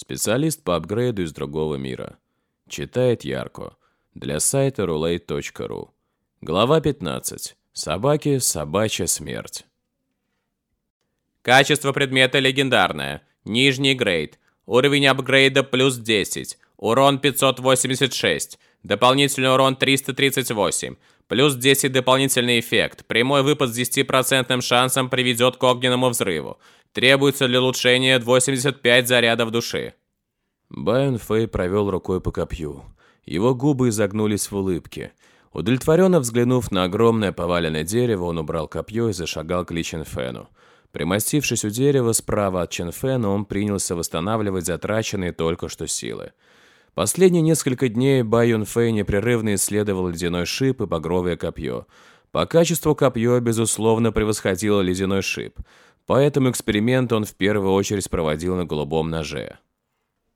Специалист по апгрейду из другого мира. Читает Ярко. Для сайта roulette.ru. Глава 15. Собаки, собачья смерть. Качество предмета легендарное. Нижний грейд. Уровень апгрейда плюс 10. Урон 586. Дополнительный урон 338. Плюс 10 дополнительный эффект. Прямой выпад с 10% шансом приведет к огненному взрыву. Требуется для улучшения 85 зарядов души. Байон Фэй провел рукой по копью. Его губы изогнулись в улыбке. Удовлетворенно взглянув на огромное поваленное дерево, он убрал копье и зашагал к Ли Ченфену. Примостившись у дерева справа от Ченфена, он принялся восстанавливать затраченные только что силы. Последние несколько дней Байон Фэй непрерывно исследовал ледяной шип и багровое копье. По качеству копье, безусловно, превосходило ледяной шип, поэтому эксперимент он в первую очередь проводил на голубом ноже.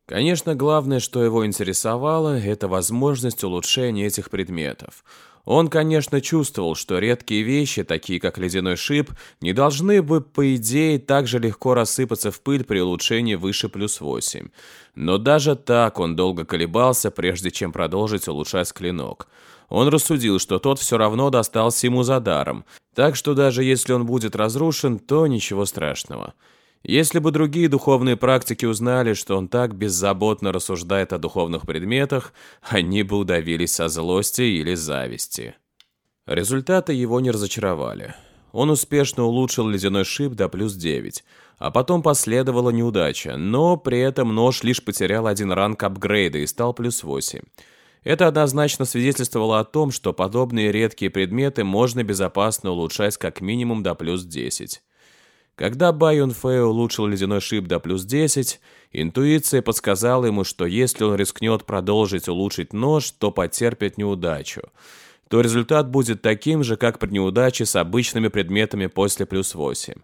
Конечно, главное, что его интересовало, это возможность улучшения этих предметов. Он, конечно, чувствовал, что редкие вещи, такие как ледяной шип, не должны бы, по идее, так же легко рассыпаться в пыль при улучшении выше плюс 8. Но даже так он долго колебался, прежде чем продолжить улучшать клинок. Он рассудил, что тот все равно достался ему за даром, так что даже если он будет разрушен, то ничего страшного. Если бы другие духовные практики узнали, что он так беззаботно рассуждает о духовных предметах, они бы удавились со злости или зависти. Результаты его не разочаровали. Он успешно улучшил ледяной шип до плюс 9, а потом последовала неудача, но при этом нож лишь потерял один ранг апгрейда и стал плюс 8. Это однозначно свидетельствовало о том, что подобные редкие предметы можно безопасно улучшать как минимум до плюс 10. Когда Байон Фэй улучшил ледяной шип до плюс 10, интуиция подсказала ему, что если он рискнет продолжить улучшить нож, то потерпит неудачу. То результат будет таким же, как при неудаче с обычными предметами после плюс 8.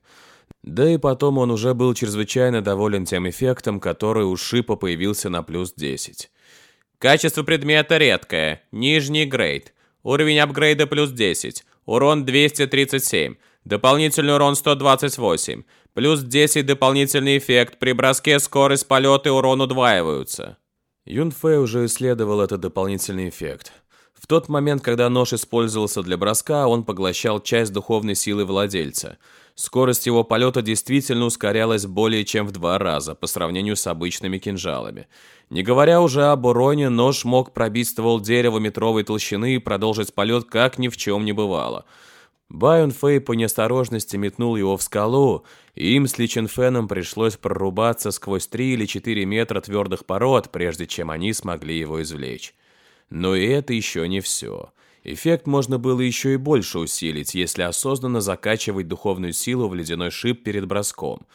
Да и потом он уже был чрезвычайно доволен тем эффектом, который у шипа появился на плюс 10. Качество предмета редкое. Нижний грейд. Уровень апгрейда плюс 10. Урон 237. Дополнительный урон 128. Плюс 10 дополнительный эффект. При броске скорость полета и урон удваиваются. Юн Фэй уже исследовал этот дополнительный эффект. В тот момент, когда нож использовался для броска, он поглощал часть духовной силы владельца. Скорость его полета действительно ускорялась более чем в два раза по сравнению с обычными кинжалами. Не говоря уже об уроне, нож мог пробить ствол дерева метровой толщины и продолжить полет, как ни в чем не бывало – Байон Фэй по неосторожности метнул его в скалу, и им с Ли Феном пришлось прорубаться сквозь три или четыре метра твердых пород, прежде чем они смогли его извлечь. Но и это еще не все. Эффект можно было еще и больше усилить, если осознанно закачивать духовную силу в ледяной шип перед броском.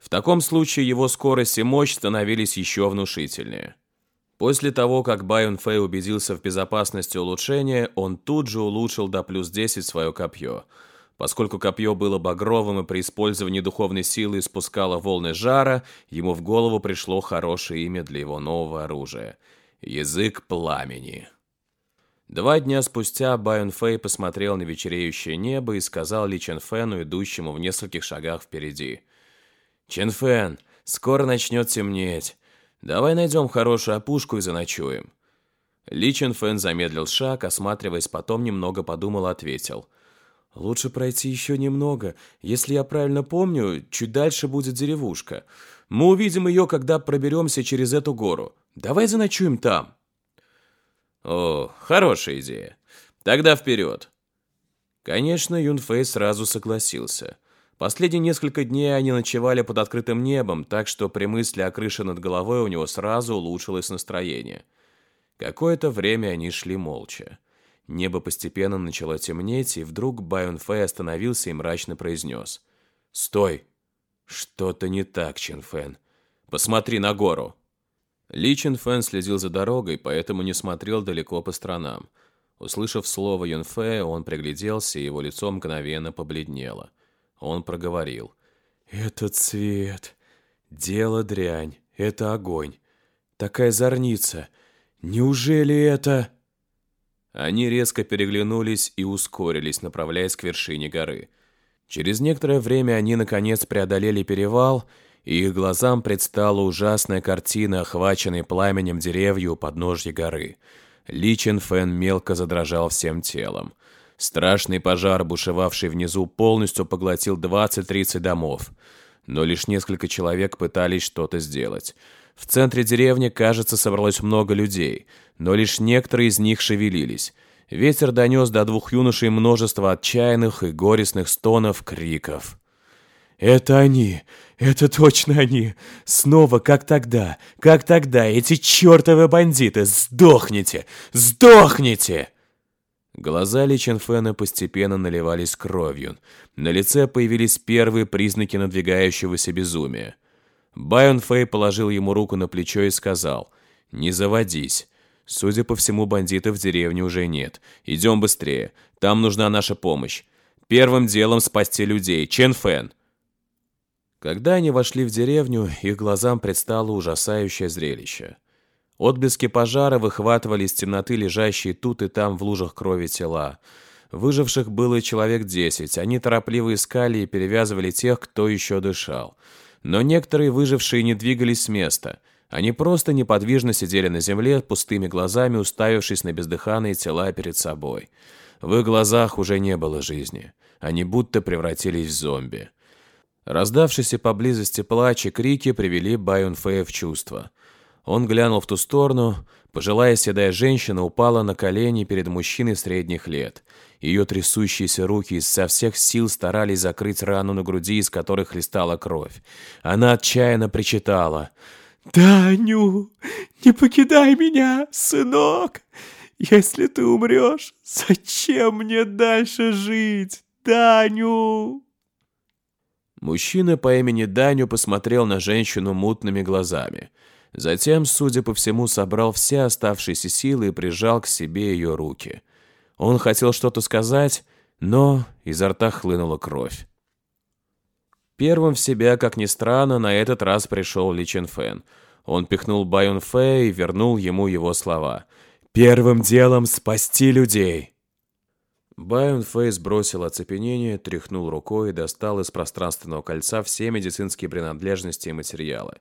В таком случае его скорость и мощь становились еще внушительнее. После того, как Байон Фэй убедился в безопасности улучшения, он тут же улучшил до плюс 10 свое копье. Поскольку копье было багровым и при использовании духовной силы испускало волны жара, ему в голову пришло хорошее имя для его нового оружия – Язык Пламени. Два дня спустя Байон Фэй посмотрел на вечереющее небо и сказал Ли Чен Фэну, идущему в нескольких шагах впереди. «Чен Фэн, скоро начнет темнеть. Давай найдем хорошую опушку и заночуем». Ли Чен Фэн замедлил шаг, осматриваясь, потом немного подумал и ответил. «Лучше пройти еще немного. Если я правильно помню, чуть дальше будет деревушка. Мы увидим ее, когда проберемся через эту гору. Давай заночуем там». «О, хорошая идея. Тогда вперед». Конечно, Юн Фэй сразу согласился – Последние несколько дней они ночевали под открытым небом, так что при мысли о крыше над головой у него сразу улучшилось настроение. Какое-то время они шли молча. Небо постепенно начало темнеть, и вдруг Байон Фэй остановился и мрачно произнес. «Стой! Что-то не так, Чин Фэн. Посмотри на гору!» Ли Чин Фэн следил за дорогой, поэтому не смотрел далеко по сторонам. Услышав слово Юн Фэ, он пригляделся, и его лицо мгновенно побледнело. Он проговорил. «Этот цвет. Дело дрянь. Это огонь. Такая зорница. Неужели это...» Они резко переглянулись и ускорились, направляясь к вершине горы. Через некоторое время они, наконец, преодолели перевал, и их глазам предстала ужасная картина, охваченной пламенем деревья у подножья горы. Ли Чен Фэн мелко задрожал всем телом. Страшный пожар, бушевавший внизу, полностью поглотил 20-30 домов. Но лишь несколько человек пытались что-то сделать. В центре деревни, кажется, собралось много людей, но лишь некоторые из них шевелились. Ветер донес до двух юношей множество отчаянных и горестных стонов, криков. «Это они! Это точно они! Снова, как тогда! Как тогда! Эти чертовы бандиты! Сдохните! Сдохните!» Глаза Ли Ченфена постепенно наливались кровью. На лице появились первые признаки надвигающегося безумия. Байон Фэй положил ему руку на плечо и сказал, «Не заводись. Судя по всему, бандитов в деревне уже нет. Идем быстрее. Там нужна наша помощь. Первым делом спасти людей. Чен Фэн!» Когда они вошли в деревню, их глазам предстало ужасающее зрелище. Отблески пожара выхватывали из темноты лежащие тут и там в лужах крови тела. Выживших было человек десять. Они торопливо искали и перевязывали тех, кто еще дышал. Но некоторые выжившие не двигались с места. Они просто неподвижно сидели на земле, пустыми глазами уставившись на бездыханные тела перед собой. В их глазах уже не было жизни. Они будто превратились в зомби. Раздавшиеся поблизости плач и крики привели Байонфея в чувство. Он глянул в ту сторону. Пожилая седая женщина упала на колени перед мужчиной средних лет. Ее трясущиеся руки изо всех сил старались закрыть рану на груди, из которой хлестала кровь. Она отчаянно причитала. «Даню, не покидай меня, сынок! Если ты умрешь, зачем мне дальше жить, Даню?» Мужчина по имени Даню посмотрел на женщину мутными глазами. Затем, судя по всему, собрал все оставшиеся силы и прижал к себе ее руки. Он хотел что-то сказать, но изо рта хлынула кровь. Первым в себя, как ни странно, на этот раз пришел Ли Чен Фэн. Он пихнул Байон Фэ и вернул ему его слова. «Первым делом спасти людей!» Байон Фэй сбросил оцепенение, тряхнул рукой и достал из пространственного кольца все медицинские принадлежности и материалы.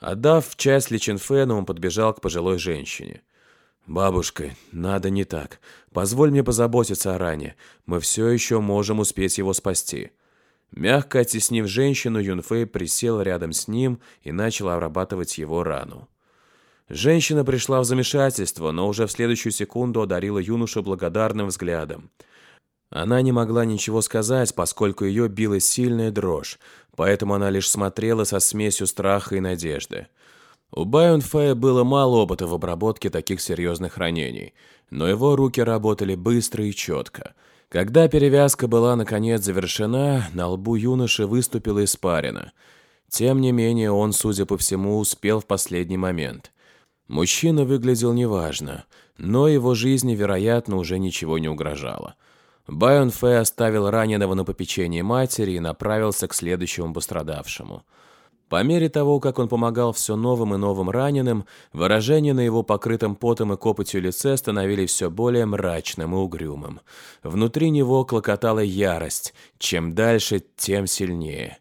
Отдав часть Ли Чен Фэну, он подбежал к пожилой женщине. «Бабушка, надо не так. Позволь мне позаботиться о ране. Мы все еще можем успеть его спасти». Мягко оттеснив женщину, Юнфэй присел рядом с ним и начал обрабатывать его рану. Женщина пришла в замешательство, но уже в следующую секунду одарила юношу благодарным взглядом. Она не могла ничего сказать, поскольку ее била сильная дрожь, поэтому она лишь смотрела со смесью страха и надежды. У Байонфея было мало опыта в обработке таких серьезных ранений, но его руки работали быстро и четко. Когда перевязка была наконец завершена, на лбу юноши выступила испарина. Тем не менее, он, судя по всему, успел в последний момент. Мужчина выглядел неважно, но его жизни, вероятно, уже ничего не угрожало. Байон Фэй оставил раненого на попечение матери и направился к следующему пострадавшему – по мере того, как он помогал все новым и новым раненым, выражения на его покрытом потом и копотью лице становились все более мрачным и угрюмым. Внутри него клокотала ярость. Чем дальше, тем сильнее.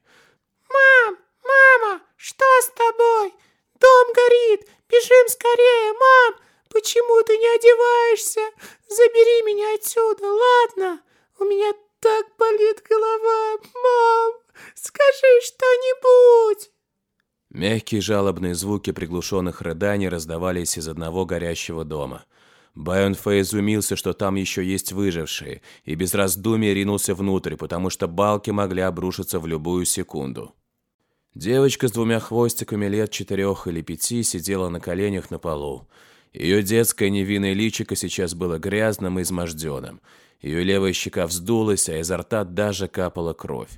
«Мам! Мама! Что с тобой? Дом горит! Бежим скорее, мам! Почему ты не одеваешься? Забери меня отсюда, ладно? У меня так болит голова, мам! Скажи что-нибудь!» Мягкие жалобные звуки приглушенных рыданий раздавались из одного горящего дома. Байон Фэй изумился, что там еще есть выжившие, и без раздумий ринулся внутрь, потому что балки могли обрушиться в любую секунду. Девочка с двумя хвостиками лет четырех или пяти сидела на коленях на полу. Ее детское невинное личико сейчас было грязным и изможденным. Ее левая щека вздулась, а изо рта даже капала кровь.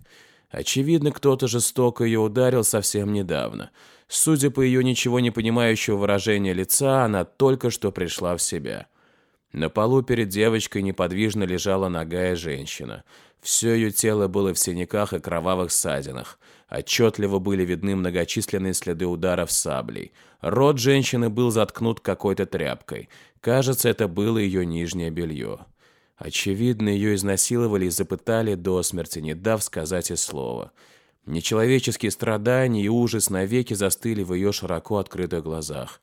Очевидно, кто-то жестоко ее ударил совсем недавно. Судя по ее ничего не понимающего выражения лица, она только что пришла в себя. На полу перед девочкой неподвижно лежала ногая женщина. Все ее тело было в синяках и кровавых ссадинах. Отчетливо были видны многочисленные следы ударов саблей. Рот женщины был заткнут какой-то тряпкой. Кажется, это было ее нижнее белье. Очевидно, ее изнасиловали и запытали до смерти, не дав сказать и слова. Нечеловеческие страдания и ужас навеки застыли в ее широко открытых глазах.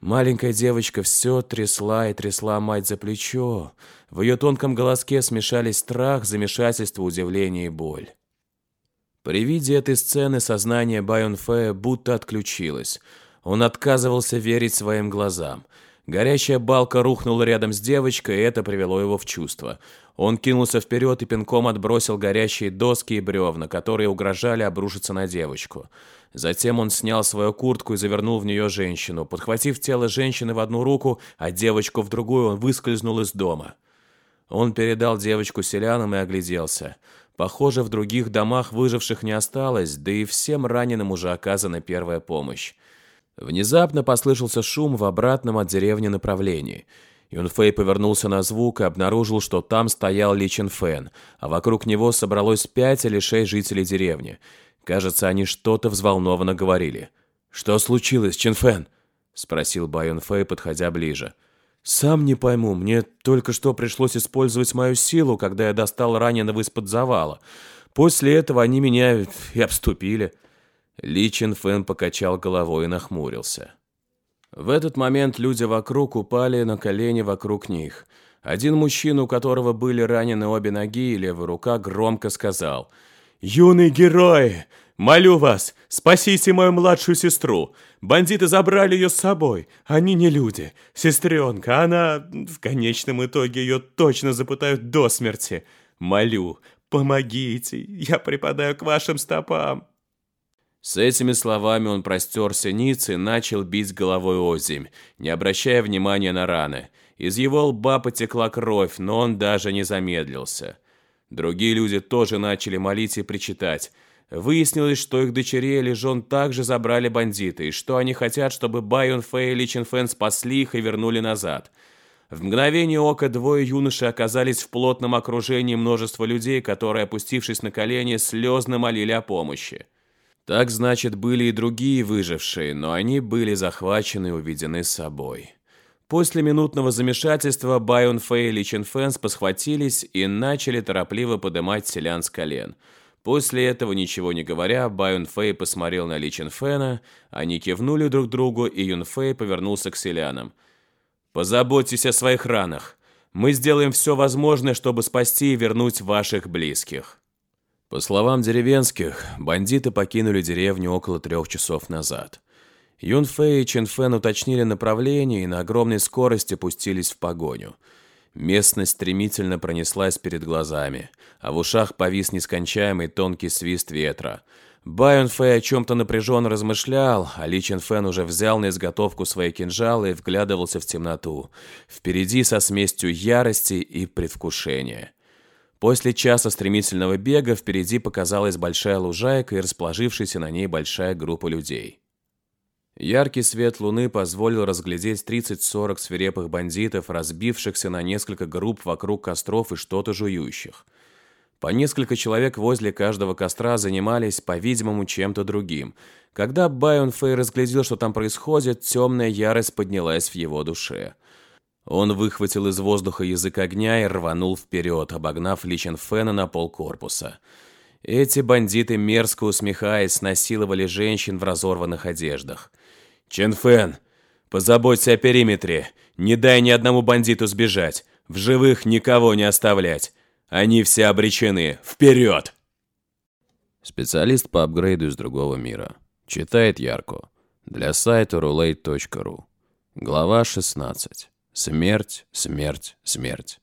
Маленькая девочка все трясла и трясла мать за плечо. В ее тонком голоске смешались страх, замешательство, удивление и боль. При виде этой сцены сознание Байонфея будто отключилось. Он отказывался верить своим глазам. Горящая балка рухнула рядом с девочкой, и это привело его в чувство. Он кинулся вперед и пинком отбросил горящие доски и бревна, которые угрожали обрушиться на девочку. Затем он снял свою куртку и завернул в нее женщину. Подхватив тело женщины в одну руку, а девочку в другую, он выскользнул из дома. Он передал девочку селянам и огляделся. Похоже, в других домах выживших не осталось, да и всем раненым уже оказана первая помощь. Внезапно послышался шум в обратном от деревни направлении. Юнфэй повернулся на звук и обнаружил, что там стоял Ли Чин Фэн, а вокруг него собралось пять или шесть жителей деревни. Кажется, они что-то взволнованно говорили. «Что случилось, Чин Фэн?» — спросил Байон Фэй, подходя ближе. «Сам не пойму, мне только что пришлось использовать мою силу, когда я достал раненого из-под завала. После этого они меня и обступили». Ли Чин Фэн покачал головой и нахмурился. В этот момент люди вокруг упали на колени вокруг них. Один мужчина, у которого были ранены обе ноги и левая рука, громко сказал «Юные герои, молю вас, спасите мою младшую сестру. Бандиты забрали ее с собой. Они не люди. Сестренка, она... В конечном итоге ее точно запытают до смерти. Молю, помогите, я припадаю к вашим стопам». С этими словами он простерся ниц и начал бить головой озимь, не обращая внимания на раны. Из его лба потекла кровь, но он даже не замедлился. Другие люди тоже начали молить и причитать. Выяснилось, что их дочерей или жен также забрали бандиты, и что они хотят, чтобы Байон Фэй и Ли Чин Фэн спасли их и вернули назад. В мгновение ока двое юношей оказались в плотном окружении множества людей, которые, опустившись на колени, слезно молили о помощи. Так, значит, были и другие выжившие, но они были захвачены и уведены собой. После минутного замешательства Байон Фэй и Ли Чин Фэн посхватились и начали торопливо поднимать селян с колен. После этого, ничего не говоря, Байон Фэй посмотрел на Ли Чин Фэна, они кивнули друг другу, и Юн Фэй повернулся к селянам. «Позаботьтесь о своих ранах. Мы сделаем все возможное, чтобы спасти и вернуть ваших близких». По словам деревенских, бандиты покинули деревню около трех часов назад. Юн Фэй и Чин Фэн уточнили направление и на огромной скорости пустились в погоню. Местность стремительно пронеслась перед глазами, а в ушах повис нескончаемый тонкий свист ветра. Байон Фэй о чем-то напряженно размышлял, а Ли Чин Фэн уже взял на изготовку свои кинжалы и вглядывался в темноту. Впереди со смесью ярости и предвкушения. После часа стремительного бега впереди показалась большая лужайка и расположившаяся на ней большая группа людей. Яркий свет луны позволил разглядеть 30-40 свирепых бандитов, разбившихся на несколько групп вокруг костров и что-то жующих. По несколько человек возле каждого костра занимались, по-видимому, чем-то другим. Когда Байон Фэй разглядел, что там происходит, темная ярость поднялась в его душе – он выхватил из воздуха язык огня и рванул вперед, обогнав Личен Фэна на пол корпуса. Эти бандиты, мерзко усмехаясь, насиловали женщин в разорванных одеждах. «Чен Фэн, позаботься о периметре. Не дай ни одному бандиту сбежать. В живых никого не оставлять. Они все обречены. Вперед!» Специалист по апгрейду из другого мира. Читает Ярко. Для сайта roulette.ru. Глава 16. Смерть, смерть, смерть.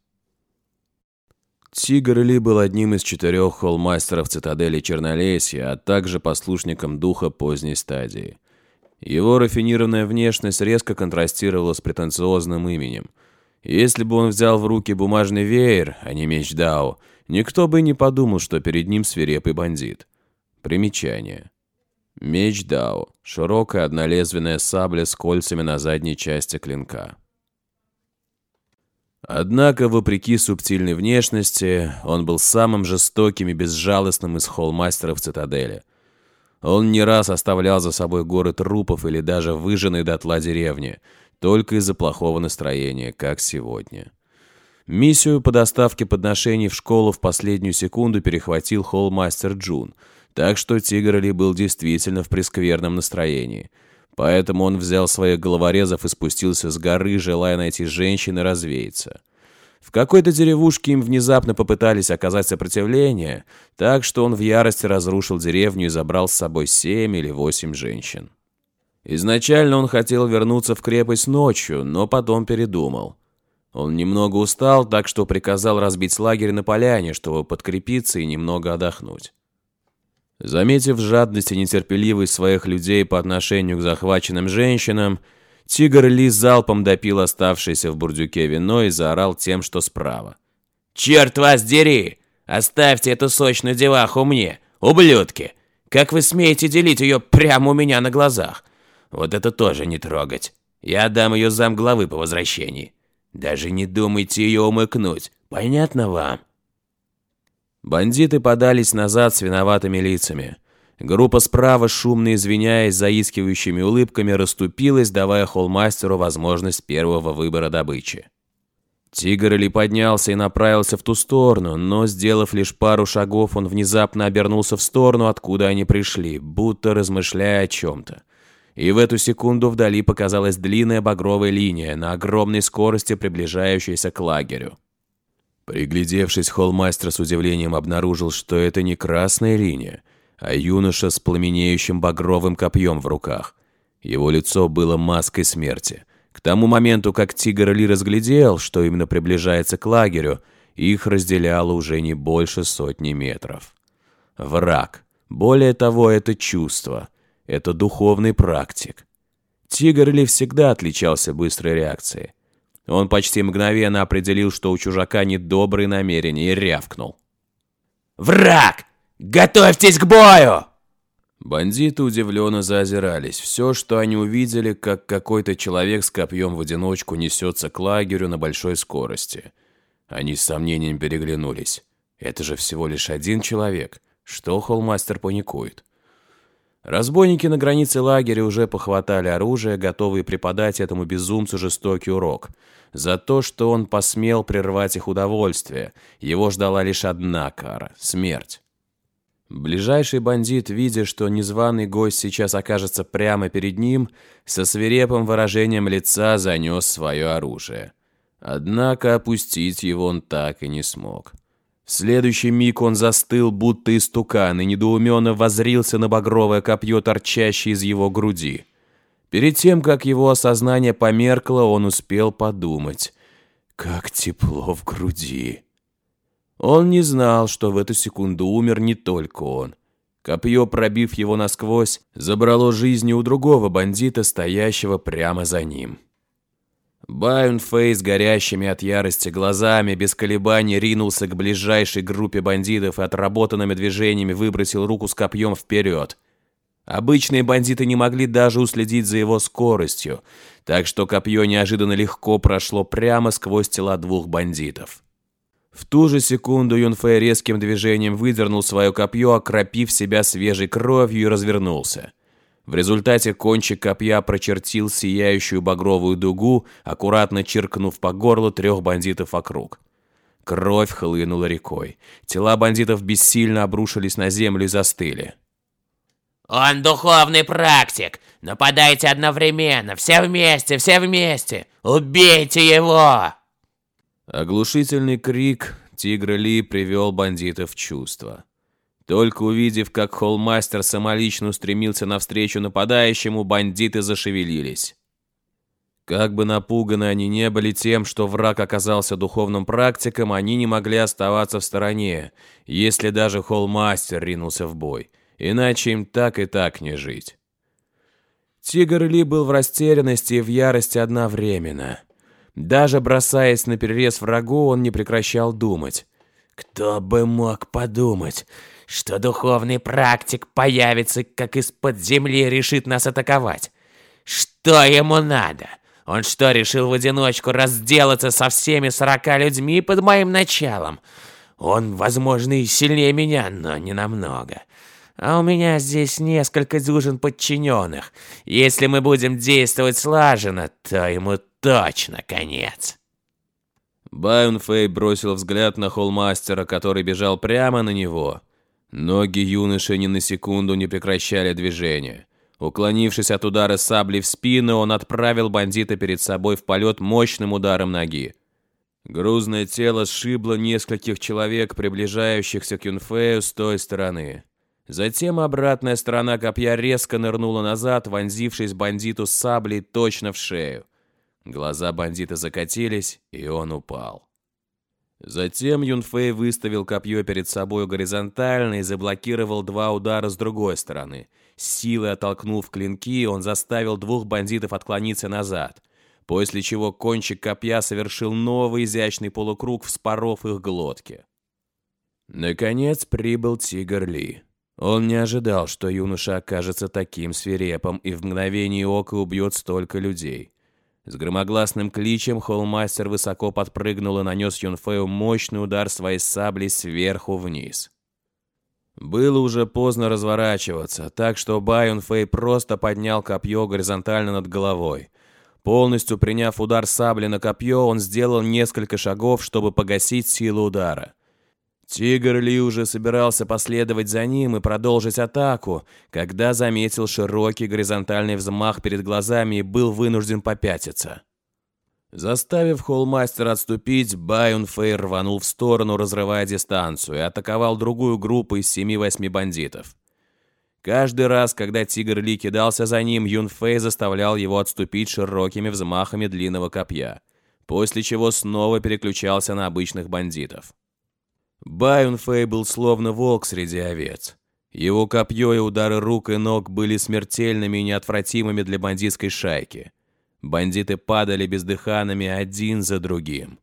Тигр Ли был одним из четырех холмастеров цитадели Чернолесья, а также послушником духа поздней стадии. Его рафинированная внешность резко контрастировала с претенциозным именем. Если бы он взял в руки бумажный веер, а не меч Дао, никто бы не подумал, что перед ним свирепый бандит. Примечание. Меч Дао – широкая однолезвенная сабля с кольцами на задней части клинка. Однако, вопреки субтильной внешности, он был самым жестоким и безжалостным из холмастеров цитадели. Он не раз оставлял за собой горы трупов или даже выжженные дотла деревни, только из-за плохого настроения, как сегодня. Миссию по доставке подношений в школу в последнюю секунду перехватил холмастер Джун. Так что Тигр Ли был действительно в прескверном настроении. Поэтому он взял своих головорезов и спустился с горы, желая найти женщин и развеяться. В какой-то деревушке им внезапно попытались оказать сопротивление, так что он в ярости разрушил деревню и забрал с собой семь или восемь женщин. Изначально он хотел вернуться в крепость ночью, но потом передумал. Он немного устал, так что приказал разбить лагерь на поляне, чтобы подкрепиться и немного отдохнуть. Заметив жадность и нетерпеливость своих людей по отношению к захваченным женщинам, Тигр Ли залпом допил оставшееся в бурдюке вино и заорал тем, что справа. «Черт вас дери! Оставьте эту сочную деваху мне, ублюдки! Как вы смеете делить ее прямо у меня на глазах? Вот это тоже не трогать. Я дам ее замглавы по возвращении. Даже не думайте ее умыкнуть. Понятно вам?» Бандиты подались назад с виноватыми лицами. Группа справа, шумно извиняясь заискивающими улыбками, расступилась, давая холмастеру возможность первого выбора добычи. Тигр или поднялся и направился в ту сторону, но, сделав лишь пару шагов, он внезапно обернулся в сторону, откуда они пришли, будто размышляя о чем-то. И в эту секунду вдали показалась длинная багровая линия, на огромной скорости приближающаяся к лагерю. Приглядевшись, холмастер с удивлением обнаружил, что это не красная линия, а юноша с пламенеющим багровым копьем в руках. Его лицо было маской смерти. К тому моменту, как Тигр Ли разглядел, что именно приближается к лагерю, их разделяло уже не больше сотни метров. Враг. Более того, это чувство. Это духовный практик. Тигр Ли всегда отличался быстрой реакцией. Он почти мгновенно определил, что у чужака недобрые намерения, и рявкнул. «Враг! «Готовьтесь к бою!» Бандиты удивленно заозирались. Все, что они увидели, как какой-то человек с копьем в одиночку несется к лагерю на большой скорости. Они с сомнением переглянулись. Это же всего лишь один человек. Что холмастер паникует? Разбойники на границе лагеря уже похватали оружие, готовые преподать этому безумцу жестокий урок. За то, что он посмел прервать их удовольствие, его ждала лишь одна кара — смерть. Ближайший бандит, видя, что незваный гость сейчас окажется прямо перед ним, со свирепым выражением лица занес свое оружие. Однако опустить его он так и не смог. В следующий миг он застыл, будто истукан, и недоуменно возрился на багровое копье, торчащее из его груди. Перед тем, как его осознание померкло, он успел подумать. «Как тепло в груди!» Он не знал, что в эту секунду умер не только он. Копье, пробив его насквозь, забрало жизни у другого бандита, стоящего прямо за ним. Байон Фейс, горящими от ярости глазами, без колебаний ринулся к ближайшей группе бандитов и отработанными движениями выбросил руку с копьем вперед. Обычные бандиты не могли даже уследить за его скоростью, так что копье неожиданно легко прошло прямо сквозь тела двух бандитов. В ту же секунду Юнфэй резким движением выдернул свое копье, окропив себя свежей кровью и развернулся. В результате кончик копья прочертил сияющую багровую дугу, аккуратно чиркнув по горлу трех бандитов вокруг. Кровь хлынула рекой. Тела бандитов бессильно обрушились на землю и застыли. «Он духовный практик! Нападайте одновременно! Все вместе! Все вместе! Убейте его!» Оглушительный крик Тигра Ли привел бандитов в чувство. Только увидев, как холмастер самолично устремился навстречу нападающему, бандиты зашевелились. Как бы напуганы они не были тем, что враг оказался духовным практиком, они не могли оставаться в стороне, если даже холмастер ринулся в бой. Иначе им так и так не жить. Тигр Ли был в растерянности и в ярости одновременно. Даже бросаясь на перерез врагу, он не прекращал думать. «Кто бы мог подумать, что духовный практик появится, как из-под земли решит нас атаковать? Что ему надо? Он что, решил в одиночку разделаться со всеми сорока людьми под моим началом? Он, возможно, и сильнее меня, но не намного. А у меня здесь несколько дюжин подчиненных. Если мы будем действовать слаженно, то ему точно конец. Байон бросил взгляд на холмастера, который бежал прямо на него. Ноги юноши ни на секунду не прекращали движения. Уклонившись от удара сабли в спину, он отправил бандита перед собой в полет мощным ударом ноги. Грузное тело сшибло нескольких человек, приближающихся к Юнфею с той стороны. Затем обратная сторона копья резко нырнула назад, вонзившись бандиту саблей точно в шею. Глаза бандита закатились, и он упал. Затем Юнфэй выставил копье перед собой горизонтально и заблокировал два удара с другой стороны. С силой оттолкнув клинки, он заставил двух бандитов отклониться назад после чего кончик копья совершил новый изящный полукруг, вспоров их глотки. Наконец прибыл Тигр Ли. Он не ожидал, что юноша окажется таким свирепым и в мгновение ока убьет столько людей. С громогласным кличем холмастер высоко подпрыгнул и нанес Юнфею мощный удар своей саблей сверху вниз. Было уже поздно разворачиваться, так что Ба Юнфей просто поднял копье горизонтально над головой. Полностью приняв удар сабли на копье, он сделал несколько шагов, чтобы погасить силу удара. Тигр Ли уже собирался последовать за ним и продолжить атаку, когда заметил широкий горизонтальный взмах перед глазами и был вынужден попятиться. Заставив холмастера отступить, Байон Фейр рванул в сторону, разрывая дистанцию, и атаковал другую группу из семи-восьми бандитов. Каждый раз, когда Тигр Ли кидался за ним, Юн Фэй заставлял его отступить широкими взмахами длинного копья, после чего снова переключался на обычных бандитов. Ба Юн Фэй был словно волк среди овец. Его копье и удары рук и ног были смертельными и неотвратимыми для бандитской шайки. Бандиты падали бездыханными один за другим.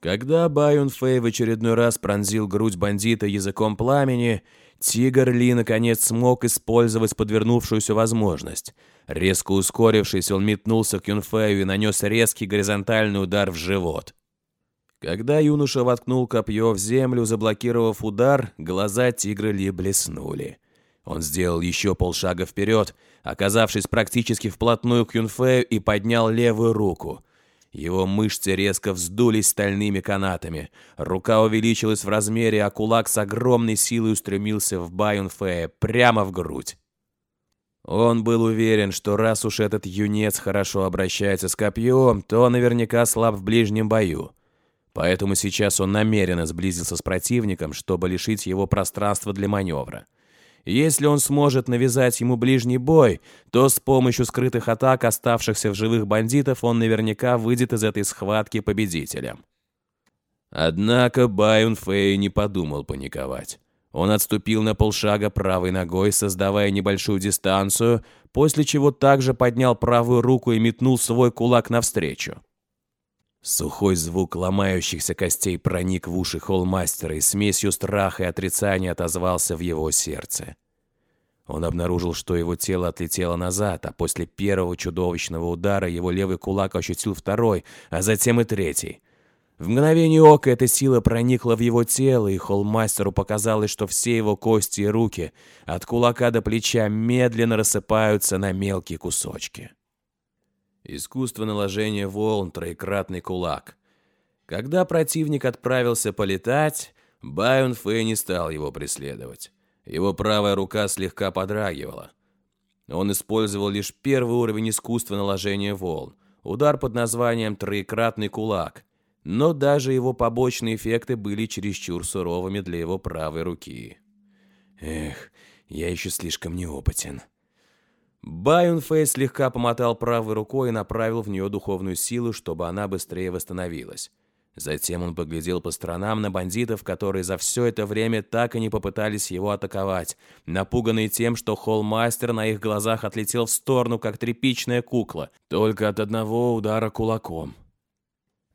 Когда Байон Фэй в очередной раз пронзил грудь бандита языком пламени, Тигр Ли наконец смог использовать подвернувшуюся возможность. Резко ускорившись, он метнулся к Юнфею и нанес резкий горизонтальный удар в живот. Когда юноша воткнул копье в землю, заблокировав удар, глаза тигра Ли блеснули. Он сделал еще полшага вперед, оказавшись практически вплотную к Юнфею и поднял левую руку. Его мышцы резко вздулись стальными канатами. Рука увеличилась в размере, а кулак с огромной силой устремился в Байонфея прямо в грудь. Он был уверен, что раз уж этот юнец хорошо обращается с копьем, то наверняка слаб в ближнем бою. Поэтому сейчас он намеренно сблизился с противником, чтобы лишить его пространства для маневра. Если он сможет навязать ему ближний бой, то с помощью скрытых атак оставшихся в живых бандитов он наверняка выйдет из этой схватки победителем. Однако Байун Фэй не подумал паниковать. Он отступил на полшага правой ногой, создавая небольшую дистанцию, после чего также поднял правую руку и метнул свой кулак навстречу. Сухой звук ломающихся костей проник в уши холмастера и смесью страха и отрицания отозвался в его сердце. Он обнаружил, что его тело отлетело назад, а после первого чудовищного удара его левый кулак ощутил второй, а затем и третий. В мгновение ока эта сила проникла в его тело, и холмастеру показалось, что все его кости и руки от кулака до плеча медленно рассыпаются на мелкие кусочки. Искусство наложения волн, троекратный кулак. Когда противник отправился полетать, Байон Фэй не стал его преследовать. Его правая рука слегка подрагивала. Он использовал лишь первый уровень искусства наложения волн, удар под названием «троекратный кулак», но даже его побочные эффекты были чересчур суровыми для его правой руки. Эх, я еще слишком неопытен. Байонфей слегка помотал правой рукой и направил в нее духовную силу, чтобы она быстрее восстановилась. Затем он поглядел по сторонам на бандитов, которые за все это время так и не попытались его атаковать, напуганные тем, что холмастер на их глазах отлетел в сторону, как тряпичная кукла, только от одного удара кулаком.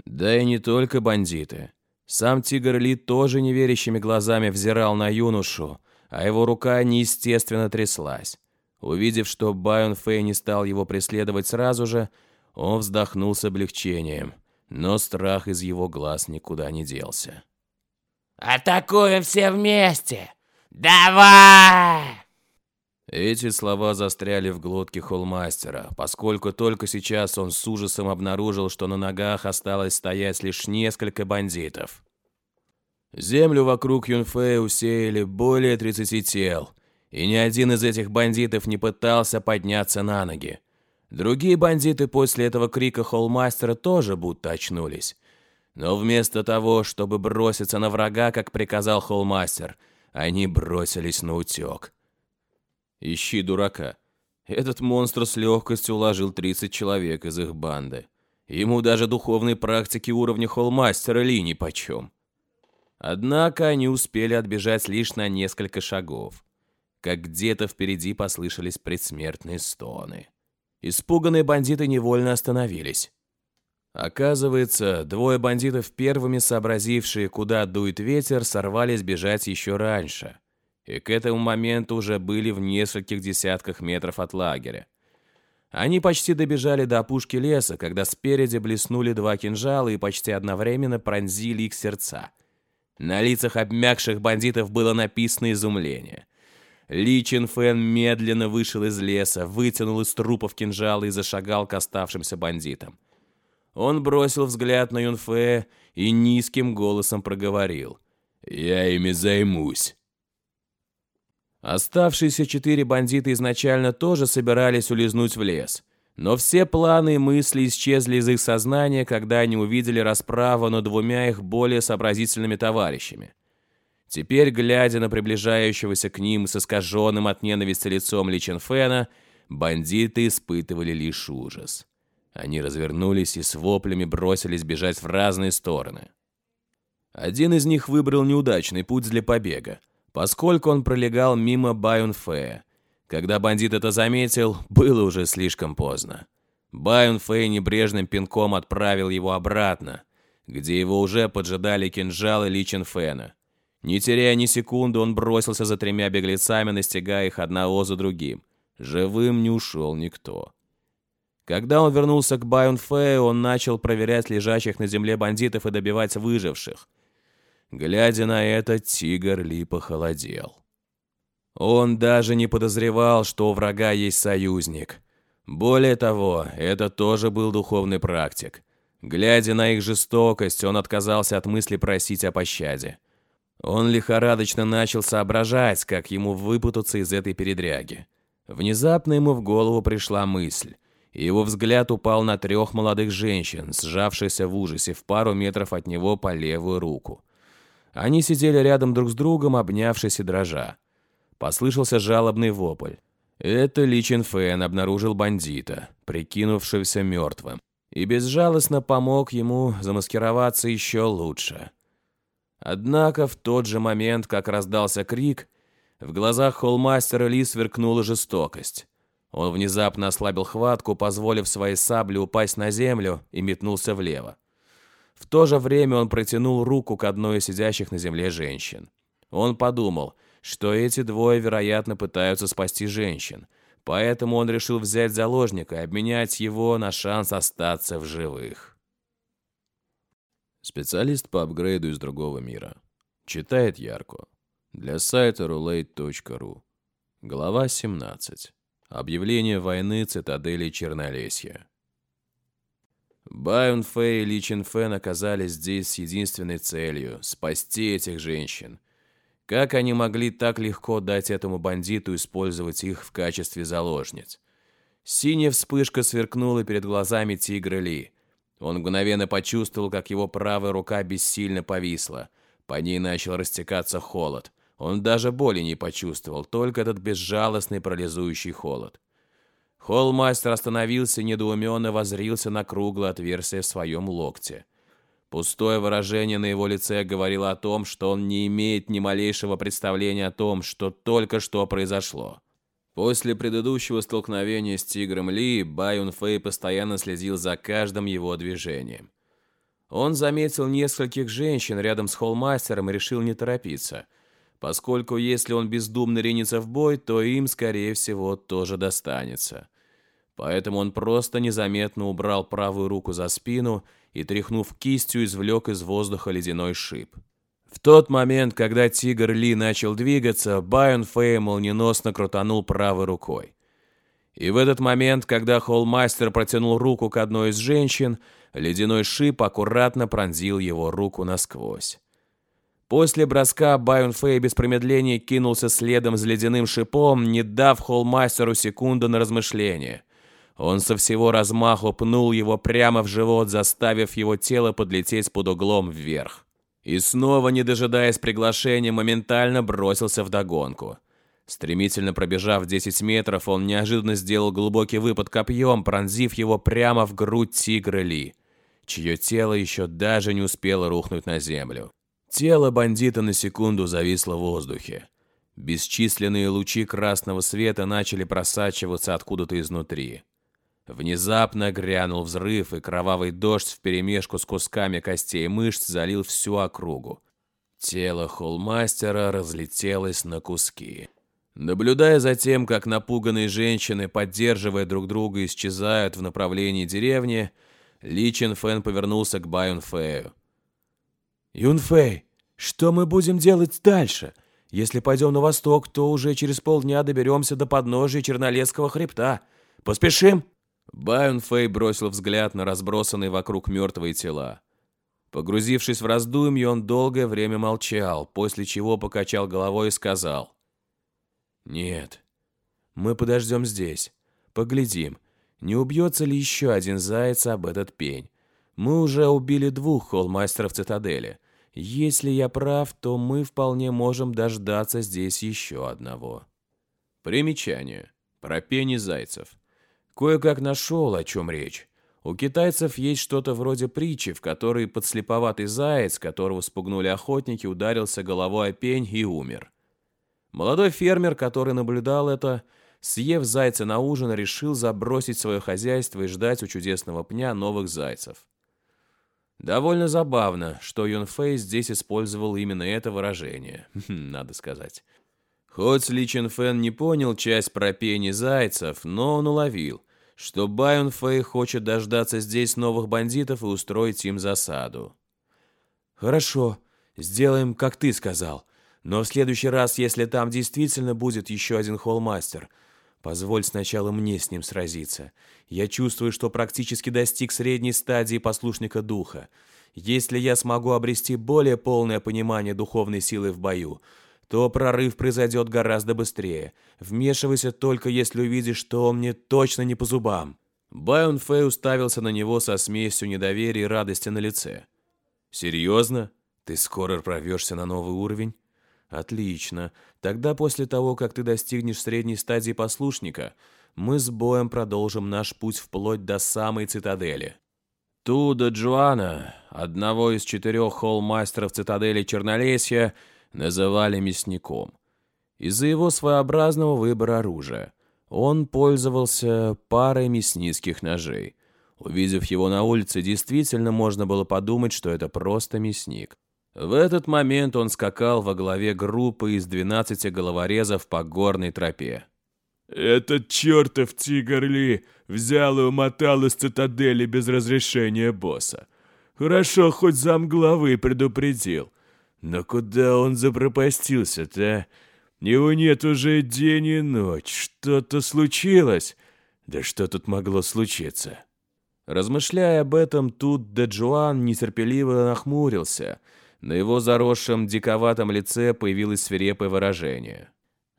Да и не только бандиты. Сам Тигр Ли тоже неверящими глазами взирал на юношу, а его рука неестественно тряслась. Увидев, что Байон Фэй не стал его преследовать сразу же, он вздохнул с облегчением, но страх из его глаз никуда не делся. «Атакуем все вместе! Давай!» Эти слова застряли в глотке холмастера, поскольку только сейчас он с ужасом обнаружил, что на ногах осталось стоять лишь несколько бандитов. Землю вокруг Юнфея усеяли более 30 тел, и ни один из этих бандитов не пытался подняться на ноги. Другие бандиты после этого крика холмастера тоже будто очнулись. Но вместо того, чтобы броситься на врага, как приказал холмастер, они бросились на утек. Ищи дурака. Этот монстр с легкостью уложил 30 человек из их банды. Ему даже духовной практики уровня холмастера Ли нипочем. Однако они успели отбежать лишь на несколько шагов, как где-то впереди послышались предсмертные стоны. Испуганные бандиты невольно остановились. Оказывается, двое бандитов, первыми сообразившие, куда дует ветер, сорвались бежать еще раньше. И к этому моменту уже были в нескольких десятках метров от лагеря. Они почти добежали до опушки леса, когда спереди блеснули два кинжала и почти одновременно пронзили их сердца. На лицах обмякших бандитов было написано изумление. Ли Чин Фэн медленно вышел из леса, вытянул из трупов кинжалы и зашагал к оставшимся бандитам. Он бросил взгляд на Юнфе и низким голосом проговорил. «Я ими займусь». Оставшиеся четыре бандита изначально тоже собирались улизнуть в лес. Но все планы и мысли исчезли из их сознания, когда они увидели расправу над двумя их более сообразительными товарищами. Теперь, глядя на приближающегося к ним с искаженным от ненависти лицом Ли Ченфена, бандиты испытывали лишь ужас. Они развернулись и с воплями бросились бежать в разные стороны. Один из них выбрал неудачный путь для побега, поскольку он пролегал мимо Байонфея. Когда бандит это заметил, было уже слишком поздно. Байонфей небрежным пинком отправил его обратно, где его уже поджидали кинжалы Ли Ченфена. Не теряя ни секунды, он бросился за тремя беглецами, настигая их одного за другим. Живым не ушел никто. Когда он вернулся к Байонфею, он начал проверять лежащих на земле бандитов и добивать выживших. Глядя на это, тигр Ли похолодел. Он даже не подозревал, что у врага есть союзник. Более того, это тоже был духовный практик. Глядя на их жестокость, он отказался от мысли просить о пощаде. Он лихорадочно начал соображать, как ему выпутаться из этой передряги. Внезапно ему в голову пришла мысль и его взгляд упал на трех молодых женщин, сжавшихся в ужасе в пару метров от него по левую руку. Они сидели рядом друг с другом, обнявшись и дрожа. Послышался жалобный вопль. Это Ли Чин Фэн обнаружил бандита, прикинувшегося мертвым, и безжалостно помог ему замаскироваться еще лучше. Однако в тот же момент, как раздался крик, в глазах холмастера Ли сверкнула жестокость. Он внезапно ослабил хватку, позволив своей сабле упасть на землю и метнулся влево. В то же время он протянул руку к одной из сидящих на земле женщин. Он подумал, что эти двое, вероятно, пытаются спасти женщин, поэтому он решил взять заложника и обменять его на шанс остаться в живых. Специалист по апгрейду из другого мира. Читает Ярко. Для сайта roulette.ru. Глава 17. Объявление войны цитадели Чернолесья. Байон Фэй и Ли Чин Фэн оказались здесь с единственной целью – спасти этих женщин. Как они могли так легко дать этому бандиту использовать их в качестве заложниц? Синяя вспышка сверкнула перед глазами тигра Ли. Он мгновенно почувствовал, как его правая рука бессильно повисла. По ней начал растекаться холод – он даже боли не почувствовал, только этот безжалостный парализующий холод. Холлмастер остановился недоуменно возрился на круглое отверстие в своем локте. Пустое выражение на его лице говорило о том, что он не имеет ни малейшего представления о том, что только что произошло. После предыдущего столкновения с Тигром Ли, Байон Фэй постоянно следил за каждым его движением. Он заметил нескольких женщин рядом с холлмастером и решил не торопиться – поскольку если он бездумно ринется в бой, то им, скорее всего, тоже достанется. Поэтому он просто незаметно убрал правую руку за спину и, тряхнув кистью, извлек из воздуха ледяной шип. В тот момент, когда Тигр Ли начал двигаться, Байон Фэй молниеносно крутанул правой рукой. И в этот момент, когда холлмастер протянул руку к одной из женщин, ледяной шип аккуратно пронзил его руку насквозь. После броска Байон Фэй без промедления кинулся следом с ледяным шипом, не дав холмастеру секунду на размышление. Он со всего размаху пнул его прямо в живот, заставив его тело подлететь под углом вверх. И снова, не дожидаясь приглашения, моментально бросился в догонку. Стремительно пробежав 10 метров, он неожиданно сделал глубокий выпад копьем, пронзив его прямо в грудь тигра Ли, чье тело еще даже не успело рухнуть на землю. Тело бандита на секунду зависло в воздухе. Бесчисленные лучи красного света начали просачиваться откуда-то изнутри. Внезапно грянул взрыв, и кровавый дождь вперемешку с кусками костей и мышц залил всю округу. Тело холмастера разлетелось на куски. Наблюдая за тем, как напуганные женщины, поддерживая друг друга, исчезают в направлении деревни, Ли Чин Фэн повернулся к Байон Фэю. «Юнфэй, что мы будем делать дальше? Если пойдем на восток, то уже через полдня доберемся до подножия Чернолесского хребта. Поспешим!» Байон Фэй бросил взгляд на разбросанные вокруг мертвые тела. Погрузившись в раздумье, он долгое время молчал, после чего покачал головой и сказал. «Нет, мы подождем здесь. Поглядим, не убьется ли еще один заяц об этот пень. Мы уже убили двух холмастеров цитадели. Если я прав, то мы вполне можем дождаться здесь еще одного. Примечание. Про пени зайцев. Кое-как нашел, о чем речь. У китайцев есть что-то вроде притчи, в которой подслеповатый заяц, которого спугнули охотники, ударился головой о пень и умер. Молодой фермер, который наблюдал это, съев зайца на ужин, решил забросить свое хозяйство и ждать у чудесного пня новых зайцев. Довольно забавно, что Юн Фэй здесь использовал именно это выражение, надо сказать. Хоть Ли Чин Фэн не понял часть про пени зайцев, но он уловил, что Байон Фэй хочет дождаться здесь новых бандитов и устроить им засаду. «Хорошо, сделаем, как ты сказал. Но в следующий раз, если там действительно будет еще один холмастер, Позволь сначала мне с ним сразиться. Я чувствую, что практически достиг средней стадии послушника духа. Если я смогу обрести более полное понимание духовной силы в бою, то прорыв произойдет гораздо быстрее. Вмешивайся только, если увидишь, что он мне точно не по зубам». Байон Фэй уставился на него со смесью недоверия и радости на лице. «Серьезно? Ты скоро прорвешься на новый уровень?» «Отлично. Тогда после того, как ты достигнешь средней стадии послушника, мы с боем продолжим наш путь вплоть до самой цитадели». Туда Джоана, одного из четырех холл-мастеров цитадели Чернолесья, называли мясником. Из-за его своеобразного выбора оружия. Он пользовался парой мясницких ножей. Увидев его на улице, действительно можно было подумать, что это просто мясник. В этот момент он скакал во главе группы из 12 головорезов по горной тропе. «Этот чертов тигр Ли взял и умотал из цитадели без разрешения босса. Хорошо, хоть замглавы предупредил. Но куда он запропастился-то? Его нет уже день и ночь. Что-то случилось? Да что тут могло случиться?» Размышляя об этом, тут Даджуан нетерпеливо нахмурился – на его заросшем диковатом лице появилось свирепое выражение.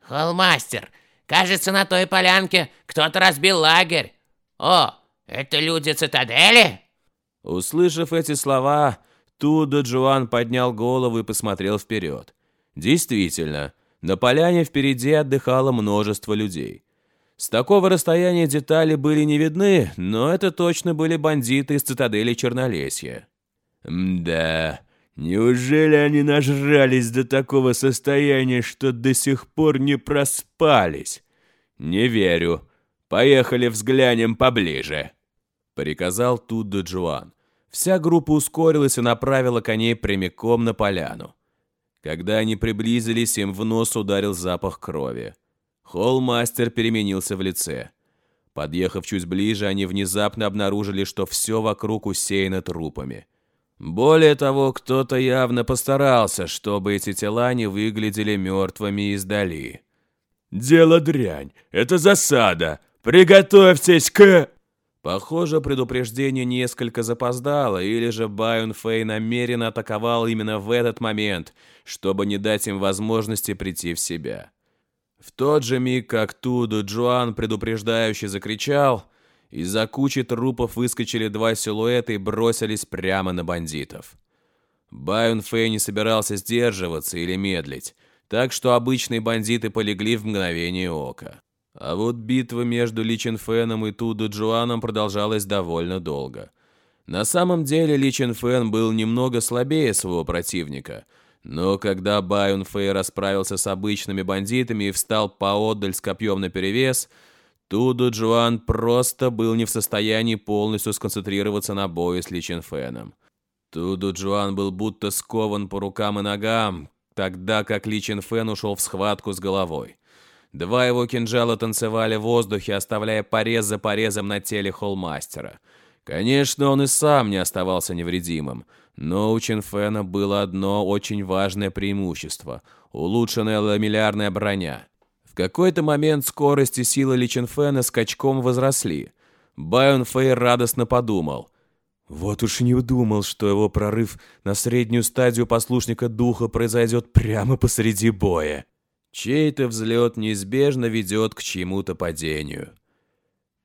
«Холмастер, кажется, на той полянке кто-то разбил лагерь. О, это люди цитадели?» Услышав эти слова, Туда Джоан поднял голову и посмотрел вперед. Действительно, на поляне впереди отдыхало множество людей. С такого расстояния детали были не видны, но это точно были бандиты из цитадели Чернолесья. «Да, Неужели они нажрались до такого состояния, что до сих пор не проспались? Не верю. Поехали взглянем поближе. Приказал Тудо Джуан. Вся группа ускорилась и направила коней прямиком на поляну. Когда они приблизились, им в нос ударил запах крови. Холмастер переменился в лице. Подъехав чуть ближе, они внезапно обнаружили, что все вокруг усеяно трупами. Более того, кто-то явно постарался, чтобы эти тела не выглядели мертвыми издали. «Дело дрянь! Это засада! Приготовьтесь к...» Похоже, предупреждение несколько запоздало, или же Байон Фэй намеренно атаковал именно в этот момент, чтобы не дать им возможности прийти в себя. В тот же миг, как Туду Джоан предупреждающе закричал, из-за кучи трупов выскочили два силуэта и бросились прямо на бандитов. Байон Фэй не собирался сдерживаться или медлить, так что обычные бандиты полегли в мгновение ока. А вот битва между Ли Феном и Туду Джуаном продолжалась довольно долго. На самом деле Ли Фен был немного слабее своего противника, но когда Байон Фэй расправился с обычными бандитами и встал поодаль с копьем наперевес, Туду Джуан просто был не в состоянии полностью сконцентрироваться на бою с Ли Феном. Туду Джуан был будто скован по рукам и ногам, тогда как Ли Фен ушел в схватку с головой. Два его кинжала танцевали в воздухе, оставляя порез за порезом на теле холмастера. Конечно, он и сам не оставался невредимым, но у Чинфена было одно очень важное преимущество – улучшенная ламеллярная броня. В какой-то момент скорость и сила Ли Чинфена скачком возросли. Байон Фэй радостно подумал. Вот уж не думал, что его прорыв на среднюю стадию послушника духа произойдет прямо посреди боя. Чей-то взлет неизбежно ведет к чему-то падению.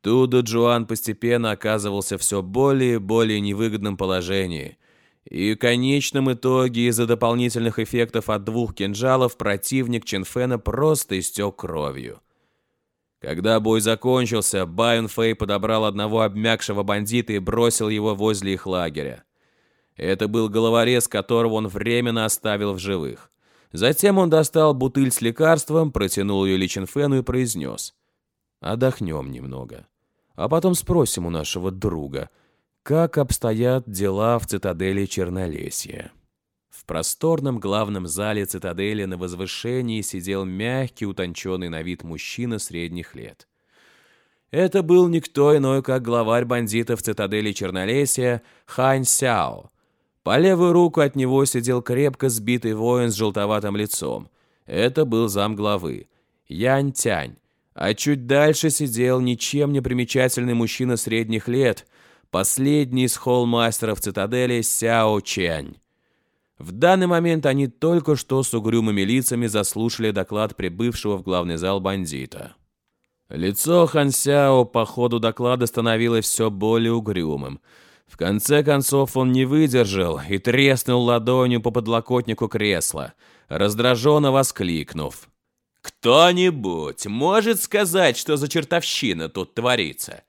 Туда Джоан постепенно оказывался все более и более невыгодном положении. И в конечном итоге из-за дополнительных эффектов от двух кинжалов противник Ченфена просто истек кровью. Когда бой закончился, Байон Фэй подобрал одного обмякшего бандита и бросил его возле их лагеря. Это был головорез, которого он временно оставил в живых. Затем он достал бутыль с лекарством, протянул ее Личинфену и произнес. «Отдохнем немного. А потом спросим у нашего друга, как обстоят дела в цитадели Чернолесья». В просторном главном зале цитадели на возвышении сидел мягкий, утонченный на вид мужчина средних лет. Это был никто иной, как главарь бандитов цитадели Чернолесья Хань Сяо, по левую руку от него сидел крепко сбитый воин с желтоватым лицом. Это был зам главы. Янь Тянь. А чуть дальше сидел ничем не примечательный мужчина средних лет, последний из холлмастеров цитадели Сяо Чэнь. В данный момент они только что с угрюмыми лицами заслушали доклад прибывшего в главный зал бандита. Лицо Хан Сяо по ходу доклада становилось все более угрюмым – в конце концов он не выдержал и треснул ладонью по подлокотнику кресла, раздраженно воскликнув. «Кто-нибудь может сказать, что за чертовщина тут творится?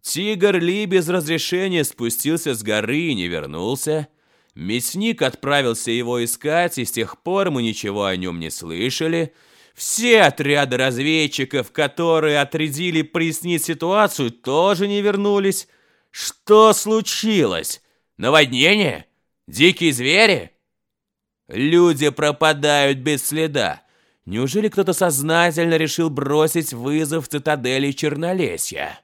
Тигр Ли без разрешения спустился с горы и не вернулся. Мясник отправился его искать, и с тех пор мы ничего о нем не слышали». Все отряды разведчиков, которые отрядили прояснить ситуацию, тоже не вернулись. Что случилось? Наводнение? Дикие звери? Люди пропадают без следа. Неужели кто-то сознательно решил бросить вызов цитадели Чернолесья?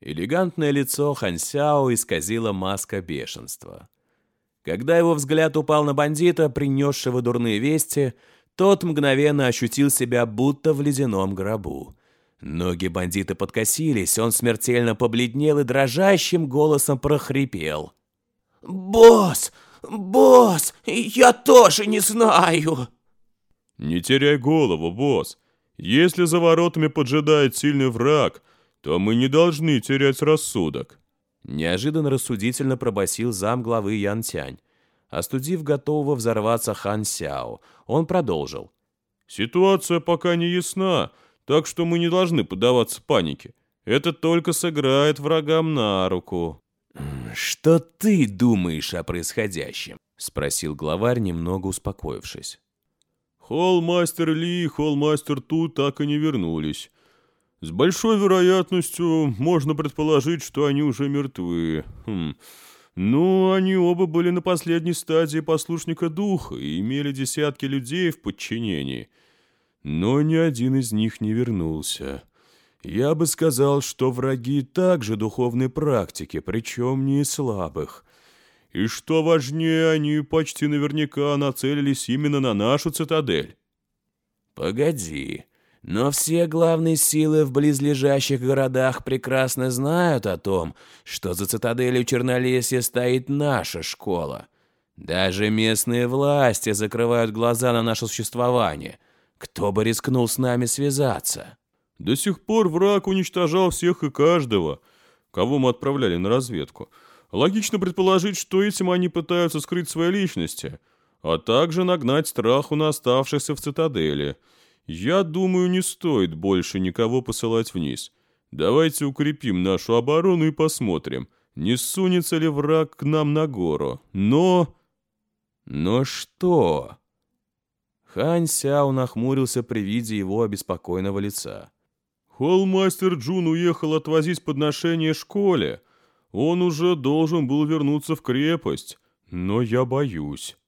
Элегантное лицо Хансяо исказило маска бешенства. Когда его взгляд упал на бандита, принесшего дурные вести, тот мгновенно ощутил себя будто в ледяном гробу. Ноги бандита подкосились, он смертельно побледнел и дрожащим голосом прохрипел. «Босс! Босс! Я тоже не знаю!» «Не теряй голову, босс. Если за воротами поджидает сильный враг, то мы не должны терять рассудок». Неожиданно рассудительно пробасил зам главы Ян Тянь. Остудив готового взорваться Хан Сяо, он продолжил. «Ситуация пока не ясна, так что мы не должны поддаваться панике. Это только сыграет врагам на руку». «Что ты думаешь о происходящем?» — спросил главарь, немного успокоившись. Холл-мастер Ли и холл-мастер Ту так и не вернулись. С большой вероятностью можно предположить, что они уже мертвы. Хм. Ну, они оба были на последней стадии послушника духа и имели десятки людей в подчинении — но ни один из них не вернулся. Я бы сказал, что враги также духовной практики, причем не слабых. И что важнее, они почти наверняка нацелились именно на нашу цитадель. Погоди, Но все главные силы в близлежащих городах прекрасно знают о том, что за цитаделью Чернолесья стоит наша школа. Даже местные власти закрывают глаза на наше существование. Кто бы рискнул с нами связаться? До сих пор враг уничтожал всех и каждого, кого мы отправляли на разведку. Логично предположить, что этим они пытаются скрыть свои личности, а также нагнать страху на оставшихся в цитадели. Я думаю, не стоит больше никого посылать вниз. Давайте укрепим нашу оборону и посмотрим, не сунется ли враг к нам на гору. Но... Но что? Хань Сяо нахмурился при виде его обеспокоенного лица. Холмастер Джун уехал отвозить подношение школе. Он уже должен был вернуться в крепость, но я боюсь.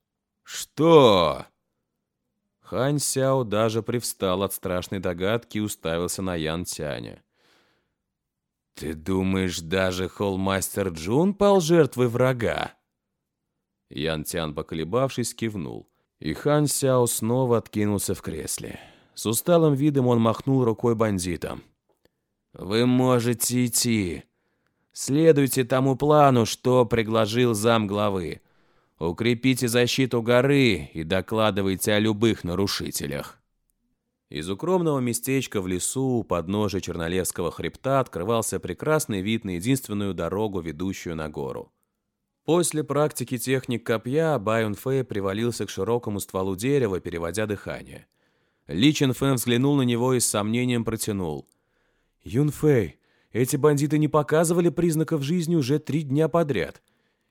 Что? Хань Сяо даже привстал от страшной догадки и уставился на Ян Тяня. «Ты думаешь, даже холмастер Джун пал жертвой врага?» Ян Тян, поколебавшись, кивнул. И Хан Сяо снова откинулся в кресле. С усталым видом он махнул рукой бандитам. «Вы можете идти. Следуйте тому плану, что предложил зам главы. Укрепите защиту горы и докладывайте о любых нарушителях». Из укромного местечка в лесу у подножия Чернолевского хребта открывался прекрасный вид на единственную дорогу, ведущую на гору. После практики техник копья Байон Фэй привалился к широкому стволу дерева, переводя дыхание. Ли Чен Фэн взглянул на него и с сомнением протянул. «Юн Фэй, эти бандиты не показывали признаков жизни уже три дня подряд.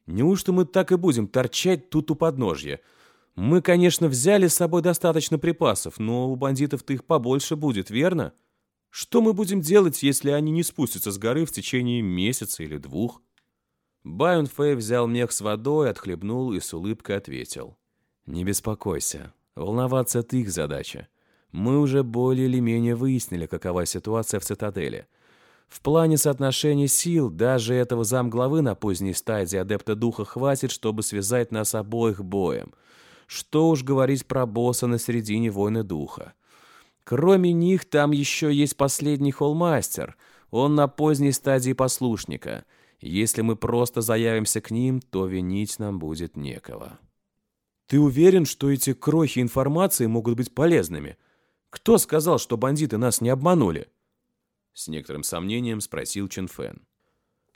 Неужто мы так и будем торчать тут у подножья? Мы, конечно, взяли с собой достаточно припасов, но у бандитов-то их побольше будет, верно? Что мы будем делать, если они не спустятся с горы в течение месяца или двух?» Байон Фэй взял мех с водой, отхлебнул и с улыбкой ответил. «Не беспокойся. Волноваться — это их задача. Мы уже более или менее выяснили, какова ситуация в цитадели. В плане соотношения сил даже этого замглавы на поздней стадии адепта духа хватит, чтобы связать нас обоих боем. Что уж говорить про босса на середине войны духа. Кроме них, там еще есть последний холмастер. Он на поздней стадии послушника. Если мы просто заявимся к ним, то винить нам будет некого. Ты уверен, что эти крохи информации могут быть полезными? Кто сказал, что бандиты нас не обманули? С некоторым сомнением спросил Чин Фэн.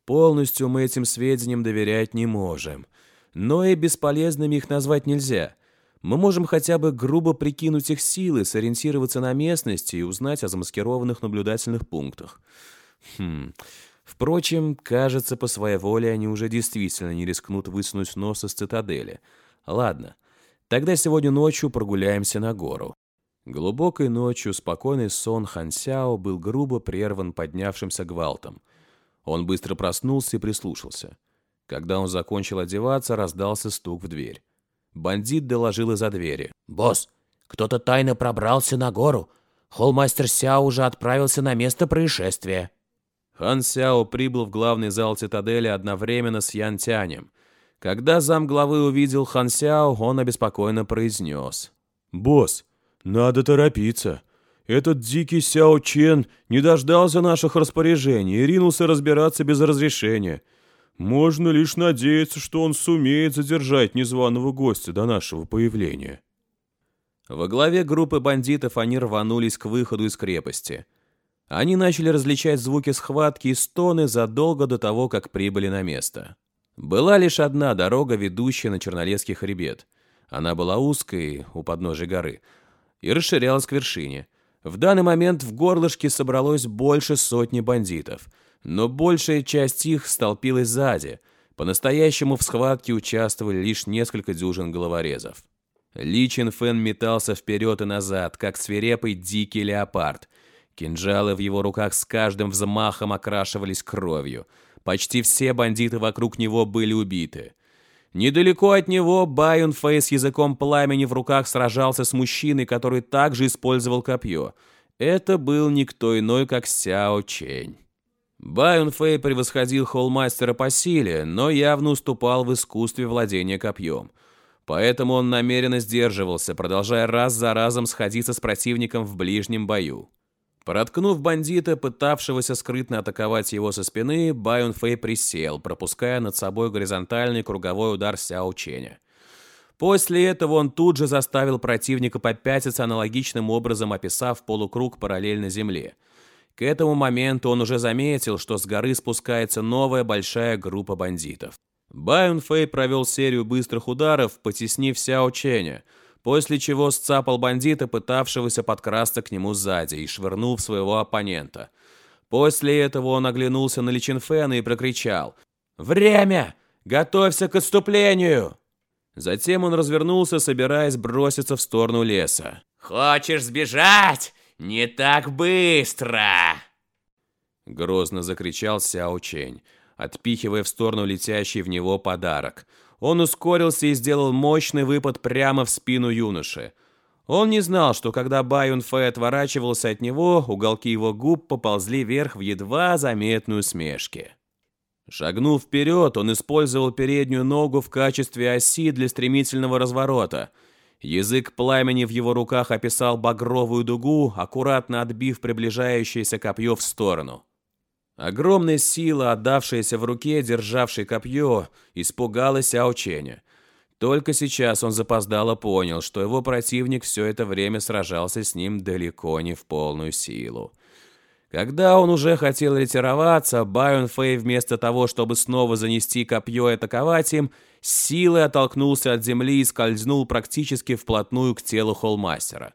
Полностью мы этим сведениям доверять не можем. Но и бесполезными их назвать нельзя. Мы можем хотя бы грубо прикинуть их силы, сориентироваться на местности и узнать о замаскированных наблюдательных пунктах. Хм. Впрочем, кажется, по своей воле они уже действительно не рискнут высунуть нос из цитадели. Ладно, тогда сегодня ночью прогуляемся на гору. Глубокой ночью спокойный сон Хан Сяо был грубо прерван поднявшимся гвалтом. Он быстро проснулся и прислушался. Когда он закончил одеваться, раздался стук в дверь. Бандит доложил из-за двери. «Босс, кто-то тайно пробрался на гору. Холмастер Сяо уже отправился на место происшествия». Хан Сяо прибыл в главный зал цитадели одновременно с Ян Тянем. Когда замглавы увидел Хан Сяо, он обеспокоенно произнес. «Босс, надо торопиться. Этот дикий Сяо Чен не дождался наших распоряжений и ринулся разбираться без разрешения. Можно лишь надеяться, что он сумеет задержать незваного гостя до нашего появления. Во главе группы бандитов они рванулись к выходу из крепости. Они начали различать звуки схватки и стоны задолго до того, как прибыли на место. Была лишь одна дорога, ведущая на Чернолесский хребет. Она была узкой у подножия горы, и расширялась к вершине. В данный момент в горлышке собралось больше сотни бандитов, но большая часть их столпилась сзади. По-настоящему в схватке участвовали лишь несколько дюжин головорезов. Ли Чин Фэн метался вперед и назад, как свирепый дикий леопард. Кинжалы в его руках с каждым взмахом окрашивались кровью. Почти все бандиты вокруг него были убиты. Недалеко от него Байон Фэй с языком пламени в руках сражался с мужчиной, который также использовал копье. Это был никто иной, как Сяо Чень. Байон Фэй превосходил холмастера по силе, но явно уступал в искусстве владения копьем. Поэтому он намеренно сдерживался, продолжая раз за разом сходиться с противником в ближнем бою. Проткнув бандита, пытавшегося скрытно атаковать его со спины, Байон Фэй присел, пропуская над собой горизонтальный круговой удар Сяо Ченя. После этого он тут же заставил противника попятиться аналогичным образом, описав полукруг параллельно земле. К этому моменту он уже заметил, что с горы спускается новая большая группа бандитов. Байон Фэй провел серию быстрых ударов, потеснив Сяо Ченя, после чего сцапал бандита, пытавшегося подкрасться к нему сзади, и швырнул в своего оппонента. После этого он оглянулся на Личинфена и прокричал «Время! Готовься к отступлению!» Затем он развернулся, собираясь броситься в сторону леса. «Хочешь сбежать? Не так быстро!» Грозно закричал Сяо Чень отпихивая в сторону летящий в него подарок. Он ускорился и сделал мощный выпад прямо в спину юноши. Он не знал, что когда Байон Фэй отворачивался от него, уголки его губ поползли вверх в едва заметную смешке. Шагнув вперед, он использовал переднюю ногу в качестве оси для стремительного разворота. Язык пламени в его руках описал багровую дугу, аккуратно отбив приближающееся копье в сторону. Огромная сила, отдавшаяся в руке, державшей копье, испугалась Аученя. Только сейчас он запоздало понял, что его противник все это время сражался с ним далеко не в полную силу. Когда он уже хотел ретироваться, Байон Фэй вместо того, чтобы снова занести копье и атаковать им, силой оттолкнулся от земли и скользнул практически вплотную к телу холмастера.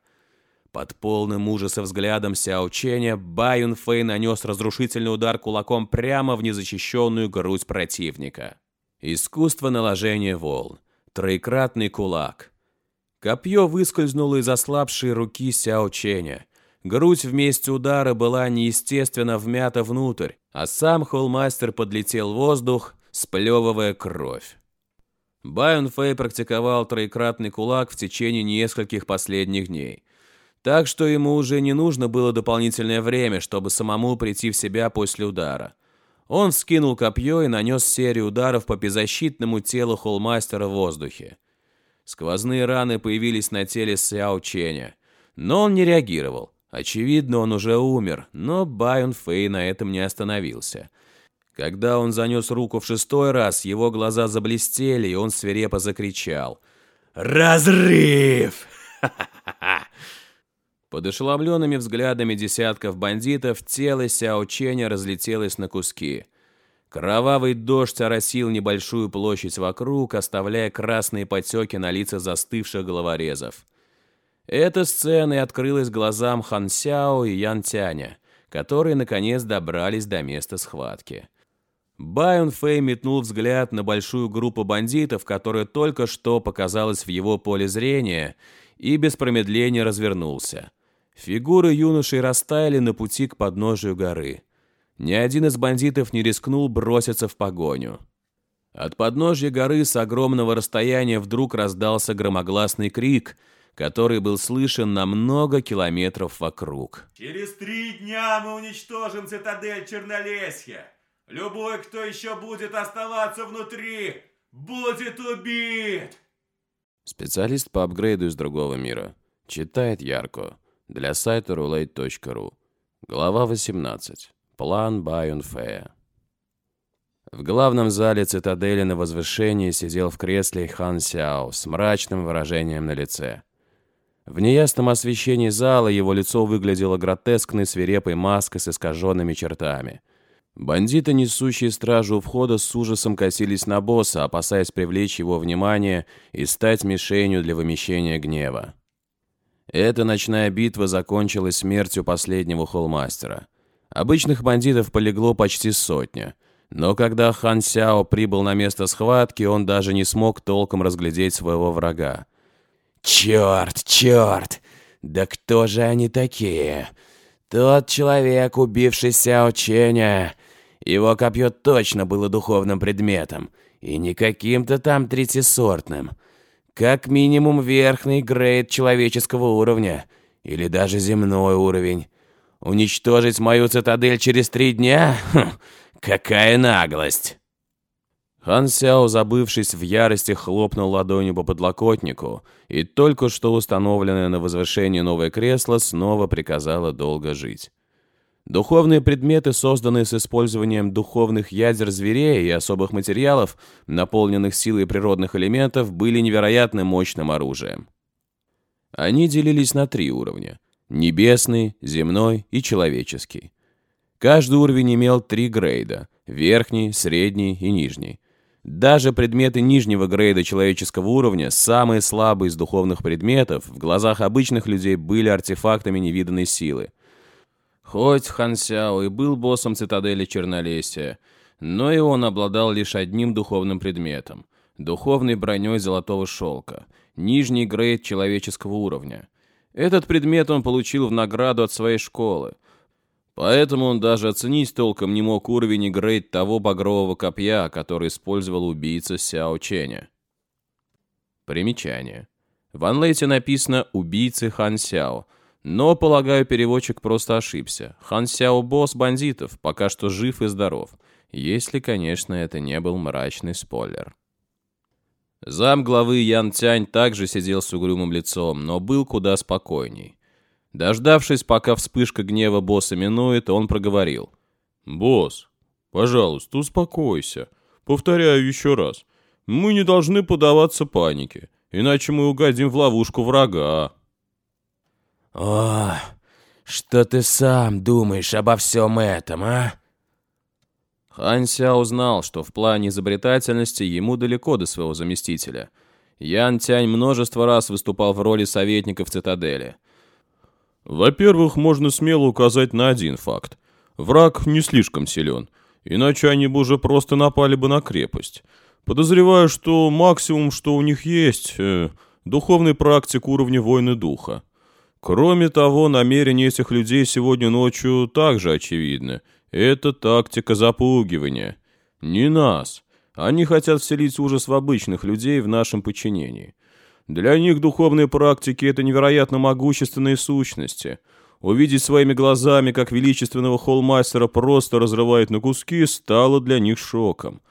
Под полным ужаса взглядом Сяо Ченя Байюн Фэй нанес разрушительный удар кулаком прямо в незащищенную грудь противника. Искусство наложения волн. Троекратный кулак. Копье выскользнуло из ослабшей руки Сяо Ченя. Грудь вместе удара была неестественно вмята внутрь, а сам холмастер подлетел в воздух, сплевывая кровь. Байон Фэй практиковал троекратный кулак в течение нескольких последних дней – так что ему уже не нужно было дополнительное время, чтобы самому прийти в себя после удара. Он скинул копье и нанес серию ударов по беззащитному телу холмастера в воздухе. Сквозные раны появились на теле Сяо Ченя, но он не реагировал. Очевидно, он уже умер, но Байон Фэй на этом не остановился. Когда он занес руку в шестой раз, его глаза заблестели, и он свирепо закричал. «Разрыв!» Под ошеломленными взглядами десятков бандитов тело Сяо Ченя разлетелось на куски. Кровавый дождь оросил небольшую площадь вокруг, оставляя красные потеки на лица застывших головорезов. Эта сцена и открылась глазам Хан Сяо и Ян Тяня, которые наконец добрались до места схватки. Байон Фэй метнул взгляд на большую группу бандитов, которая только что показалась в его поле зрения, и без промедления развернулся. Фигуры юношей растаяли на пути к подножию горы. Ни один из бандитов не рискнул броситься в погоню. От подножья горы с огромного расстояния вдруг раздался громогласный крик, который был слышен на много километров вокруг. «Через три дня мы уничтожим цитадель Чернолесья! Любой, кто еще будет оставаться внутри, будет убит!» Специалист по апгрейду из другого мира. Читает Ярко для сайта roulette.ru. Глава 18. План Байонфея. В главном зале цитадели на возвышении сидел в кресле Хан Сяо с мрачным выражением на лице. В неясном освещении зала его лицо выглядело гротескной свирепой маской с искаженными чертами. Бандиты, несущие стражу у входа, с ужасом косились на босса, опасаясь привлечь его внимание и стать мишенью для вымещения гнева. Эта ночная битва закончилась смертью последнего холмастера. Обычных бандитов полегло почти сотня. Но когда Хан Сяо прибыл на место схватки, он даже не смог толком разглядеть своего врага. «Черт, черт! Да кто же они такие? Тот человек, убивший Сяо Ченя. Его копье точно было духовным предметом, и не каким-то там третисортным. Как минимум верхний грейд человеческого уровня. Или даже земной уровень. Уничтожить мою цитадель через три дня? Хм, какая наглость! Хан Сяо, забывшись в ярости, хлопнул ладонью по подлокотнику, и только что установленное на возвышении новое кресло снова приказало долго жить. Духовные предметы, созданные с использованием духовных ядер зверей и особых материалов, наполненных силой природных элементов, были невероятно мощным оружием. Они делились на три уровня – небесный, земной и человеческий. Каждый уровень имел три грейда – верхний, средний и нижний. Даже предметы нижнего грейда человеческого уровня, самые слабые из духовных предметов, в глазах обычных людей были артефактами невиданной силы. Хоть Хан Сяо и был боссом цитадели Чернолесия, но и он обладал лишь одним духовным предметом – духовной броней золотого шелка, нижний грейд человеческого уровня. Этот предмет он получил в награду от своей школы – Поэтому он даже оценить толком не мог уровень и грейд того багрового копья, который использовал убийца Сяо Ченя. Примечание. В анлете написано «убийцы Хан Сяо», но, полагаю, переводчик просто ошибся. Хан Сяо – босс бандитов, пока что жив и здоров. Если, конечно, это не был мрачный спойлер. Зам главы Ян Тянь также сидел с угрюмым лицом, но был куда спокойней. Дождавшись, пока вспышка гнева босса минует, он проговорил. «Босс, пожалуйста, успокойся. Повторяю еще раз. Мы не должны поддаваться панике, иначе мы угодим в ловушку врага». «О, что ты сам думаешь обо всем этом, а?» Хан Ся узнал, что в плане изобретательности ему далеко до своего заместителя. Ян Тянь множество раз выступал в роли советника в цитадели – во-первых, можно смело указать на один факт. Враг не слишком силен, иначе они бы уже просто напали бы на крепость. Подозреваю, что максимум, что у них есть, э, духовный практик уровня войны духа. Кроме того, намерения этих людей сегодня ночью также очевидны. Это тактика запугивания. Не нас. Они хотят вселить ужас в обычных людей в нашем подчинении. Для них духовные практики — это невероятно могущественные сущности. Увидеть своими глазами, как величественного холмастера просто разрывает на куски, стало для них шоком.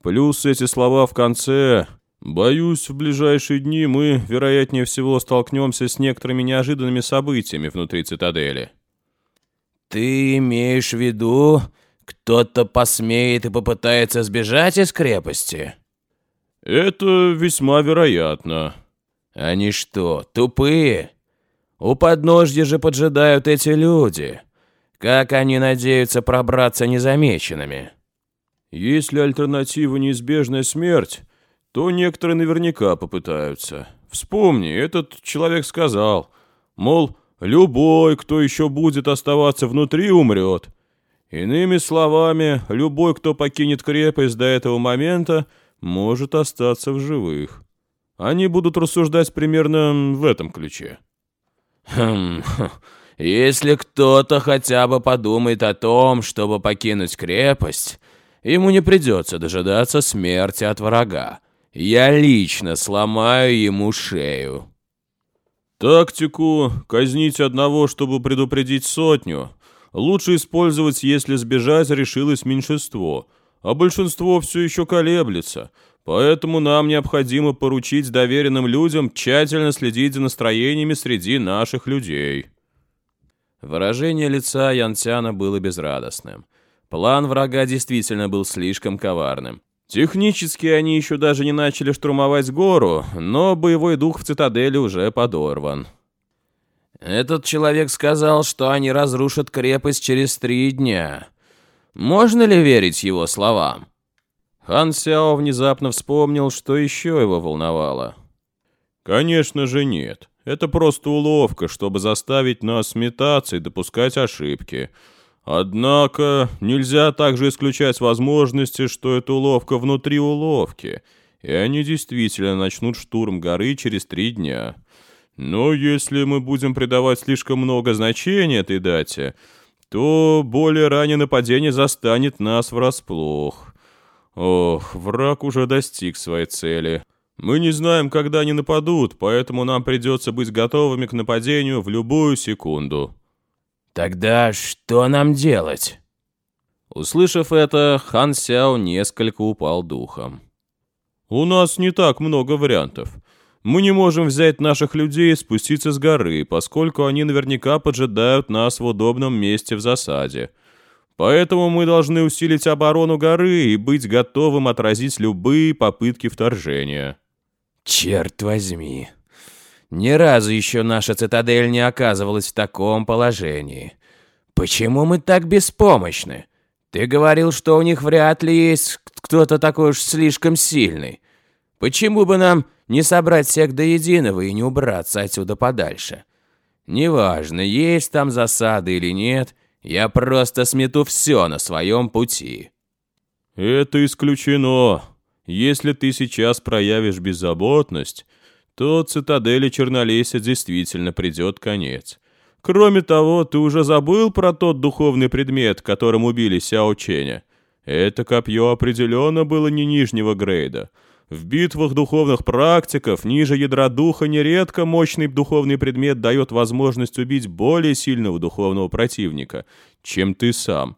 Плюс эти слова в конце... Боюсь, в ближайшие дни мы, вероятнее всего, столкнемся с некоторыми неожиданными событиями внутри цитадели. «Ты имеешь в виду, кто-то посмеет и попытается сбежать из крепости?» «Это весьма вероятно», они что, тупые? У подножья же поджидают эти люди. Как они надеются пробраться незамеченными? Если альтернатива неизбежная смерть, то некоторые наверняка попытаются. Вспомни, этот человек сказал, мол, любой, кто еще будет оставаться внутри, умрет. Иными словами, любой, кто покинет крепость до этого момента, может остаться в живых. Они будут рассуждать примерно в этом ключе. Хм, если кто-то хотя бы подумает о том, чтобы покинуть крепость, ему не придется дожидаться смерти от врага. Я лично сломаю ему шею. Тактику «казнить одного, чтобы предупредить сотню» лучше использовать, если сбежать решилось меньшинство, а большинство все еще колеблется – Поэтому нам необходимо поручить доверенным людям тщательно следить за настроениями среди наших людей». Выражение лица Янтяна было безрадостным. План врага действительно был слишком коварным. Технически они еще даже не начали штурмовать гору, но боевой дух в цитадели уже подорван. «Этот человек сказал, что они разрушат крепость через три дня. Можно ли верить его словам?» Хан Сяо внезапно вспомнил, что еще его волновало. «Конечно же нет. Это просто уловка, чтобы заставить нас метаться и допускать ошибки. Однако нельзя также исключать возможности, что это уловка внутри уловки, и они действительно начнут штурм горы через три дня. Но если мы будем придавать слишком много значения этой дате, то более раннее нападение застанет нас врасплох». Ох, враг уже достиг своей цели. Мы не знаем, когда они нападут, поэтому нам придется быть готовыми к нападению в любую секунду. Тогда что нам делать? Услышав это, Хан Сяо несколько упал духом. «У нас не так много вариантов. Мы не можем взять наших людей и спуститься с горы, поскольку они наверняка поджидают нас в удобном месте в засаде. Поэтому мы должны усилить оборону горы и быть готовым отразить любые попытки вторжения». «Черт возьми! Ни разу еще наша цитадель не оказывалась в таком положении. Почему мы так беспомощны?» Ты говорил, что у них вряд ли есть кто-то такой уж слишком сильный. Почему бы нам не собрать всех до единого и не убраться отсюда подальше? Неважно, есть там засады или нет, я просто смету все на своем пути. Это исключено. Если ты сейчас проявишь беззаботность, то цитадели Чернолесья действительно придет конец. Кроме того, ты уже забыл про тот духовный предмет, которым убили Сяо Ченя. Это копье определенно было не нижнего грейда. В битвах духовных практиков ниже ядра духа нередко мощный духовный предмет дает возможность убить более сильного духовного противника, чем ты сам.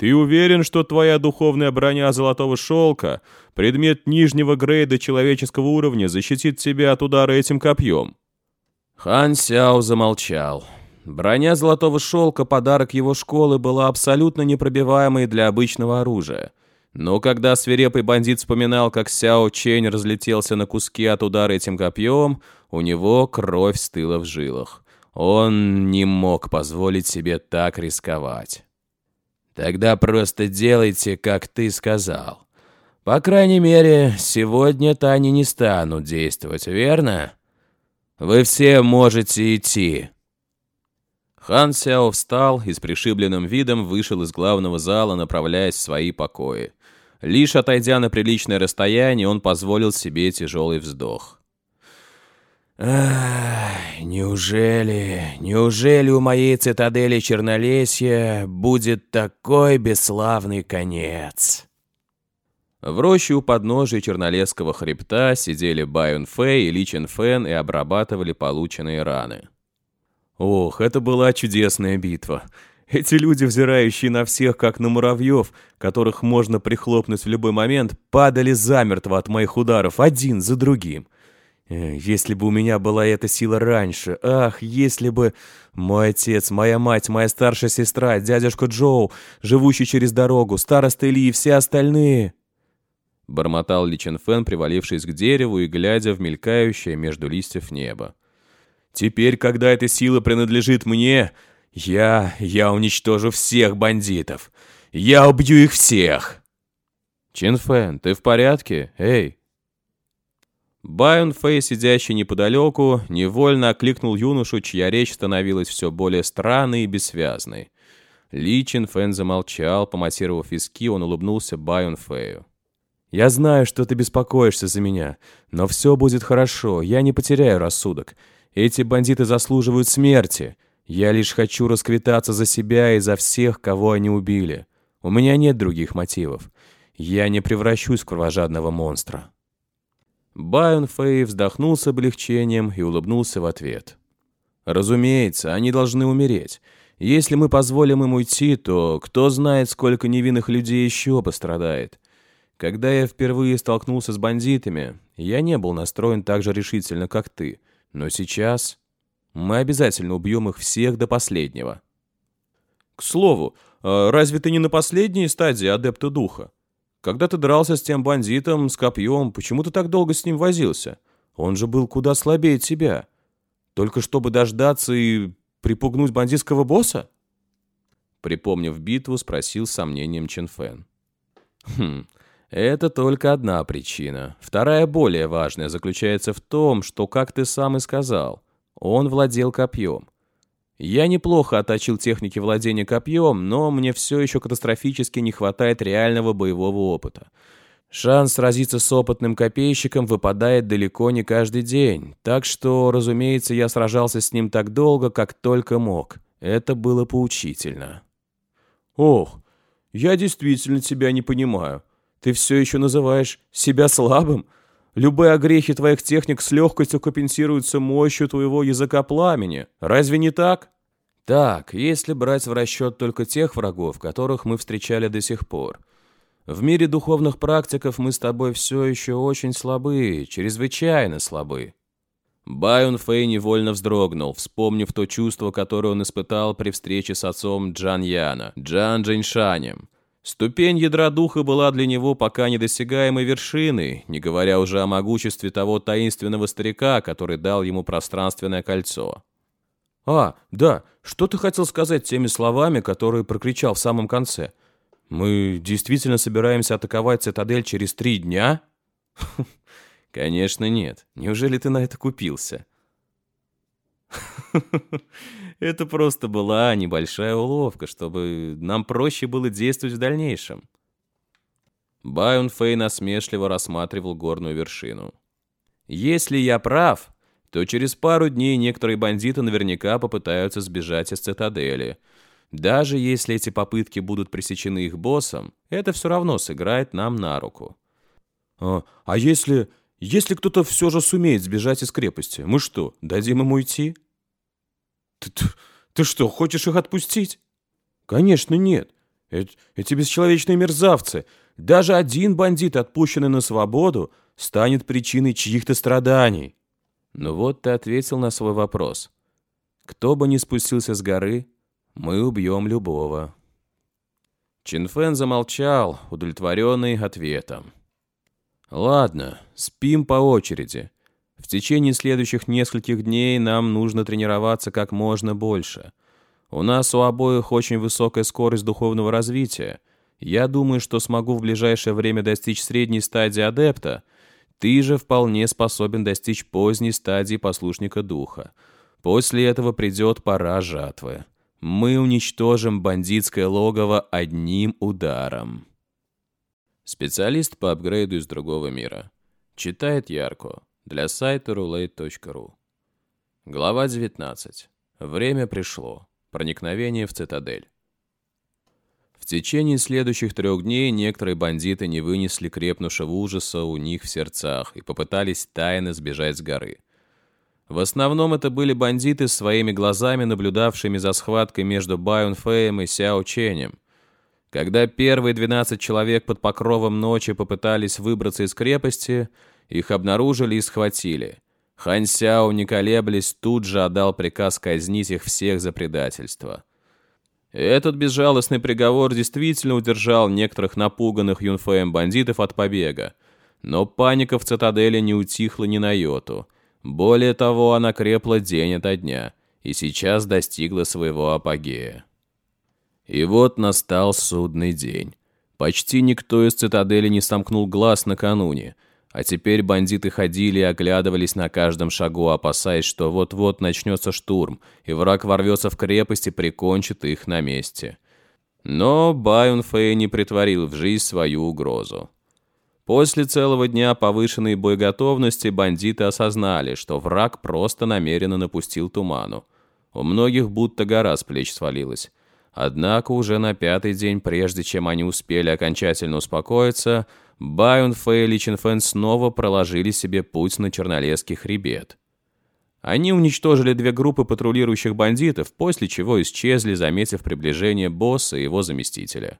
Ты уверен, что твоя духовная броня золотого шелка, предмет нижнего грейда человеческого уровня, защитит тебя от удара этим копьем?» Хан Сяо замолчал. Броня золотого шелка, подарок его школы, была абсолютно непробиваемой для обычного оружия. Но когда свирепый бандит вспоминал, как Сяо Чень разлетелся на куски от удара этим копьем, у него кровь стыла в жилах. Он не мог позволить себе так рисковать. «Тогда просто делайте, как ты сказал. По крайней мере, сегодня-то они не станут действовать, верно? Вы все можете идти». Хан Сяо встал и с пришибленным видом вышел из главного зала, направляясь в свои покои. Лишь отойдя на приличное расстояние, он позволил себе тяжелый вздох. Ах, неужели, неужели у моей цитадели Чернолесья будет такой бесславный конец? В роще у подножия Чернолесского хребта сидели Байон Фэй и Ли Чен Фэн и обрабатывали полученные раны. Ох, это была чудесная битва. Эти люди, взирающие на всех, как на муравьев, которых можно прихлопнуть в любой момент, падали замертво от моих ударов, один за другим. Э, если бы у меня была эта сила раньше, ах, если бы мой отец, моя мать, моя старшая сестра, дядюшка Джоу, живущий через дорогу, староста Ильи и все остальные... Бормотал Ли Чен Фэн, привалившись к дереву и глядя в мелькающее между листьев небо. Теперь, когда эта сила принадлежит мне, я... я уничтожу всех бандитов. Я убью их всех!» «Чин Фэн, ты в порядке? Эй!» Байон Фэй, сидящий неподалеку, невольно окликнул юношу, чья речь становилась все более странной и бессвязной. Ли Чин Фэн замолчал, помассировав виски, он улыбнулся Байон Фэю. «Я знаю, что ты беспокоишься за меня, но все будет хорошо, я не потеряю рассудок. Эти бандиты заслуживают смерти. Я лишь хочу расквитаться за себя и за всех, кого они убили. У меня нет других мотивов. Я не превращусь в кровожадного монстра». Байон Фэй вздохнул с облегчением и улыбнулся в ответ. «Разумеется, они должны умереть. Если мы позволим им уйти, то кто знает, сколько невинных людей еще пострадает. Когда я впервые столкнулся с бандитами, я не был настроен так же решительно, как ты. Но сейчас мы обязательно убьем их всех до последнего. К слову, а разве ты не на последней стадии адепта духа? Когда ты дрался с тем бандитом с копьем, почему ты так долго с ним возился? Он же был куда слабее тебя. Только чтобы дождаться и припугнуть бандитского босса? Припомнив битву, спросил с сомнением Чен Фэн. Хм, это только одна причина. Вторая, более важная, заключается в том, что, как ты сам и сказал, он владел копьем. Я неплохо отточил техники владения копьем, но мне все еще катастрофически не хватает реального боевого опыта. Шанс сразиться с опытным копейщиком выпадает далеко не каждый день, так что, разумеется, я сражался с ним так долго, как только мог. Это было поучительно. «Ох, я действительно тебя не понимаю. Ты все еще называешь себя слабым? Любые огрехи твоих техник с легкостью компенсируются мощью твоего языка пламени. Разве не так? Так, если брать в расчет только тех врагов, которых мы встречали до сих пор. В мире духовных практиков мы с тобой все еще очень слабы, чрезвычайно слабы. Байон Фэй невольно вздрогнул, вспомнив то чувство, которое он испытал при встрече с отцом Джан Яна, Джан Джиньшанем. Ступень ядра духа была для него пока недосягаемой вершиной, не говоря уже о могуществе того таинственного старика, который дал ему пространственное кольцо. «А, да, что ты хотел сказать теми словами, которые прокричал в самом конце? Мы действительно собираемся атаковать цитадель через три дня?» «Конечно нет. Неужели ты на это купился?» Это просто была небольшая уловка, чтобы нам проще было действовать в дальнейшем. Байон Фэй насмешливо рассматривал горную вершину. «Если я прав, то через пару дней некоторые бандиты наверняка попытаются сбежать из цитадели. Даже если эти попытки будут пресечены их боссом, это все равно сыграет нам на руку. А, а если... если кто-то все же сумеет сбежать из крепости, мы что, дадим ему уйти? Ты, ты, ты что, хочешь их отпустить? Конечно, нет. Эти, бесчеловечные мерзавцы. Даже один бандит, отпущенный на свободу, станет причиной чьих-то страданий. Ну вот ты ответил на свой вопрос. Кто бы ни спустился с горы, мы убьем любого. Чинфен замолчал, удовлетворенный ответом. Ладно, спим по очереди. В течение следующих нескольких дней нам нужно тренироваться как можно больше. У нас у обоих очень высокая скорость духовного развития. Я думаю, что смогу в ближайшее время достичь средней стадии адепта — ты же вполне способен достичь поздней стадии послушника духа. После этого придет пора жатвы. Мы уничтожим бандитское логово одним ударом. Специалист по апгрейду из другого мира. Читает Ярко. Для сайта roulette.ru. Глава 19. Время пришло. Проникновение в цитадель. В течение следующих трех дней некоторые бандиты не вынесли крепнувшего ужаса у них в сердцах и попытались тайно сбежать с горы. В основном это были бандиты своими глазами, наблюдавшими за схваткой между Байон Фэем и Сяо Ченем. Когда первые 12 человек под покровом ночи попытались выбраться из крепости, их обнаружили и схватили. Хань Сяо, не колеблясь, тут же отдал приказ казнить их всех за предательство. Этот безжалостный приговор действительно удержал некоторых напуганных Юнфеем бандитов от побега. Но паника в цитадели не утихла ни на йоту. Более того, она крепла день ото дня и сейчас достигла своего апогея. И вот настал судный день. Почти никто из цитадели не сомкнул глаз накануне – а теперь бандиты ходили и оглядывались на каждом шагу, опасаясь, что вот-вот начнется штурм, и враг ворвется в крепость и прикончит их на месте. Но Байон Фэй не притворил в жизнь свою угрозу. После целого дня повышенной боеготовности бандиты осознали, что враг просто намеренно напустил туману. У многих будто гора с плеч свалилась. Однако уже на пятый день, прежде чем они успели окончательно успокоиться, Байон и Личинфэн снова проложили себе путь на Чернолесский хребет. Они уничтожили две группы патрулирующих бандитов, после чего исчезли, заметив приближение босса и его заместителя.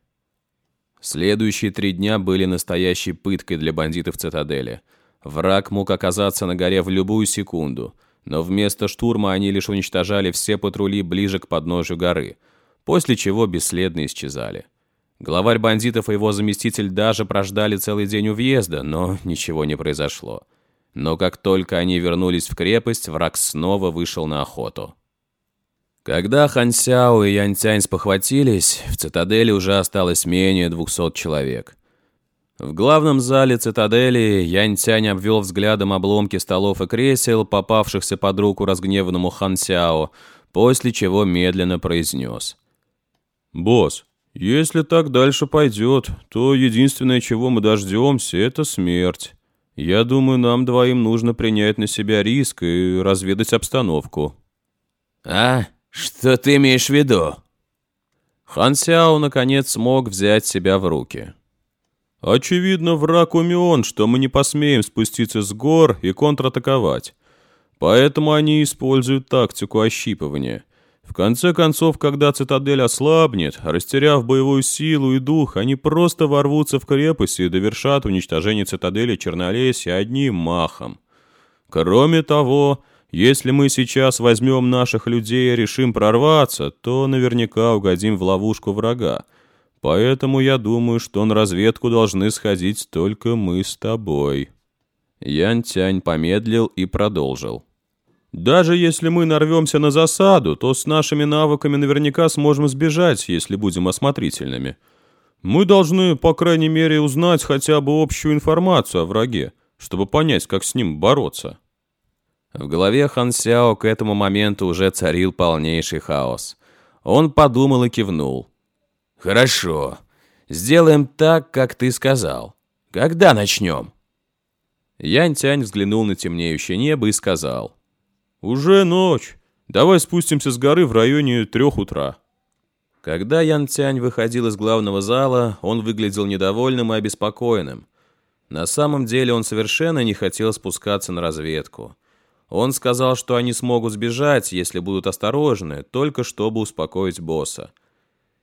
Следующие три дня были настоящей пыткой для бандитов цитадели. Враг мог оказаться на горе в любую секунду, но вместо штурма они лишь уничтожали все патрули ближе к подножию горы, после чего бесследно исчезали. Главарь бандитов и его заместитель даже прождали целый день у въезда, но ничего не произошло. Но как только они вернулись в крепость, враг снова вышел на охоту. Когда Хан Сяо и Янь Тянь спохватились, в цитадели уже осталось менее 200 человек. В главном зале цитадели Янь Тянь обвел взглядом обломки столов и кресел, попавшихся под руку разгневанному Хан Сяо, после чего медленно произнес. «Босс, если так дальше пойдет, то единственное, чего мы дождемся, это смерть. Я думаю, нам двоим нужно принять на себя риск и разведать обстановку». «А? Что ты имеешь в виду?» Хан Сяо, наконец, смог взять себя в руки. «Очевидно, враг умен, что мы не посмеем спуститься с гор и контратаковать. Поэтому они используют тактику ощипывания. В конце концов, когда цитадель ослабнет, растеряв боевую силу и дух, они просто ворвутся в крепость и довершат уничтожение цитадели Чернолесья одним махом. Кроме того, если мы сейчас возьмем наших людей и решим прорваться, то наверняка угодим в ловушку врага. Поэтому я думаю, что на разведку должны сходить только мы с тобой». Ян Тянь помедлил и продолжил. Даже если мы нарвемся на засаду, то с нашими навыками наверняка сможем сбежать, если будем осмотрительными. Мы должны, по крайней мере, узнать хотя бы общую информацию о враге, чтобы понять, как с ним бороться». В голове Хан Сяо к этому моменту уже царил полнейший хаос. Он подумал и кивнул. «Хорошо. Сделаем так, как ты сказал. Когда начнем?» Янь Тянь взглянул на темнеющее небо и сказал. «Уже ночь. Давай спустимся с горы в районе трех утра». Когда Ян Тянь выходил из главного зала, он выглядел недовольным и обеспокоенным. На самом деле он совершенно не хотел спускаться на разведку. Он сказал, что они смогут сбежать, если будут осторожны, только чтобы успокоить босса.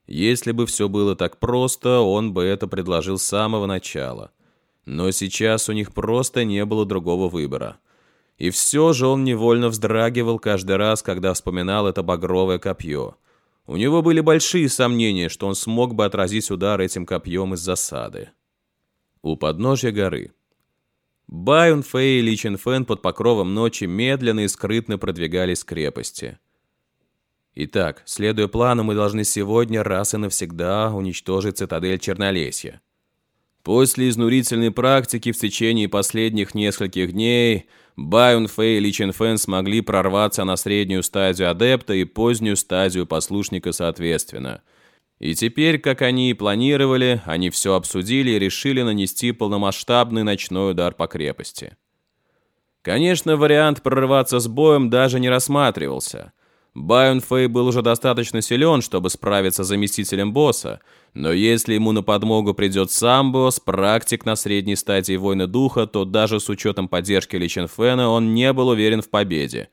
Если бы все было так просто, он бы это предложил с самого начала. Но сейчас у них просто не было другого выбора. И все же он невольно вздрагивал каждый раз, когда вспоминал это багровое копье. У него были большие сомнения, что он смог бы отразить удар этим копьем из засады. У подножья горы. Байон, Фэй и Ли Чин Фэн под покровом ночи медленно и скрытно продвигались к крепости. Итак, следуя плану, мы должны сегодня раз и навсегда уничтожить цитадель Чернолесья. После изнурительной практики в течение последних нескольких дней Байон Фэй и Ли Чен Фэн смогли прорваться на среднюю стадию адепта и позднюю стадию послушника соответственно. И теперь, как они и планировали, они все обсудили и решили нанести полномасштабный ночной удар по крепости. Конечно, вариант прорываться с боем даже не рассматривался – Байон Фэй был уже достаточно силен, чтобы справиться с заместителем босса, но если ему на подмогу придет сам босс, практик на средней стадии войны духа, то даже с учетом поддержки Ли Чен Фэна он не был уверен в победе.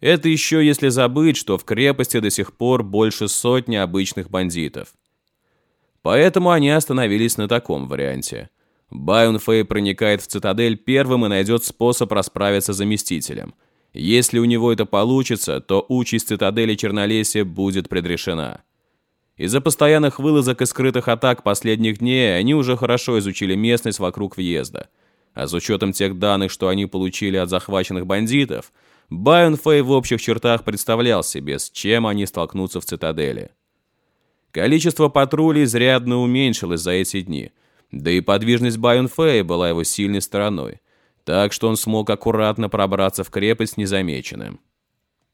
Это еще если забыть, что в крепости до сих пор больше сотни обычных бандитов. Поэтому они остановились на таком варианте. Байон Фэй проникает в цитадель первым и найдет способ расправиться с заместителем – если у него это получится, то участь цитадели Чернолесья будет предрешена. Из-за постоянных вылазок и скрытых атак последних дней они уже хорошо изучили местность вокруг въезда. А с учетом тех данных, что они получили от захваченных бандитов, Байон Фэй в общих чертах представлял себе, с чем они столкнутся в цитадели. Количество патрулей изрядно уменьшилось за эти дни, да и подвижность Байон Фэя была его сильной стороной так что он смог аккуратно пробраться в крепость незамеченным.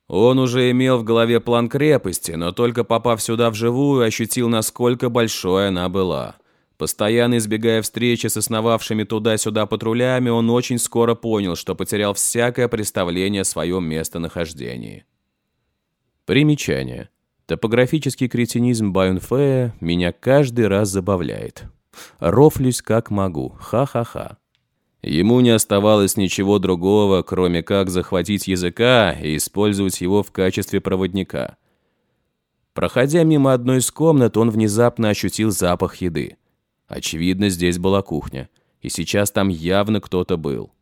Он уже имел в голове план крепости, но только попав сюда вживую, ощутил, насколько большой она была. Постоянно избегая встречи с основавшими туда-сюда патрулями, он очень скоро понял, что потерял всякое представление о своем местонахождении. Примечание. Топографический кретинизм Байонфея меня каждый раз забавляет. Рофлюсь как могу. Ха-ха-ха. Ему не оставалось ничего другого, кроме как захватить языка и использовать его в качестве проводника. Проходя мимо одной из комнат, он внезапно ощутил запах еды. Очевидно, здесь была кухня, и сейчас там явно кто-то был.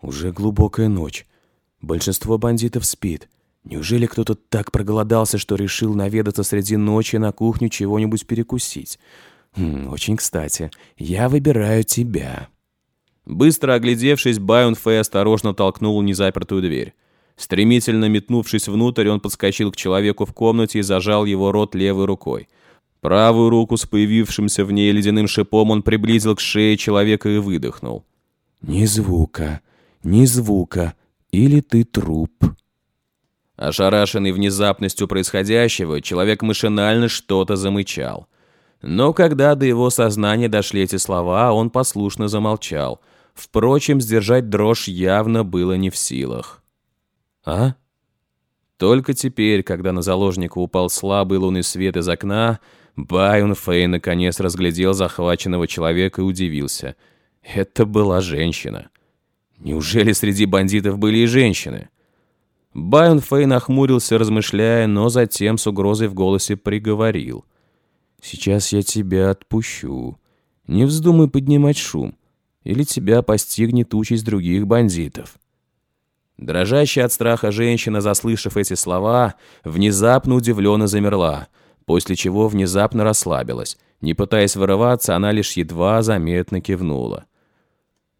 Уже глубокая ночь. Большинство бандитов спит. Неужели кто-то так проголодался, что решил наведаться среди ночи на кухню чего-нибудь перекусить? Хм, очень кстати. Я выбираю тебя. Быстро оглядевшись, Байон Фэй осторожно толкнул незапертую дверь. Стремительно метнувшись внутрь, он подскочил к человеку в комнате и зажал его рот левой рукой. Правую руку с появившимся в ней ледяным шипом он приблизил к шее человека и выдохнул. «Ни звука, ни звука, или ты труп». Ошарашенный внезапностью происходящего, человек машинально что-то замычал. Но когда до его сознания дошли эти слова, он послушно замолчал. Впрочем, сдержать дрожь явно было не в силах. «А?» Только теперь, когда на заложника упал слабый лунный свет из окна, Байон Фэй наконец разглядел захваченного человека и удивился. Это была женщина. Неужели среди бандитов были и женщины? Байон Фэй нахмурился, размышляя, но затем с угрозой в голосе приговорил. «Сейчас я тебя отпущу. Не вздумай поднимать шум, или тебя постигнет участь других бандитов». Дрожащая от страха женщина, заслышав эти слова, внезапно удивленно замерла, после чего внезапно расслабилась. Не пытаясь вырываться, она лишь едва заметно кивнула.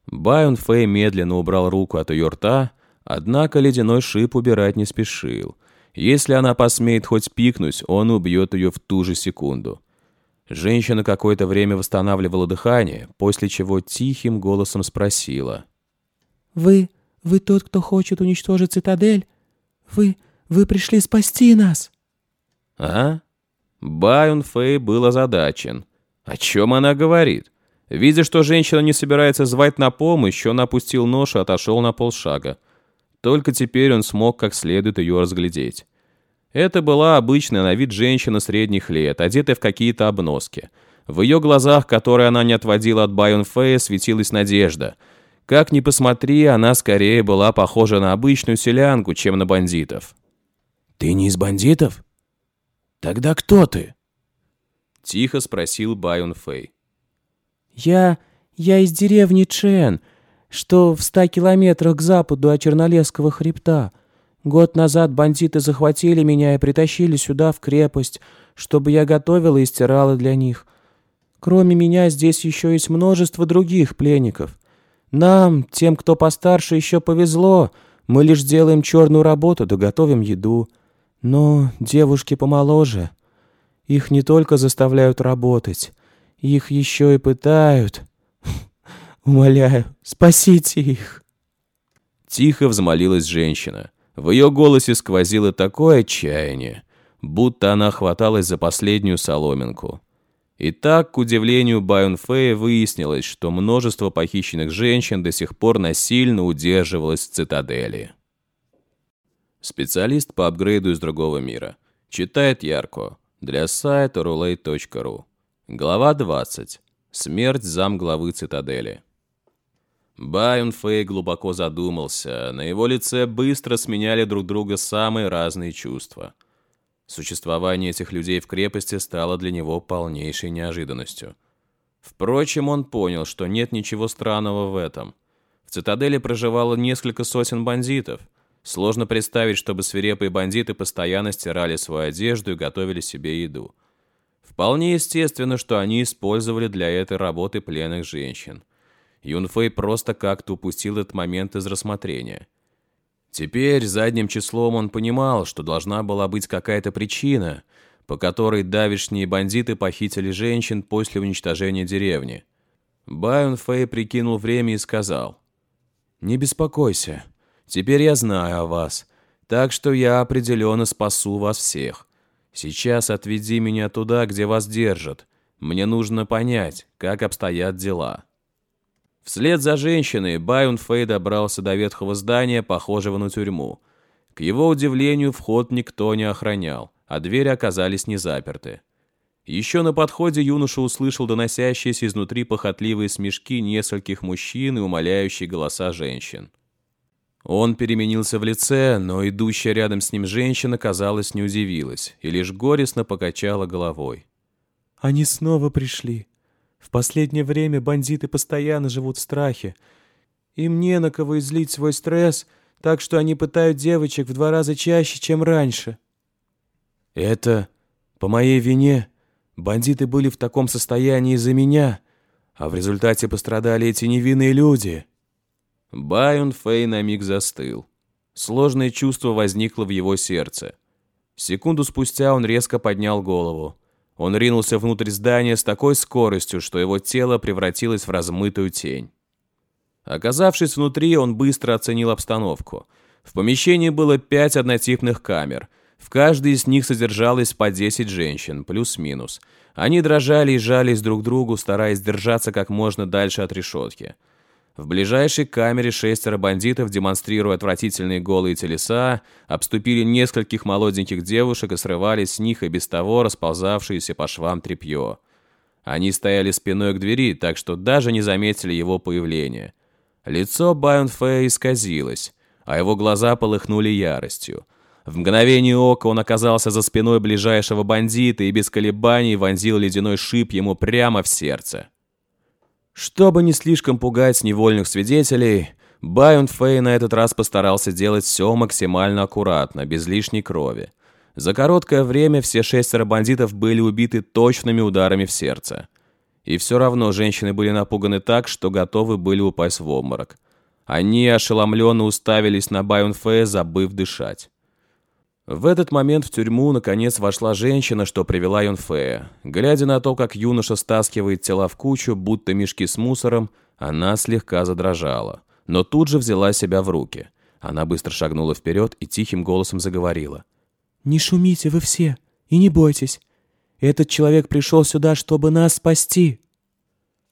Байон Фэй медленно убрал руку от ее рта, однако ледяной шип убирать не спешил. Если она посмеет хоть пикнуть, он убьет ее в ту же секунду. Женщина какое-то время восстанавливала дыхание, после чего тихим голосом спросила. «Вы вы тот, кто хочет уничтожить цитадель? Вы... вы пришли спасти нас!» «А?» Байон Фэй был озадачен. О чем она говорит? Видя, что женщина не собирается звать на помощь, он опустил нож и отошел на полшага. Только теперь он смог как следует ее разглядеть. Это была обычная на вид женщина средних лет, одетая в какие-то обноски. В ее глазах, которые она не отводила от Байон Фэя, светилась надежда — как ни посмотри, она скорее была похожа на обычную селянку, чем на бандитов. «Ты не из бандитов? Тогда кто ты?» Тихо спросил Байон Фэй. «Я... я из деревни Чен, что в ста километрах к западу от Чернолесского хребта. Год назад бандиты захватили меня и притащили сюда, в крепость, чтобы я готовила и стирала для них. Кроме меня здесь еще есть множество других пленников. Нам, тем, кто постарше, еще повезло. Мы лишь делаем черную работу да готовим еду. Но девушки помоложе. Их не только заставляют работать, их еще и пытают. Умоляю, спасите их. Тихо взмолилась женщина. В ее голосе сквозило такое отчаяние, будто она хваталась за последнюю соломинку. И так, к удивлению Байонфея, выяснилось, что множество похищенных женщин до сих пор насильно удерживалось в цитадели. Специалист по апгрейду из другого мира. Читает Ярко. Для сайта roulette.ru. Глава 20. Смерть замглавы цитадели. Байон Фэй глубоко задумался. На его лице быстро сменяли друг друга самые разные чувства – Существование этих людей в крепости стало для него полнейшей неожиданностью. Впрочем, он понял, что нет ничего странного в этом. В цитадели проживало несколько сотен бандитов. Сложно представить, чтобы свирепые бандиты постоянно стирали свою одежду и готовили себе еду. Вполне естественно, что они использовали для этой работы пленных женщин. Юнфэй просто как-то упустил этот момент из рассмотрения – Теперь задним числом он понимал, что должна была быть какая-то причина, по которой давишние бандиты похитили женщин после уничтожения деревни. Байон Фэй прикинул время и сказал, «Не беспокойся, теперь я знаю о вас, так что я определенно спасу вас всех. Сейчас отведи меня туда, где вас держат. Мне нужно понять, как обстоят дела». Вслед за женщиной Байон Фэй добрался до ветхого здания, похожего на тюрьму. К его удивлению, вход никто не охранял, а двери оказались не заперты. Еще на подходе юноша услышал доносящиеся изнутри похотливые смешки нескольких мужчин и умоляющие голоса женщин. Он переменился в лице, но идущая рядом с ним женщина, казалось, не удивилась и лишь горестно покачала головой. «Они снова пришли. В последнее время бандиты постоянно живут в страхе. Им не на кого излить свой стресс, так что они пытают девочек в два раза чаще, чем раньше. Это по моей вине. Бандиты были в таком состоянии из-за меня, а в результате пострадали эти невинные люди. Байон Фэй на миг застыл. Сложное чувство возникло в его сердце. Секунду спустя он резко поднял голову. Он ринулся внутрь здания с такой скоростью, что его тело превратилось в размытую тень. Оказавшись внутри, он быстро оценил обстановку. В помещении было пять однотипных камер. В каждой из них содержалось по 10 женщин, плюс-минус. Они дрожали и жались друг к другу, стараясь держаться как можно дальше от решетки. В ближайшей камере шестеро бандитов, демонстрируя отвратительные голые телеса, обступили нескольких молоденьких девушек и срывали с них и без того расползавшиеся по швам тряпье. Они стояли спиной к двери, так что даже не заметили его появления. Лицо Байон Фэя исказилось. а его глаза полыхнули яростью. В мгновение ока он оказался за спиной ближайшего бандита и без колебаний вонзил ледяной шип ему прямо в сердце. Чтобы не слишком пугать невольных свидетелей, Байон Фэй на этот раз постарался делать все максимально аккуратно, без лишней крови. За короткое время все шестеро бандитов были убиты точными ударами в сердце. И все равно женщины были напуганы так, что готовы были упасть в обморок. Они ошеломленно уставились на Байон Фэя, забыв дышать. В этот момент в тюрьму наконец вошла женщина, что привела Юнфея. Глядя на то, как юноша стаскивает тела в кучу, будто мешки с мусором, она слегка задрожала. Но тут же взяла себя в руки. Она быстро шагнула вперед и тихим голосом заговорила. «Не шумите вы все и не бойтесь. Этот человек пришел сюда, чтобы нас спасти».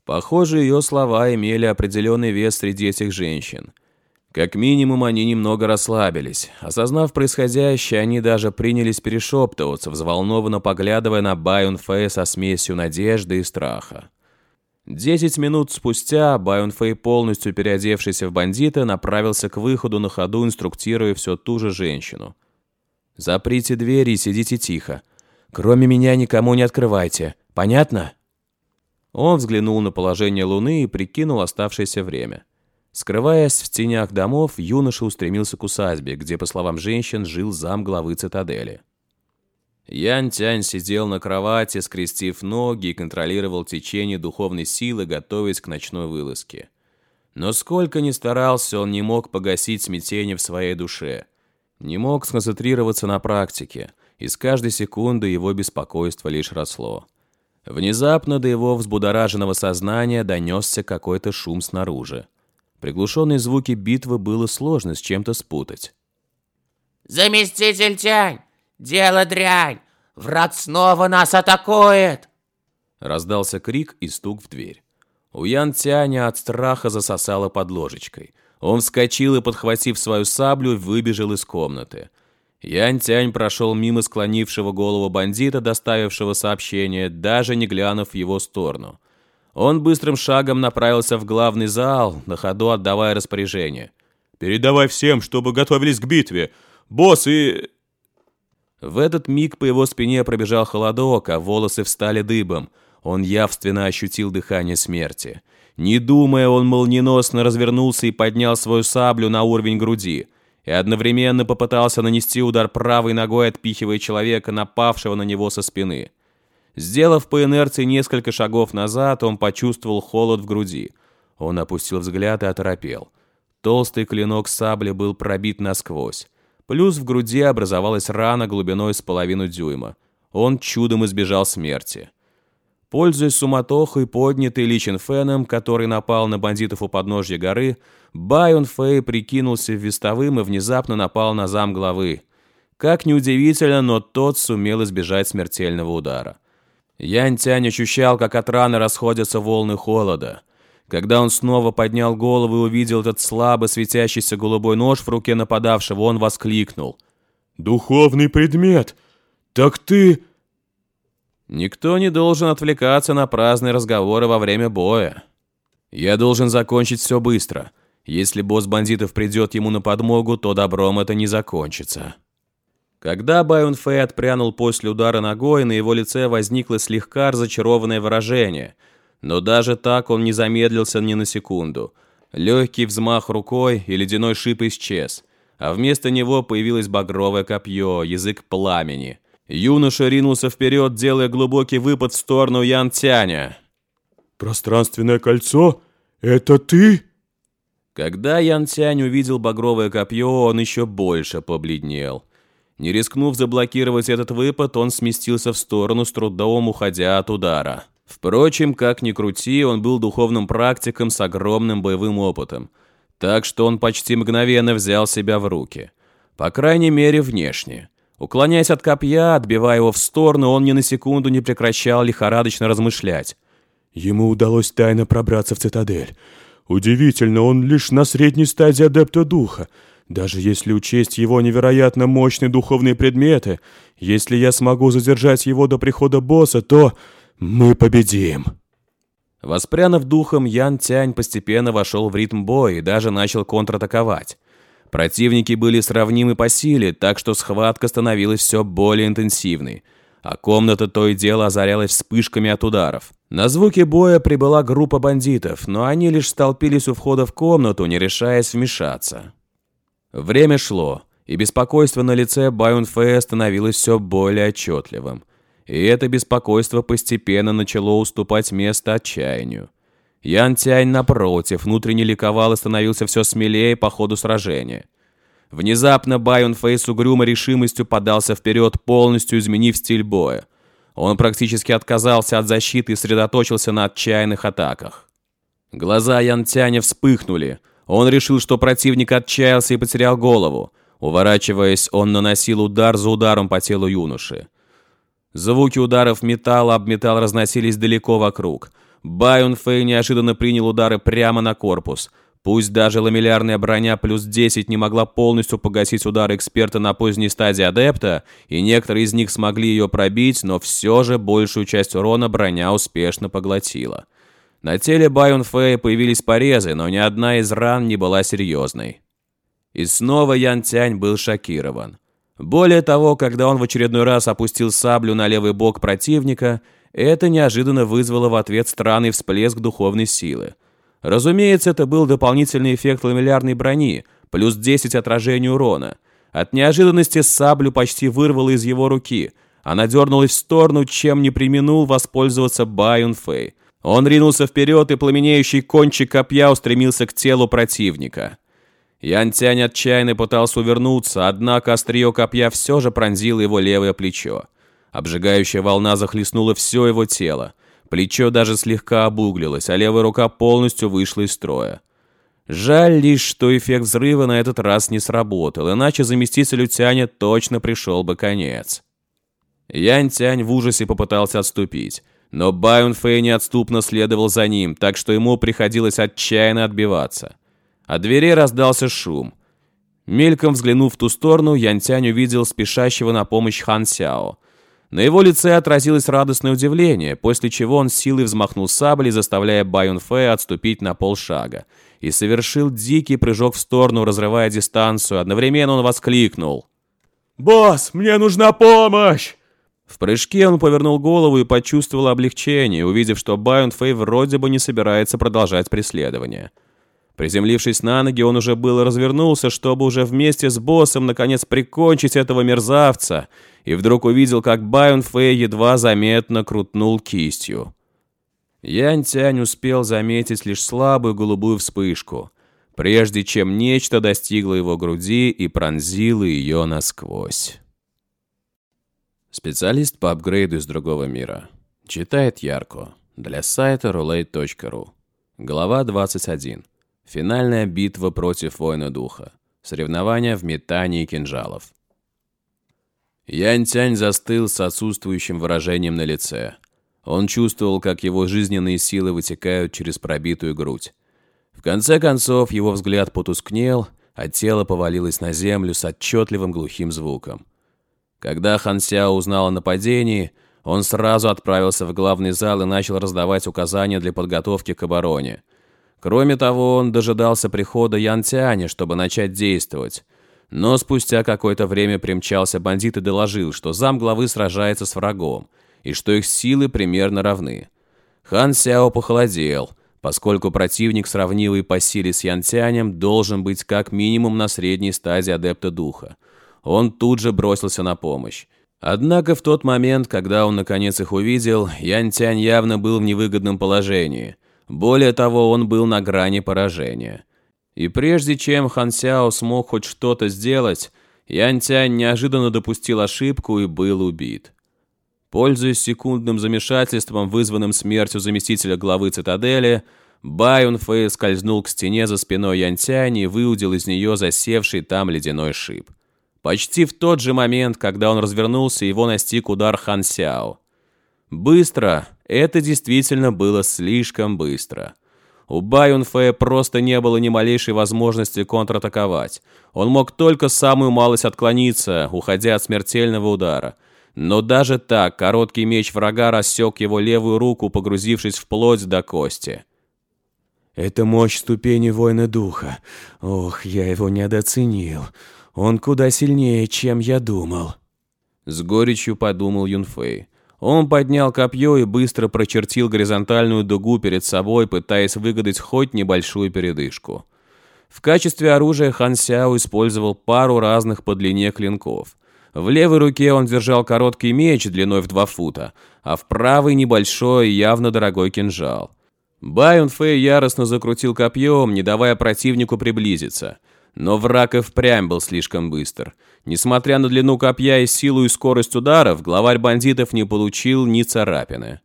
Похоже, ее слова имели определенный вес среди этих женщин. Как минимум, они немного расслабились. Осознав происходящее, они даже принялись перешептываться, взволнованно поглядывая на Байон Фэй со смесью надежды и страха. Десять минут спустя Байон Фэй, полностью переодевшийся в бандита, направился к выходу на ходу, инструктируя все ту же женщину. «Заприте двери и сидите тихо. Кроме меня никому не открывайте. Понятно?» Он взглянул на положение Луны и прикинул оставшееся время. Скрываясь в тенях домов, юноша устремился к усадьбе, где, по словам женщин, жил зам главы цитадели. Ян Тянь сидел на кровати, скрестив ноги и контролировал течение духовной силы, готовясь к ночной вылазке. Но сколько ни старался, он не мог погасить смятение в своей душе. Не мог сконцентрироваться на практике, и с каждой секунды его беспокойство лишь росло. Внезапно до его взбудораженного сознания донесся какой-то шум снаружи. Приглушенные звуки битвы было сложно с чем-то спутать. «Заместитель Тянь! Дело дрянь! Враг снова нас атакует!» Раздался крик и стук в дверь. У Ян Тяня от страха засосало под ложечкой. Он вскочил и, подхватив свою саблю, выбежал из комнаты. Ян Тянь прошел мимо склонившего голову бандита, доставившего сообщение, даже не глянув в его сторону. Он быстрым шагом направился в главный зал, на ходу отдавая распоряжение. «Передавай всем, чтобы готовились к битве! Босс и...» В этот миг по его спине пробежал холодок, а волосы встали дыбом. Он явственно ощутил дыхание смерти. Не думая, он молниеносно развернулся и поднял свою саблю на уровень груди и одновременно попытался нанести удар правой ногой, отпихивая человека, напавшего на него со спины. Сделав по инерции несколько шагов назад, он почувствовал холод в груди. Он опустил взгляд и оторопел. Толстый клинок сабли был пробит насквозь. Плюс в груди образовалась рана глубиной с половину дюйма. Он чудом избежал смерти. Пользуясь суматохой, поднятой Личин Феном, который напал на бандитов у подножья горы, Байон Фэй прикинулся вестовым и внезапно напал на зам главы. Как неудивительно, но тот сумел избежать смертельного удара. Янь Тянь ощущал, как от раны расходятся волны холода. Когда он снова поднял голову и увидел этот слабо светящийся голубой нож в руке нападавшего, он воскликнул. «Духовный предмет! Так ты...» Никто не должен отвлекаться на праздные разговоры во время боя. Я должен закончить все быстро. Если босс бандитов придет ему на подмогу, то добром это не закончится. Когда Байон Фэй отпрянул после удара ногой, на его лице возникло слегка разочарованное выражение. Но даже так он не замедлился ни на секунду. Легкий взмах рукой, и ледяной шип исчез. А вместо него появилось багровое копье, язык пламени. Юноша ринулся вперед, делая глубокий выпад в сторону Ян Тяня. «Пространственное кольцо? Это ты?» Когда Ян Тянь увидел багровое копье, он еще больше побледнел. Не рискнув заблокировать этот выпад, он сместился в сторону, с трудом уходя от удара. Впрочем, как ни крути, он был духовным практиком с огромным боевым опытом. Так что он почти мгновенно взял себя в руки. По крайней мере, внешне. Уклоняясь от копья, отбивая его в сторону, он ни на секунду не прекращал лихорадочно размышлять. Ему удалось тайно пробраться в цитадель. Удивительно, он лишь на средней стадии адепта духа. Даже если учесть его невероятно мощные духовные предметы, если я смогу задержать его до прихода босса, то мы победим. Воспрянув духом, Ян Тянь постепенно вошел в ритм боя и даже начал контратаковать. Противники были сравнимы по силе, так что схватка становилась все более интенсивной, а комната то и дело озарялась вспышками от ударов. На звуки боя прибыла группа бандитов, но они лишь столпились у входа в комнату, не решаясь вмешаться. Время шло, и беспокойство на лице Байон Фэя становилось все более отчетливым. И это беспокойство постепенно начало уступать место отчаянию. Ян Тянь, напротив, внутренне ликовал и становился все смелее по ходу сражения. Внезапно Байон Фэй с угрюмой решимостью подался вперед, полностью изменив стиль боя. Он практически отказался от защиты и сосредоточился на отчаянных атаках. Глаза Ян Тяня вспыхнули. Он решил, что противник отчаялся и потерял голову. Уворачиваясь, он наносил удар за ударом по телу юноши. Звуки ударов металла об металл разносились далеко вокруг. Байон Фэй неожиданно принял удары прямо на корпус. Пусть даже ламеллярная броня плюс 10 не могла полностью погасить удары эксперта на поздней стадии адепта, и некоторые из них смогли ее пробить, но все же большую часть урона броня успешно поглотила. На теле Байон Фэя появились порезы, но ни одна из ран не была серьезной. И снова Ян Тянь был шокирован. Более того, когда он в очередной раз опустил саблю на левый бок противника, это неожиданно вызвало в ответ странный всплеск духовной силы. Разумеется, это был дополнительный эффект ламеллярной брони, плюс 10 отражений урона. От неожиданности саблю почти вырвало из его руки. Она дернулась в сторону, чем не применул воспользоваться Байон Фэй. Он ринулся вперед, и пламенеющий кончик копья устремился к телу противника. Янтянь отчаянно пытался увернуться, однако острие копья все же пронзило его левое плечо. Обжигающая волна захлестнула все его тело. Плечо даже слегка обуглилось, а левая рука полностью вышла из строя. Жаль лишь, что эффект взрыва на этот раз не сработал, иначе заместителю Тяня точно пришел бы конец. Янь Тянь в ужасе попытался отступить, но Байон Фэй неотступно следовал за ним, так что ему приходилось отчаянно отбиваться. От дверей раздался шум. Мельком взглянув в ту сторону, Янтянь увидел спешащего на помощь Хан Сяо. На его лице отразилось радостное удивление, после чего он силой взмахнул саблей, заставляя Байон Фэ отступить на полшага, и совершил дикий прыжок в сторону, разрывая дистанцию. Одновременно он воскликнул. «Босс, мне нужна помощь!» В прыжке он повернул голову и почувствовал облегчение, увидев, что Байон Фэй вроде бы не собирается продолжать преследование. Приземлившись на ноги, он уже было развернулся, чтобы уже вместе с боссом наконец прикончить этого мерзавца, и вдруг увидел, как Байон Фэй едва заметно крутнул кистью. Янь Тянь успел заметить лишь слабую голубую вспышку, прежде чем нечто достигло его груди и пронзило ее насквозь. Специалист по апгрейду из другого мира. Читает Ярко. Для сайта roulette.ru. Глава 21. Финальная битва против воина духа. Соревнования в метании кинжалов. Янь Тянь застыл с отсутствующим выражением на лице. Он чувствовал, как его жизненные силы вытекают через пробитую грудь. В конце концов, его взгляд потускнел, а тело повалилось на землю с отчетливым глухим звуком. Когда Хан Сяо узнал о нападении, он сразу отправился в главный зал и начал раздавать указания для подготовки к обороне – Кроме того, он дожидался прихода Ян Тяня, чтобы начать действовать. Но спустя какое-то время примчался бандит и доложил, что зам главы сражается с врагом, и что их силы примерно равны. Хан Сяо похолодел, поскольку противник, сравнивый по силе с Ян Тянем, должен быть как минимум на средней стадии адепта духа. Он тут же бросился на помощь. Однако в тот момент, когда он наконец их увидел, Ян Тянь явно был в невыгодном положении – более того, он был на грани поражения. И прежде чем Хан Сяо смог хоть что-то сделать, Ян Тянь неожиданно допустил ошибку и был убит. Пользуясь секундным замешательством, вызванным смертью заместителя главы цитадели, Байон Фэй скользнул к стене за спиной Ян Тянь и выудил из нее засевший там ледяной шип. Почти в тот же момент, когда он развернулся, его настиг удар Хан Сяо. Быстро, это действительно было слишком быстро. У Байунфея просто не было ни малейшей возможности контратаковать. Он мог только самую малость отклониться, уходя от смертельного удара. Но даже так короткий меч врага рассек его левую руку, погрузившись вплоть до кости. Это мощь ступени воина духа. Ох, я его недооценил. Он куда сильнее, чем я думал. С горечью подумал Юнфэй. Он поднял копье и быстро прочертил горизонтальную дугу перед собой, пытаясь выгадать хоть небольшую передышку. В качестве оружия Хан Сяо использовал пару разных по длине клинков. В левой руке он держал короткий меч длиной в два фута, а в правой небольшой, явно дорогой кинжал. Байон Фэй яростно закрутил копьем, не давая противнику приблизиться. Но враг и впрямь был слишком быстр. Несмотря на длину копья и силу и скорость ударов, главарь бандитов не получил ни царапины.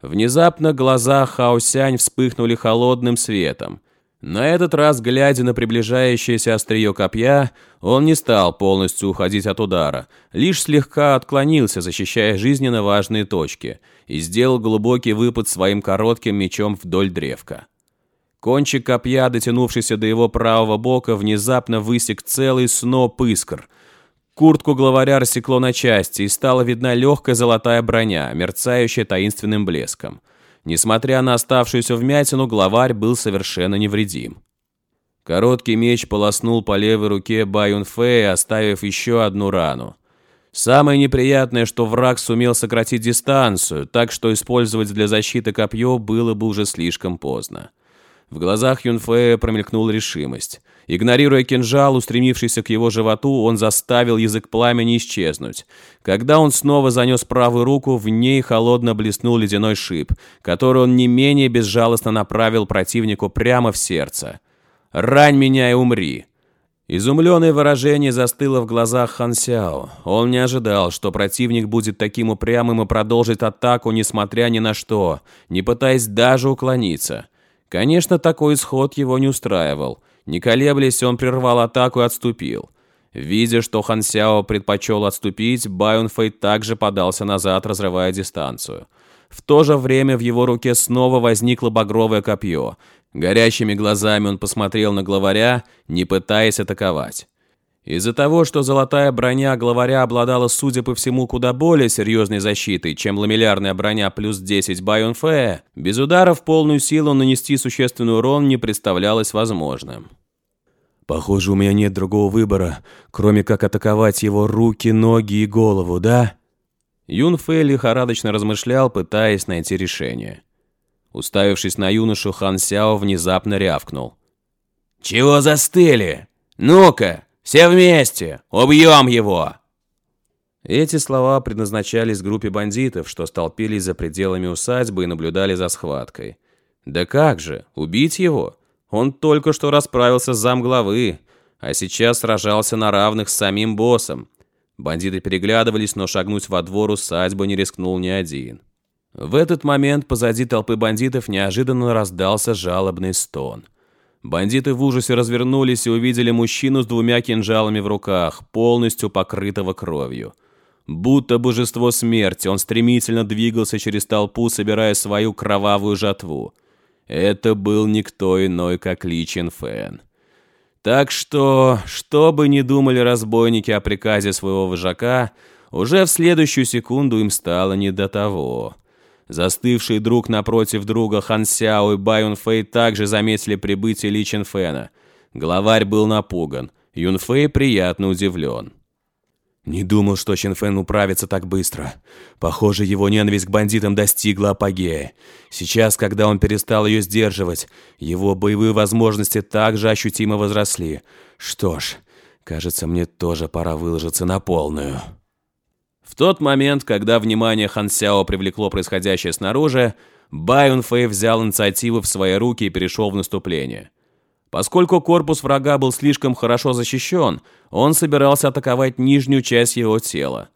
Внезапно глаза Хаосянь вспыхнули холодным светом. На этот раз, глядя на приближающееся острие копья, он не стал полностью уходить от удара, лишь слегка отклонился, защищая жизненно важные точки, и сделал глубокий выпад своим коротким мечом вдоль древка. Кончик копья, дотянувшийся до его правого бока, внезапно высек целый сноп искр. Куртку главаря рассекло на части, и стала видна легкая золотая броня, мерцающая таинственным блеском. Несмотря на оставшуюся вмятину, главарь был совершенно невредим. Короткий меч полоснул по левой руке Баюн Фэя, оставив еще одну рану. Самое неприятное, что враг сумел сократить дистанцию, так что использовать для защиты копье было бы уже слишком поздно. В глазах Юнфея промелькнула решимость. Игнорируя кинжал, устремившийся к его животу, он заставил язык пламени исчезнуть. Когда он снова занес правую руку, в ней холодно блеснул ледяной шип, который он не менее безжалостно направил противнику прямо в сердце. «Рань меня и умри!» Изумленное выражение застыло в глазах Хан Сяо. Он не ожидал, что противник будет таким упрямым и продолжит атаку, несмотря ни на что, не пытаясь даже уклониться. Конечно, такой исход его не устраивал. Не колеблясь, он прервал атаку и отступил. Видя, что Хан Сяо предпочел отступить, Байон Фэй также подался назад, разрывая дистанцию. В то же время в его руке снова возникло багровое копье. Горящими глазами он посмотрел на главаря, не пытаясь атаковать. Из-за того, что золотая броня главаря обладала, судя по всему, куда более серьезной защитой, чем ламеллярная броня плюс 10 Байонфея, без удара в полную силу нанести существенный урон не представлялось возможным. «Похоже, у меня нет другого выбора, кроме как атаковать его руки, ноги и голову, да?» Юн Фэй лихорадочно размышлял, пытаясь найти решение. Уставившись на юношу, Хан Сяо внезапно рявкнул. «Чего застыли? Ну-ка, все вместе! Убьем его!» Эти слова предназначались группе бандитов, что столпились за пределами усадьбы и наблюдали за схваткой. Да как же, убить его? Он только что расправился с замглавы, а сейчас сражался на равных с самим боссом. Бандиты переглядывались, но шагнуть во двор усадьбы не рискнул ни один. В этот момент позади толпы бандитов неожиданно раздался жалобный стон – Бандиты в ужасе развернулись и увидели мужчину с двумя кинжалами в руках, полностью покрытого кровью. Будто божество смерти, он стремительно двигался через толпу, собирая свою кровавую жатву. Это был никто иной, как Ли Чин Фэн. Так что, что бы ни думали разбойники о приказе своего вожака, уже в следующую секунду им стало не до того. Застывшие друг напротив друга Хан Сяо и Бай Фэй также заметили прибытие Ли Чин Фэна. Главарь был напуган. Юн Фэй приятно удивлен. Не думал, что Чин Фэн управится так быстро. Похоже, его ненависть к бандитам достигла апогея. Сейчас, когда он перестал ее сдерживать, его боевые возможности также ощутимо возросли. Что ж, кажется, мне тоже пора выложиться на полную. Тот момент, когда внимание Хан Сяо привлекло происходящее снаружи, Байон Фэй взял инициативу в свои руки и перешел в наступление. Поскольку корпус врага был слишком хорошо защищен, он собирался атаковать нижнюю часть его тела.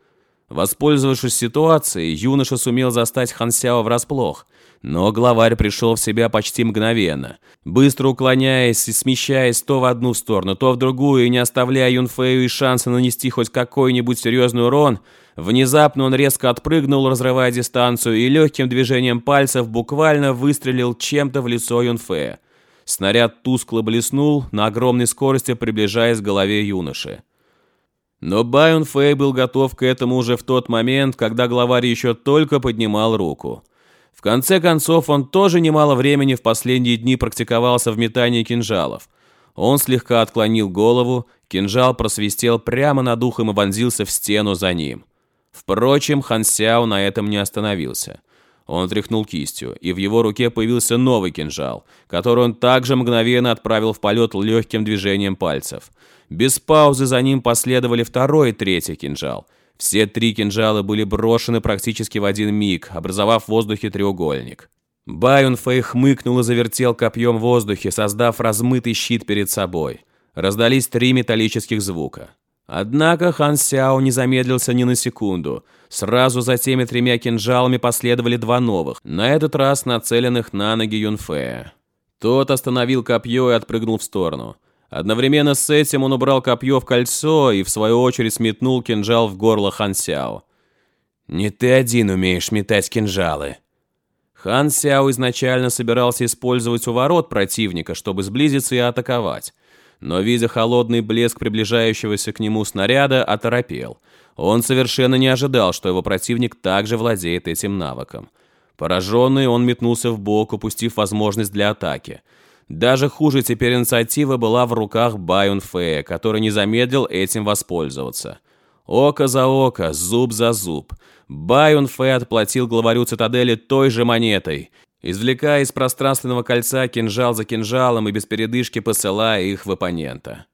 Воспользовавшись ситуацией, юноша сумел застать Хан Сяо врасплох, но главарь пришел в себя почти мгновенно, быстро уклоняясь и смещаясь то в одну сторону, то в другую, и не оставляя Юнфею и шанса нанести хоть какой-нибудь серьезный урон, внезапно он резко отпрыгнул, разрывая дистанцию, и легким движением пальцев буквально выстрелил чем-то в лицо Юнфея. Снаряд тускло блеснул, на огромной скорости приближаясь к голове юноши. Но Байон Фэй был готов к этому уже в тот момент, когда главарь еще только поднимал руку. В конце концов, он тоже немало времени в последние дни практиковался в метании кинжалов. Он слегка отклонил голову, кинжал просвистел прямо над ухом и вонзился в стену за ним. Впрочем, Хан Сяо на этом не остановился. Он тряхнул кистью, и в его руке появился новый кинжал, который он также мгновенно отправил в полет легким движением пальцев. Без паузы за ним последовали второй и третий кинжал – все три кинжала были брошены практически в один миг, образовав в воздухе треугольник. Байон Фэй хмыкнул и завертел копьем в воздухе, создав размытый щит перед собой. Раздались три металлических звука. Однако Хан Сяо не замедлился ни на секунду. Сразу за теми тремя кинжалами последовали два новых, на этот раз нацеленных на ноги Юнфея. Тот остановил копье и отпрыгнул в сторону. Одновременно с этим он убрал копье в кольцо и, в свою очередь, сметнул кинжал в горло Хан Сяо. «Не ты один умеешь метать кинжалы». Хан Сяо изначально собирался использовать у ворот противника, чтобы сблизиться и атаковать. Но, видя холодный блеск приближающегося к нему снаряда, оторопел. Он совершенно не ожидал, что его противник также владеет этим навыком. Пораженный, он метнулся в бок, упустив возможность для атаки – даже хуже теперь инициатива была в руках Байон Фея, который не замедлил этим воспользоваться. Око за око, зуб за зуб. Байон Фэй отплатил главарю цитадели той же монетой, извлекая из пространственного кольца кинжал за кинжалом и без передышки посылая их в оппонента.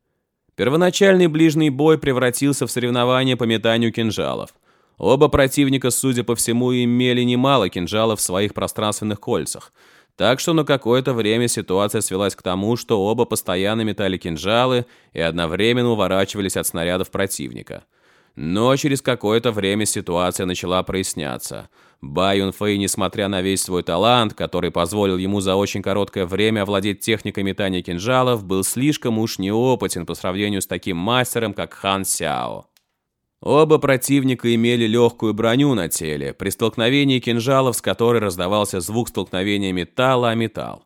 Первоначальный ближний бой превратился в соревнование по метанию кинжалов. Оба противника, судя по всему, имели немало кинжалов в своих пространственных кольцах – так что на какое-то время ситуация свелась к тому, что оба постоянно метали кинжалы и одновременно уворачивались от снарядов противника. Но через какое-то время ситуация начала проясняться. Бай Юнфэй, несмотря на весь свой талант, который позволил ему за очень короткое время овладеть техникой метания кинжалов, был слишком уж неопытен по сравнению с таким мастером, как Хан Сяо. Оба противника имели легкую броню на теле, при столкновении кинжалов, с которой раздавался звук столкновения металла о металл.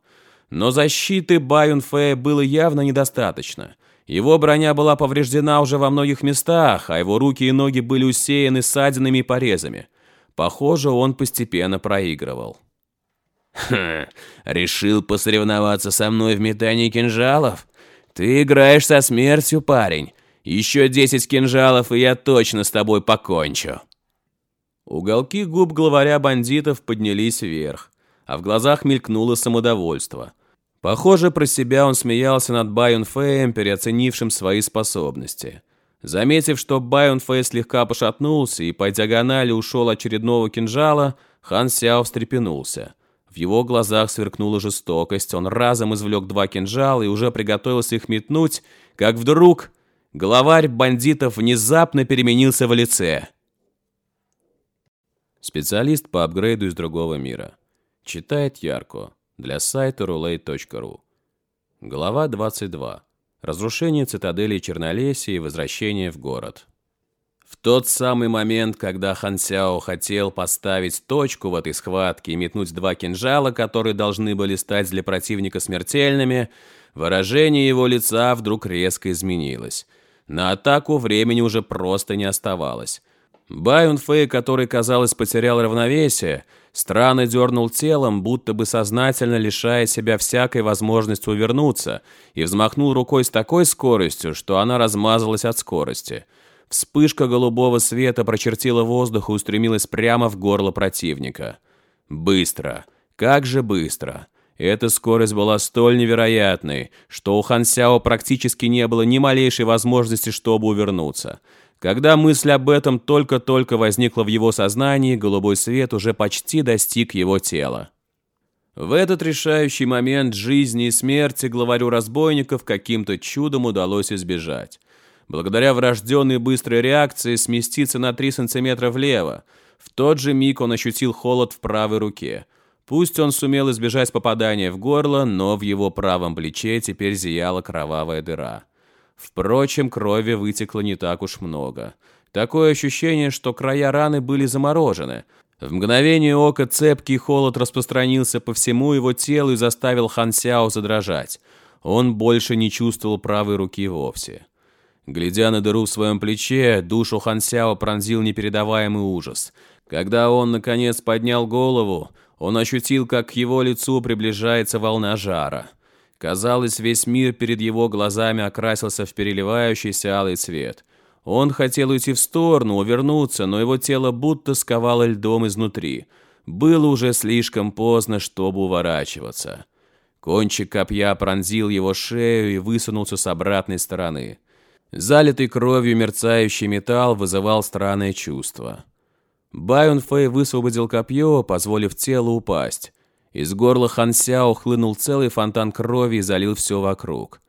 Но защиты Баюнфея было явно недостаточно. Его броня была повреждена уже во многих местах, а его руки и ноги были усеяны ссадинами и порезами. Похоже, он постепенно проигрывал. «Хм, решил посоревноваться со мной в метании кинжалов? Ты играешь со смертью, парень. Еще десять кинжалов, и я точно с тобой покончу». Уголки губ главаря бандитов поднялись вверх, а в глазах мелькнуло самодовольство. Похоже, про себя он смеялся над Байон Фэем, переоценившим свои способности. Заметив, что Байон Фэй слегка пошатнулся и по диагонали ушел очередного кинжала, Хан Сяо встрепенулся. В его глазах сверкнула жестокость, он разом извлек два кинжала и уже приготовился их метнуть, как вдруг главарь бандитов внезапно переменился в лице. Специалист по апгрейду из другого мира. Читает Ярко для сайта roulette.ru. Глава 22. Разрушение цитадели Чернолесии и возвращение в город. В тот самый момент, когда Хан Сяо хотел поставить точку в этой схватке и метнуть два кинжала, которые должны были стать для противника смертельными, выражение его лица вдруг резко изменилось – на атаку времени уже просто не оставалось. Байон Фэй, который, казалось, потерял равновесие, странно дернул телом, будто бы сознательно лишая себя всякой возможности увернуться, и взмахнул рукой с такой скоростью, что она размазалась от скорости. Вспышка голубого света прочертила воздух и устремилась прямо в горло противника. Быстро. Как же быстро. Эта скорость была столь невероятной, что у Хан Сяо практически не было ни малейшей возможности, чтобы увернуться. Когда мысль об этом только-только возникла в его сознании, голубой свет уже почти достиг его тела. В этот решающий момент жизни и смерти главарю разбойников каким-то чудом удалось избежать. Благодаря врожденной быстрой реакции сместиться на 3 сантиметра влево. В тот же миг он ощутил холод в правой руке – Пусть он сумел избежать попадания в горло, но в его правом плече теперь зияла кровавая дыра. Впрочем, крови вытекло не так уж много. Такое ощущение, что края раны были заморожены. В мгновение ока цепкий холод распространился по всему его телу и заставил Хан Сяо задрожать. Он больше не чувствовал правой руки вовсе. Глядя на дыру в своем плече, душу Хан Сяо пронзил непередаваемый ужас. Когда он, наконец, поднял голову, Он ощутил, как к его лицу приближается волна жара. Казалось, весь мир перед его глазами окрасился в переливающийся алый цвет. Он хотел уйти в сторону, увернуться, но его тело будто сковало льдом изнутри. Было уже слишком поздно, чтобы уворачиваться. Кончик копья пронзил его шею и высунулся с обратной стороны. Залитый кровью мерцающий металл вызывал странное чувство. Байон Фэй высвободил копье, позволив телу упасть. Из горла Хан Сяо хлынул целый фонтан крови и залил все вокруг.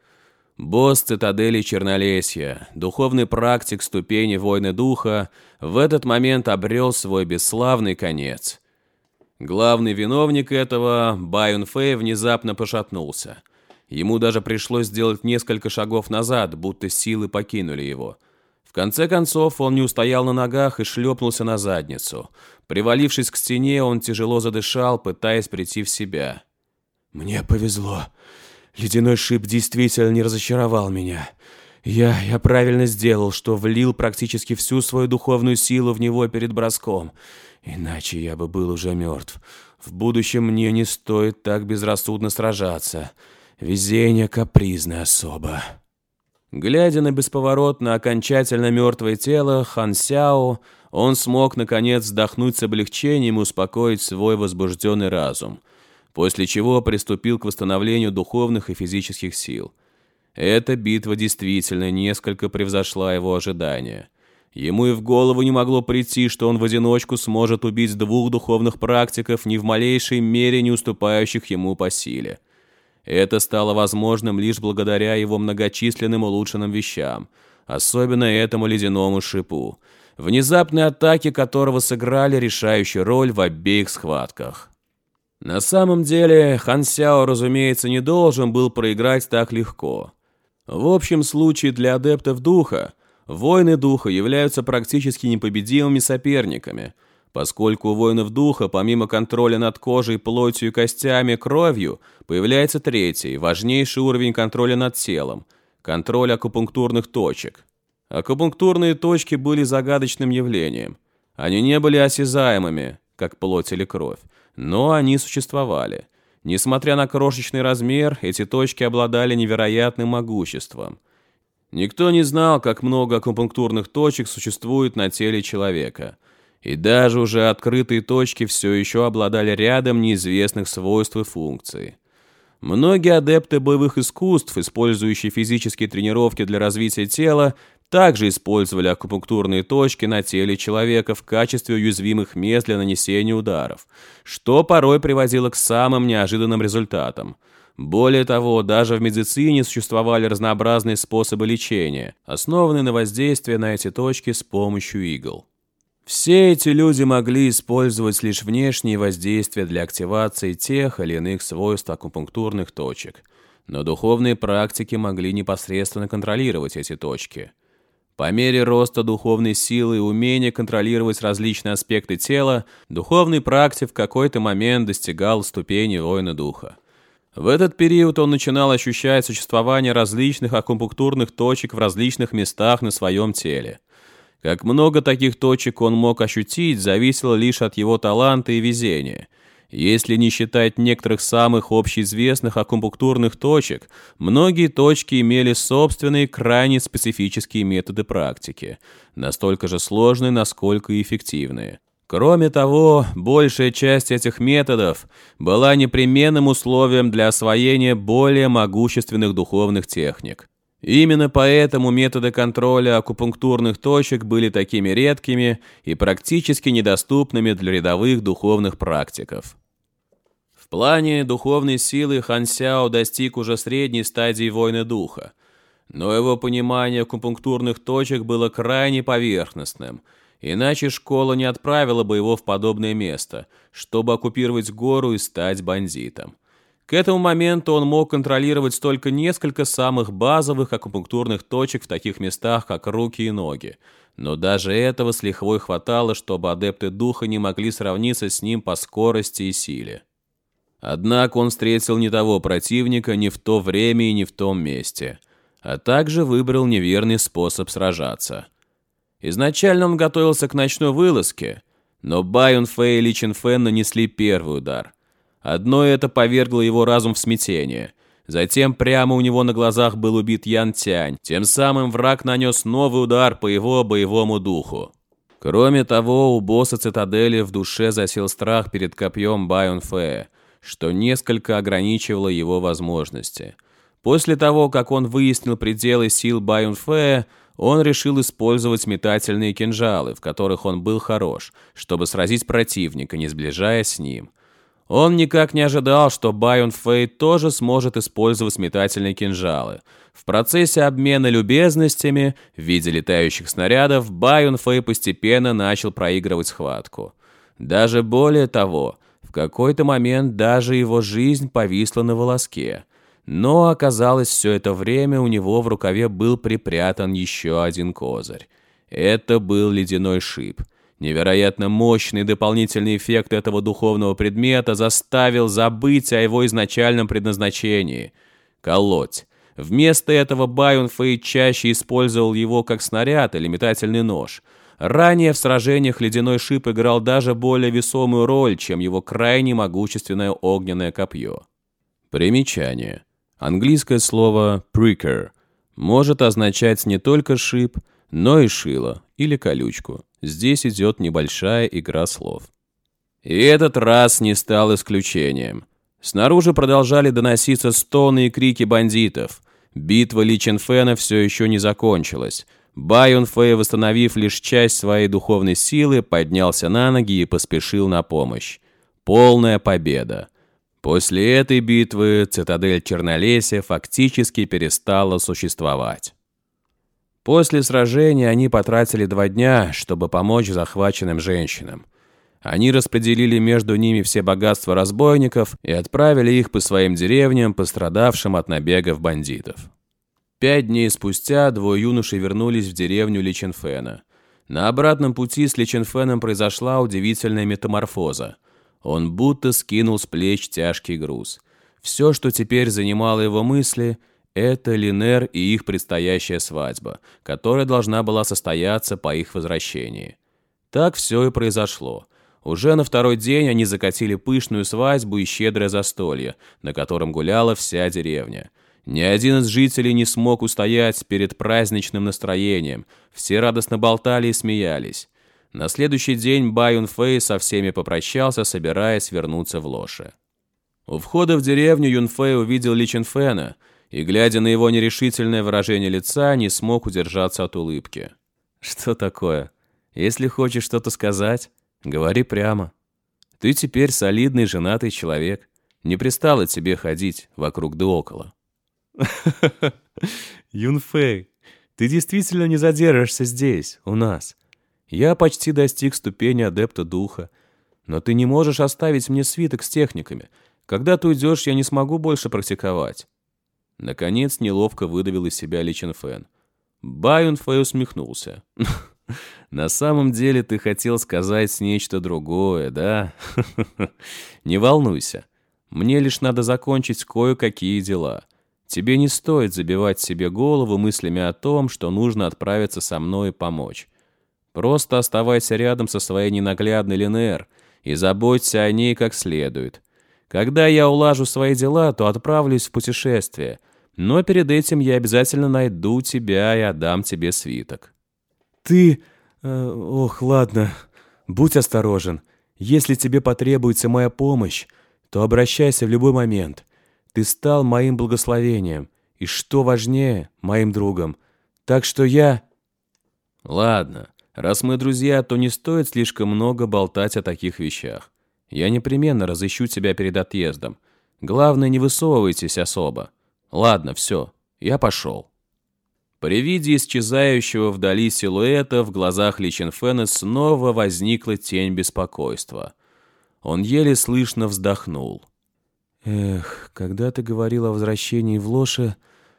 Босс цитадели Чернолесья, духовный практик ступени войны духа, в этот момент обрел свой бесславный конец. Главный виновник этого, Байон Фэй, внезапно пошатнулся. Ему даже пришлось сделать несколько шагов назад, будто силы покинули его. В конце концов, он не устоял на ногах и шлепнулся на задницу. Привалившись к стене, он тяжело задышал, пытаясь прийти в себя. «Мне повезло. Ледяной шип действительно не разочаровал меня. Я, я правильно сделал, что влил практически всю свою духовную силу в него перед броском. Иначе я бы был уже мертв. В будущем мне не стоит так безрассудно сражаться. Везение капризная особа. Глядя на бесповоротно окончательно мертвое тело Хан Сяо, он смог, наконец, вздохнуть с облегчением и успокоить свой возбужденный разум, после чего приступил к восстановлению духовных и физических сил. Эта битва действительно несколько превзошла его ожидания. Ему и в голову не могло прийти, что он в одиночку сможет убить двух духовных практиков, ни в малейшей мере не уступающих ему по силе. Это стало возможным лишь благодаря его многочисленным улучшенным вещам, особенно этому ледяному шипу, внезапной атаке которого сыграли решающую роль в обеих схватках. На самом деле, Хан Сяо, разумеется, не должен был проиграть так легко. В общем случае для адептов духа – Воины духа являются практически непобедимыми соперниками, поскольку у воинов духа, помимо контроля над кожей, плотью, костями, кровью, появляется третий, важнейший уровень контроля над телом – контроль акупунктурных точек. Акупунктурные точки были загадочным явлением. Они не были осязаемыми, как плоть или кровь, но они существовали. Несмотря на крошечный размер, эти точки обладали невероятным могуществом – Никто не знал, как много акупунктурных точек существует на теле человека. И даже уже открытые точки все еще обладали рядом неизвестных свойств и функций. Многие адепты боевых искусств, использующие физические тренировки для развития тела, также использовали акупунктурные точки на теле человека в качестве уязвимых мест для нанесения ударов, что порой приводило к самым неожиданным результатам – более того, даже в медицине существовали разнообразные способы лечения, основанные на воздействии на эти точки с помощью игл. Все эти люди могли использовать лишь внешние воздействия для активации тех или иных свойств акупунктурных точек, но духовные практики могли непосредственно контролировать эти точки. По мере роста духовной силы и умения контролировать различные аспекты тела, духовный практик в какой-то момент достигал ступени воина духа. В этот период он начинал ощущать существование различных акупунктурных точек в различных местах на своем теле. Как много таких точек он мог ощутить, зависело лишь от его таланта и везения. Если не считать некоторых самых общеизвестных акупунктурных точек, многие точки имели собственные крайне специфические методы практики, настолько же сложные, насколько и эффективные. Кроме того, большая часть этих методов была непременным условием для освоения более могущественных духовных техник. Именно поэтому методы контроля акупунктурных точек были такими редкими и практически недоступными для рядовых духовных практиков. В плане духовной силы Хан Сяо достиг уже средней стадии войны духа, но его понимание акупунктурных точек было крайне поверхностным – Иначе школа не отправила бы его в подобное место, чтобы оккупировать гору и стать бандитом. К этому моменту он мог контролировать только несколько самых базовых акупунктурных точек в таких местах, как руки и ноги. Но даже этого с лихвой хватало, чтобы адепты духа не могли сравниться с ним по скорости и силе. Однако он встретил не того противника ни в то время и ни в том месте, а также выбрал неверный способ сражаться – Изначально он готовился к ночной вылазке, Но Байон Фэй и Ли Чин Фэн нанесли первый удар. Одно это повергло его разум в смятение. Затем прямо у него на глазах был убит Ян Тянь. Тем самым враг нанес новый удар по его боевому духу. Кроме того, у босса цитадели в душе засел страх перед копьем Байон Фэя, что несколько ограничивало его возможности. После того, как он выяснил пределы сил Байон Фэя, он решил использовать метательные кинжалы, в которых он был хорош, чтобы сразить противника, не сближаясь с ним. Он никак не ожидал, что Байон Фэй тоже сможет использовать метательные кинжалы. В процессе обмена любезностями в виде летающих снарядов Байон Фэй постепенно начал проигрывать схватку. Даже более того, в какой-то момент даже его жизнь повисла на волоске – но оказалось, все это время у него в рукаве был припрятан еще один козырь. Это был ледяной шип. Невероятно мощный дополнительный эффект этого духовного предмета заставил забыть о его изначальном предназначении – колоть. Вместо этого Байон Фэй чаще использовал его как снаряд или метательный нож. Ранее в сражениях ледяной шип играл даже более весомую роль, чем его крайне могущественное огненное копье. Примечание. Английское слово «pricker» может означать не только шип, но и шило или колючку. Здесь идет небольшая игра слов. И этот раз не стал исключением. Снаружи продолжали доноситься стоны и крики бандитов. Битва Ли Ченфена все еще не закончилась. Байон Фэй, восстановив лишь часть своей духовной силы, поднялся на ноги и поспешил на помощь. Полная победа. После этой битвы цитадель Чернолесья фактически перестала существовать. После сражения они потратили два дня, чтобы помочь захваченным женщинам. Они распределили между ними все богатства разбойников и отправили их по своим деревням, пострадавшим от набегов бандитов. Пять дней спустя двое юношей вернулись в деревню Личенфена. На обратном пути с Личенфеном произошла удивительная метаморфоза. Он будто скинул с плеч тяжкий груз. Все, что теперь занимало его мысли, это Линер и их предстоящая свадьба, которая должна была состояться по их возвращении. Так все и произошло. Уже на второй день они закатили пышную свадьбу и щедрое застолье, на котором гуляла вся деревня. Ни один из жителей не смог устоять перед праздничным настроением. Все радостно болтали и смеялись. На следующий день Байун Фэй со всеми попрощался, собираясь вернуться в Лоше. У входа в деревню Юн Фэй увидел Ли Чин Фэна и, глядя на его нерешительное выражение лица, не смог удержаться от улыбки. «Что такое? Если хочешь что-то сказать, говори прямо. Ты теперь солидный женатый человек. Не пристало тебе ходить вокруг да около». Юн Фэй, ты действительно не задержишься здесь, у нас. Я почти достиг ступени адепта духа. Но ты не можешь оставить мне свиток с техниками. Когда ты уйдешь, я не смогу больше практиковать». Наконец неловко выдавил из себя Личин Фэн. Байон Фэй усмехнулся. «На самом деле ты хотел сказать нечто другое, да? Не волнуйся. Мне лишь надо закончить кое-какие дела. Тебе не стоит забивать себе голову мыслями о том, что нужно отправиться со мной и помочь. Просто оставайся рядом со своей ненаглядной Линер и заботься о ней как следует. Когда я улажу свои дела, то отправлюсь в путешествие. Но перед этим я обязательно найду тебя и отдам тебе свиток. Ты... Э, ох, ладно. Будь осторожен. Если тебе потребуется моя помощь, то обращайся в любой момент. Ты стал моим благословением. И что важнее, моим другом. Так что я... Ладно. Раз мы друзья, то не стоит слишком много болтать о таких вещах. Я непременно разыщу тебя перед отъездом. Главное, не высовывайтесь особо. Ладно, все, я пошел. При виде исчезающего вдали силуэта в глазах Личенфена снова возникла тень беспокойства. Он еле слышно вздохнул. «Эх, когда ты говорил о возвращении в Лоше,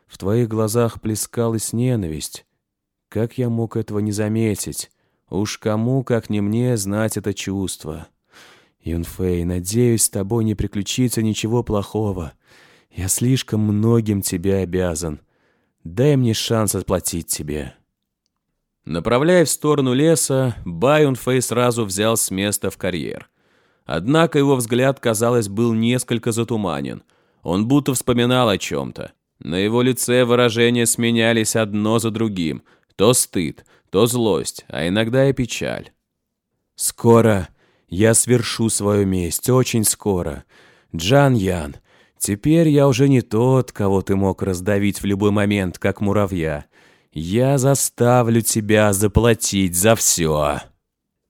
в твоих глазах плескалась ненависть. Как я мог этого не заметить? Уж кому, как не мне, знать это чувство. Юнфэй, надеюсь, с тобой не приключится ничего плохого. Я слишком многим тебе обязан. Дай мне шанс отплатить тебе». Направляясь в сторону леса, Байунфей сразу взял с места в карьер. Однако его взгляд, казалось, был несколько затуманен. Он будто вспоминал о чем-то. На его лице выражения сменялись одно за другим. То стыд, то злость, а иногда и печаль. «Скоро я свершу свою месть, очень скоро. Джан Ян, теперь я уже не тот, кого ты мог раздавить в любой момент, как муравья. Я заставлю тебя заплатить за все.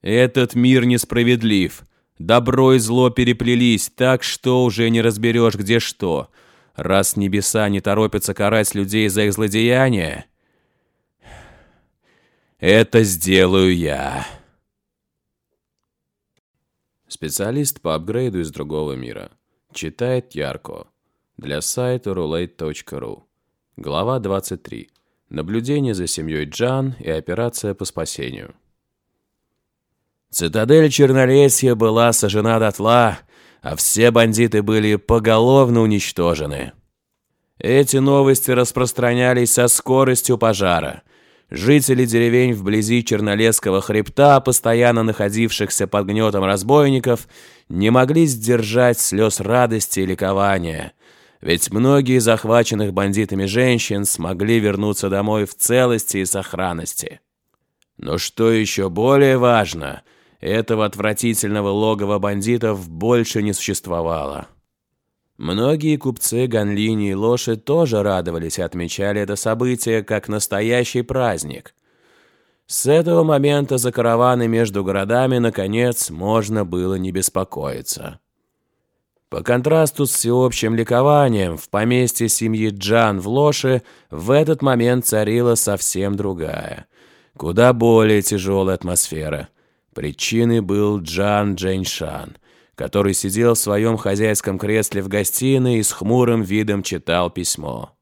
Этот мир несправедлив. Добро и зло переплелись так, что уже не разберешь, где что. Раз небеса не торопятся карать людей за их злодеяния, это сделаю я. Специалист по апгрейду из другого мира. Читает Ярко. Для сайта roulette.ru. Глава 23. Наблюдение за семьей Джан и операция по спасению. Цитадель Чернолесья была сожжена дотла, а все бандиты были поголовно уничтожены. Эти новости распространялись со скоростью пожара. Жители деревень вблизи Чернолесского хребта, постоянно находившихся под гнетом разбойников, не могли сдержать слез радости и ликования – ведь многие захваченных бандитами женщин смогли вернуться домой в целости и сохранности. Но что еще более важно, этого отвратительного логова бандитов больше не существовало. Многие купцы Ганлини и Лоши тоже радовались и отмечали это событие как настоящий праздник. С этого момента за караваны между городами, наконец, можно было не беспокоиться. По контрасту с всеобщим ликованием, в поместье семьи Джан в Лоше в этот момент царила совсем другая, куда более тяжелая атмосфера. Причиной был Джан Джэньшан, который сидел в своем хозяйском кресле в гостиной и с хмурым видом читал письмо.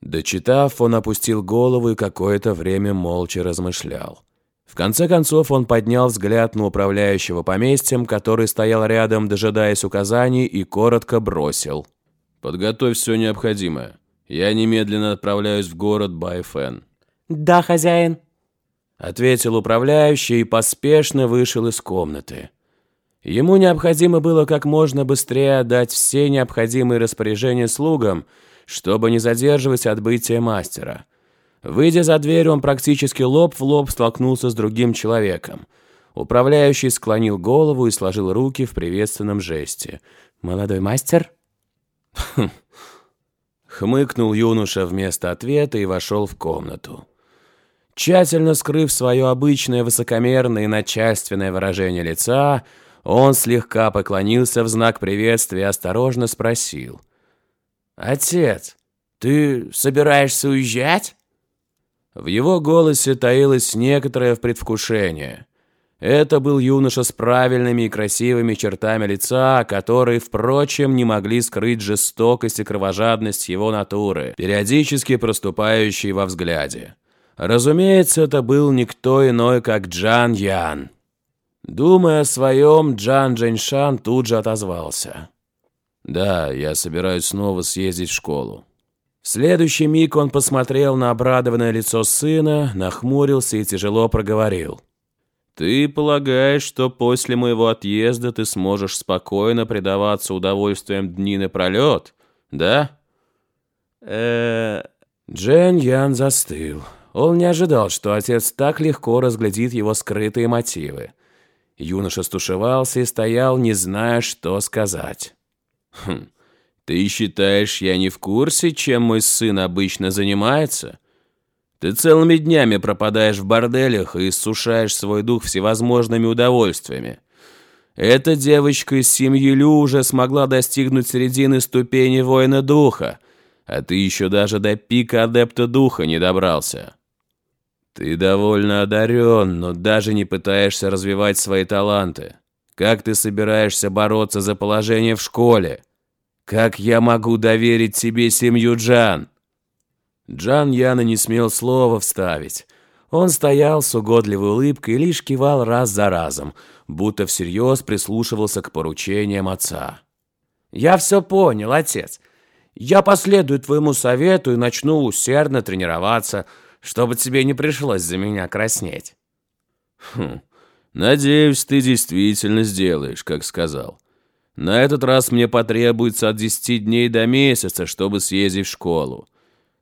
Дочитав, он опустил голову и какое-то время молча размышлял. В конце концов он поднял взгляд на управляющего поместьем, который стоял рядом, дожидаясь указаний, и коротко бросил. «Подготовь все необходимое. Я немедленно отправляюсь в город Байфен». «Да, хозяин», — ответил управляющий и поспешно вышел из комнаты. Ему необходимо было как можно быстрее отдать все необходимые распоряжения слугам, чтобы не задерживать отбытие мастера — Выйдя за дверь, он практически лоб в лоб столкнулся с другим человеком. Управляющий склонил голову и сложил руки в приветственном жесте. «Молодой мастер?» хм. Хмыкнул юноша вместо ответа и вошел в комнату. Тщательно скрыв свое обычное высокомерное и начальственное выражение лица, он слегка поклонился в знак приветствия и осторожно спросил. «Отец, ты собираешься уезжать?» В его голосе таилось некоторое предвкушение. Это был юноша с правильными и красивыми чертами лица, которые, впрочем, не могли скрыть жестокость и кровожадность его натуры, периодически проступающей во взгляде. Разумеется, это был никто иной, как Джан Ян. Думая о своем, Джан Джэньшан тут же отозвался. «Да, я собираюсь снова съездить в школу следующий миг он посмотрел на обрадованное лицо сына, нахмурился и тяжело проговорил. «Ты полагаешь, что после моего отъезда ты сможешь спокойно предаваться удовольствиям дни напролет, да?» э Джен Ян застыл. Он не ожидал, что отец так легко разглядит его скрытые мотивы. Юноша стушевался и стоял, не зная, что сказать. «Хм, ты считаешь, я не в курсе, чем мой сын обычно занимается? Ты целыми днями пропадаешь в борделях и иссушаешь свой дух всевозможными удовольствиями. Эта девочка из семьи Лю уже смогла достигнуть середины ступени воина духа, а ты еще даже до пика адепта духа не добрался. Ты довольно одарен, но даже не пытаешься развивать свои таланты. Как ты собираешься бороться за положение в школе? Как я могу доверить тебе семью Джан?» Джан Яна не смел слова вставить. Он стоял с угодливой улыбкой и лишь кивал раз за разом, будто всерьез прислушивался к поручениям отца. «Я все понял, отец. Я последую твоему совету и начну усердно тренироваться. Чтобы тебе не пришлось за меня краснеть. Хм, надеюсь, ты действительно сделаешь, как сказал. На этот раз мне потребуется от десяти дней до месяца, чтобы съездить в школу.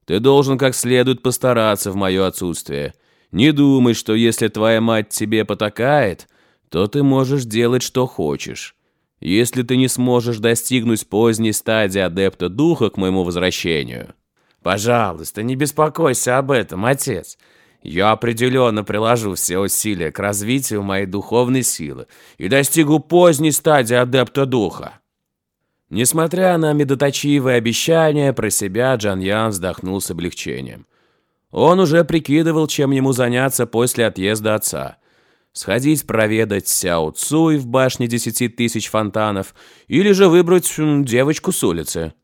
Ты должен как следует постараться в мое отсутствие. Не думай, что если твоя мать тебе потакает, то ты можешь делать, что хочешь. Если ты не сможешь достигнуть поздней стадии адепта духа к моему возвращению... Пожалуйста, не беспокойся об этом, отец. Я определенно приложу все усилия к развитию моей духовной силы и достигу поздней стадии адепта духа. Несмотря на медоточивые обещания, про себя Джан Ян вздохнул с облегчением. Он уже прикидывал, чем ему заняться после отъезда отца. Сходить проведать Сяо Цуй в башне десяти тысяч фонтанов или же выбрать девочку с улицы.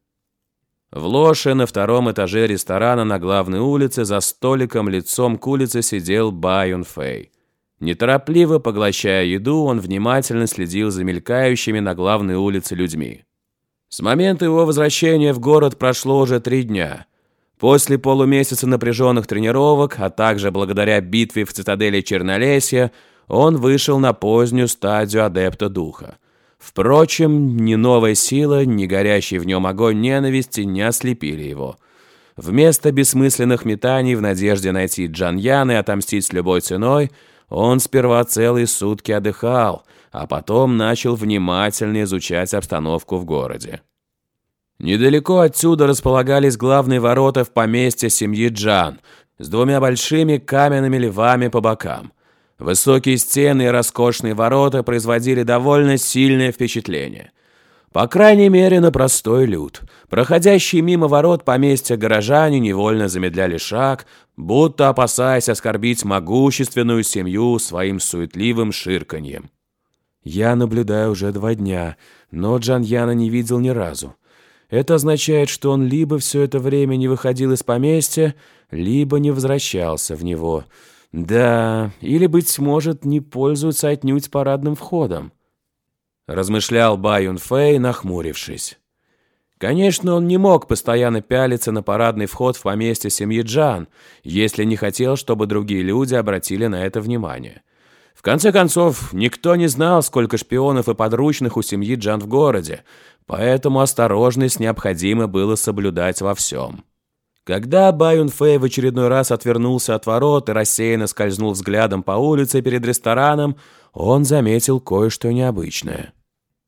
В ложе на втором этаже ресторана на главной улице за столиком лицом к улице сидел Ба Фэй. Неторопливо поглощая еду, он внимательно следил за мелькающими на главной улице людьми. С момента его возвращения в город прошло уже три дня. После полумесяца напряженных тренировок, а также благодаря битве в цитадели Чернолесья, он вышел на позднюю стадию адепта духа. Впрочем, ни новая сила, ни горящий в нем огонь ненависти не ослепили его. Вместо бессмысленных метаний в надежде найти Джан Ян и отомстить с любой ценой, он сперва целые сутки отдыхал, а потом начал внимательно изучать обстановку в городе. Недалеко отсюда располагались главные ворота в поместье семьи Джан с двумя большими каменными львами по бокам – Высокие стены и роскошные ворота производили довольно сильное впечатление. По крайней мере, на простой люд. Проходящие мимо ворот поместья горожане невольно замедляли шаг, будто опасаясь оскорбить могущественную семью своим суетливым ширканьем. Я наблюдаю уже два дня, но Джан Яна не видел ни разу. Это означает, что он либо все это время не выходил из поместья, либо не возвращался в него – да, или, быть может, не пользуются отнюдь парадным входом. Размышлял Баюн Фэй, нахмурившись. Конечно, он не мог постоянно пялиться на парадный вход в поместье семьи Джан, если не хотел, чтобы другие люди обратили на это внимание. В конце концов, никто не знал, сколько шпионов и подручных у семьи Джан в городе, поэтому осторожность необходимо было соблюдать во всем. Когда Баюн Фэй в очередной раз отвернулся от ворот и рассеянно скользнул взглядом по улице перед рестораном, он заметил кое-что необычное.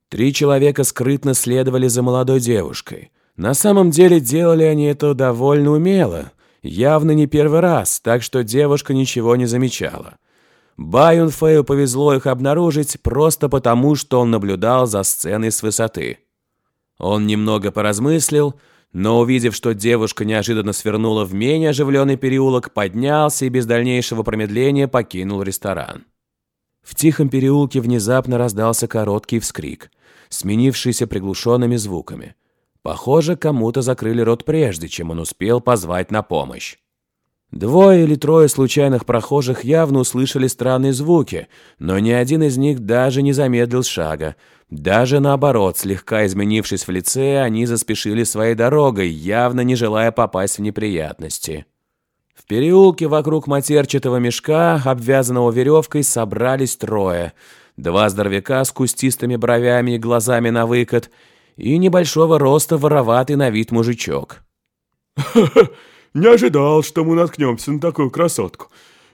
Три человека скрытно следовали за молодой девушкой. На самом деле делали они это довольно умело, явно не первый раз, так что девушка ничего не замечала. Баюн Фэю повезло их обнаружить просто потому, что он наблюдал за сценой с высоты. Он немного поразмыслил, но увидев, что девушка неожиданно свернула в менее оживленный переулок, поднялся и без дальнейшего промедления покинул ресторан. В тихом переулке внезапно раздался короткий вскрик, сменившийся приглушенными звуками. Похоже, кому-то закрыли рот прежде, чем он успел позвать на помощь. Двое или трое случайных прохожих явно услышали странные звуки, но ни один из них даже не замедлил шага, даже наоборот, слегка изменившись в лице, они заспешили своей дорогой, явно не желая попасть в неприятности. В переулке вокруг матерчатого мешка, обвязанного веревкой, собрались трое. Два здоровяка с кустистыми бровями и глазами на выкат, и небольшого роста вороватый на вид мужичок. «Ха-ха! Не ожидал, что мы наткнемся на такую красотку.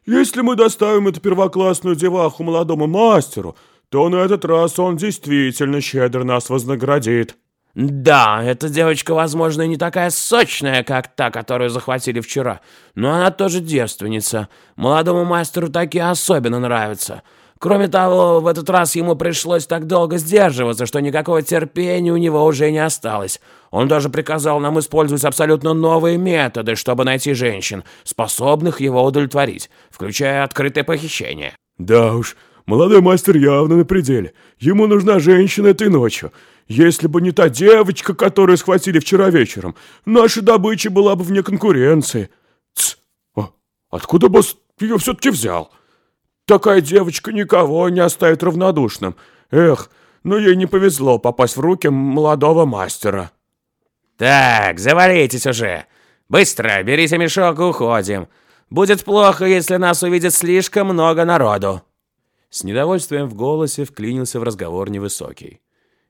Если мы доставим эту первоклассную деваху молодому мастеру, то на этот раз он действительно щедро нас вознаградит». «Да, эта девочка, возможно, не такая сочная, как та, которую захватили вчера, но она тоже девственница. Молодому мастеру такие особенно нравятся. Кроме того, в этот раз ему пришлось так долго сдерживаться, что никакого терпения у него уже не осталось. Он даже приказал нам использовать абсолютно новые методы, чтобы найти женщин, способных его удовлетворить, включая открытое похищение». «Да уж, Молодой мастер явно на пределе. Ему нужна женщина этой ночью. Если бы не та девочка, которую схватили вчера вечером, наша добыча была бы вне конкуренции. Тсс! А, откуда босс ее все-таки взял? Такая девочка никого не оставит равнодушным. Эх, но ей не повезло попасть в руки молодого мастера. Так, завалитесь уже. Быстро, берите мешок и уходим. Будет плохо, если нас увидит слишком много народу». С недовольствием в голосе вклинился в разговор невысокий.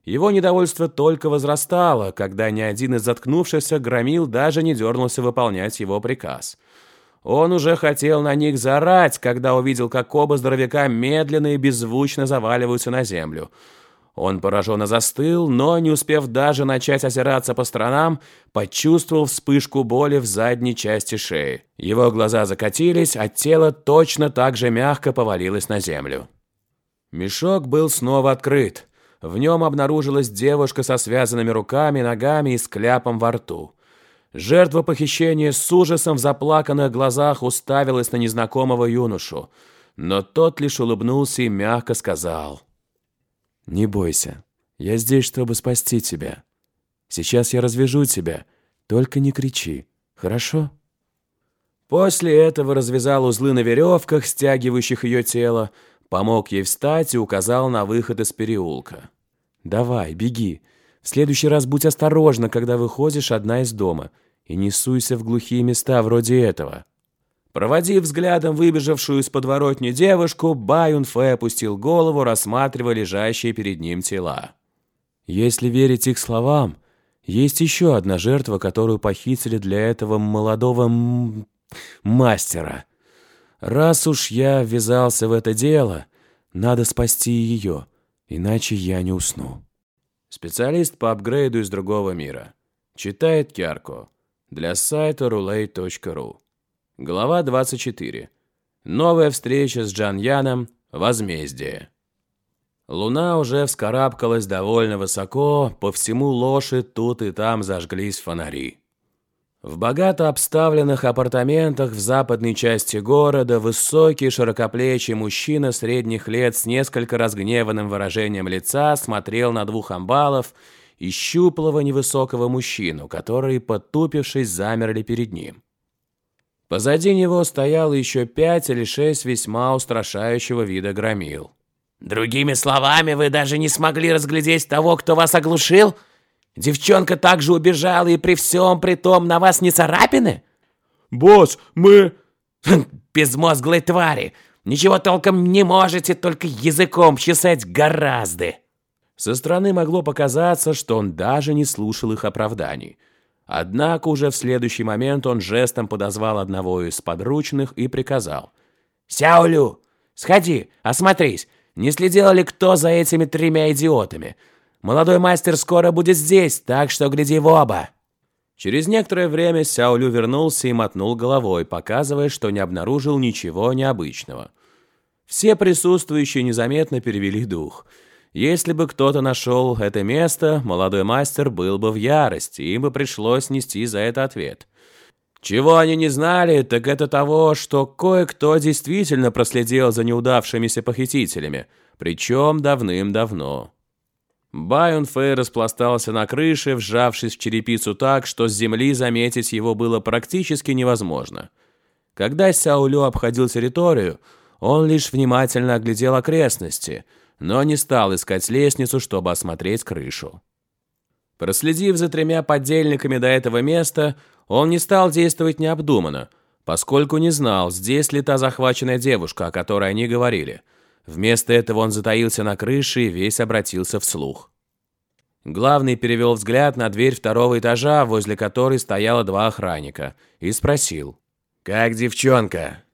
Его недовольство только возрастало, когда ни один из заткнувшихся громил даже не дернулся выполнять его приказ. Он уже хотел на них зарать, когда увидел, как оба здоровяка медленно и беззвучно заваливаются на землю. Он пораженно застыл, но, не успев даже начать озираться по сторонам, почувствовал вспышку боли в задней части шеи. Его глаза закатились, а тело точно так же мягко повалилось на землю. Мешок был снова открыт. В нем обнаружилась девушка со связанными руками, ногами и с кляпом во рту. Жертва похищения с ужасом в заплаканных глазах уставилась на незнакомого юношу, но тот лишь улыбнулся и мягко сказал. «Не бойся, я здесь, чтобы спасти тебя. Сейчас я развяжу тебя, только не кричи, хорошо?» После этого развязал узлы на веревках, стягивающих ее тело, помог ей встать и указал на выход из переулка. «Давай, беги. В следующий раз будь осторожна, когда выходишь одна из дома, и не суйся в глухие места вроде этого». Проводив взглядом выбежавшую из подворотни девушку, Баюн Фэ опустил голову, рассматривая лежащие перед ним тела. Если верить их словам, есть еще одна жертва, которую похитили для этого молодого мастера. Раз уж я ввязался в это дело, надо спасти ее, иначе я не усну. Специалист по апгрейду из другого мира. Читает Кярко. Для сайта roulette.ru. Глава 24. Новая встреча с Джан Яном. Возмездие. Луна уже вскарабкалась довольно высоко, по всему лоши тут и там зажглись фонари. В богато обставленных апартаментах в западной части города высокий широкоплечий мужчина средних лет с несколько разгневанным выражением лица смотрел на двух амбалов и щуплого невысокого мужчину, которые, подтупившись, замерли перед ним. Позади него стояло еще пять или шесть весьма устрашающего вида громил. «Другими словами, вы даже не смогли разглядеть того, кто вас оглушил?» Девчонка также убежала, и при всем при том на вас не царапины? Босс, мы... Безмозглые твари! Ничего толком не можете, только языком чесать гораздо. Со стороны могло показаться, что он даже не слушал их оправданий. Однако уже в следующий момент он жестом подозвал одного из подручных и приказал. «Сяолю, сходи, осмотрись, не следил ли кто за этими тремя идиотами? Молодой мастер скоро будет здесь, так что гляди в оба». Через некоторое время Сяолю вернулся и мотнул головой, показывая, что не обнаружил ничего необычного. Все присутствующие незаметно перевели дух. Если бы кто-то нашел это место, молодой мастер был бы в ярости, им бы пришлось нести за это ответ. Чего они не знали, так это того, что кое-кто действительно проследил за неудавшимися похитителями, причем давным-давно. Байон Фэй распластался на крыше, вжавшись в черепицу так, что с земли заметить его было практически невозможно. Когда Сяолю обходил территорию, он лишь внимательно оглядел окрестности, но не стал искать лестницу, чтобы осмотреть крышу. Проследив за тремя подельниками до этого места, он не стал действовать необдуманно, поскольку не знал, здесь ли та захваченная девушка, о которой они говорили – Вместо этого он затаился на крыше и весь обратился вслух. Главный перевел взгляд на дверь второго этажа, возле которой стояло два охранника, и спросил. «Как девчонка?»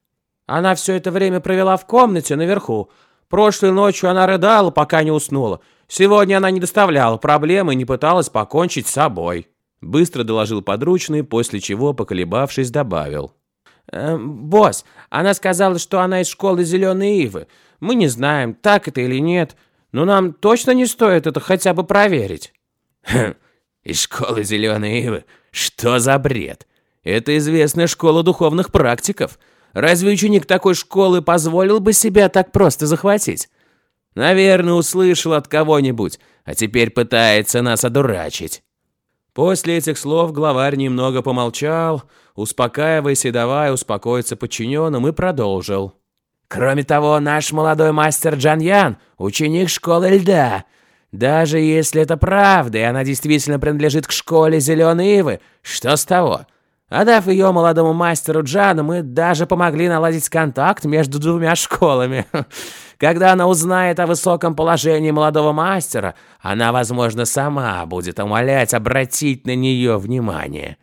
«Она все это время провела в комнате наверху. Прошлой ночью она рыдала, пока не уснула. Сегодня она не доставляла проблем и не пыталась покончить с собой». Быстро доложил подручный, после чего, поколебавшись, добавил. «Э, «Босс, она сказала, что она из школы Зеленой Ивы. Мы не знаем, так это или нет, но нам точно не стоит это хотя бы проверить». Хм, из школы Зеленой Ивы? Что за бред? Это известная школа духовных практиков. Разве ученик такой школы позволил бы себя так просто захватить? Наверное, услышал от кого-нибудь, а теперь пытается нас одурачить. После этих слов главарь немного помолчал, успокаиваясь и давая успокоиться подчиненным, и продолжил. Кроме того, наш молодой мастер Джан Ян – ученик школы льда. Даже если это правда, и она действительно принадлежит к школе Зеленой Ивы, что с того? Отдав ее молодому мастеру Джану, мы даже помогли наладить контакт между двумя школами. Когда она узнает о высоком положении молодого мастера, она, возможно, сама будет умолять обратить на нее внимание.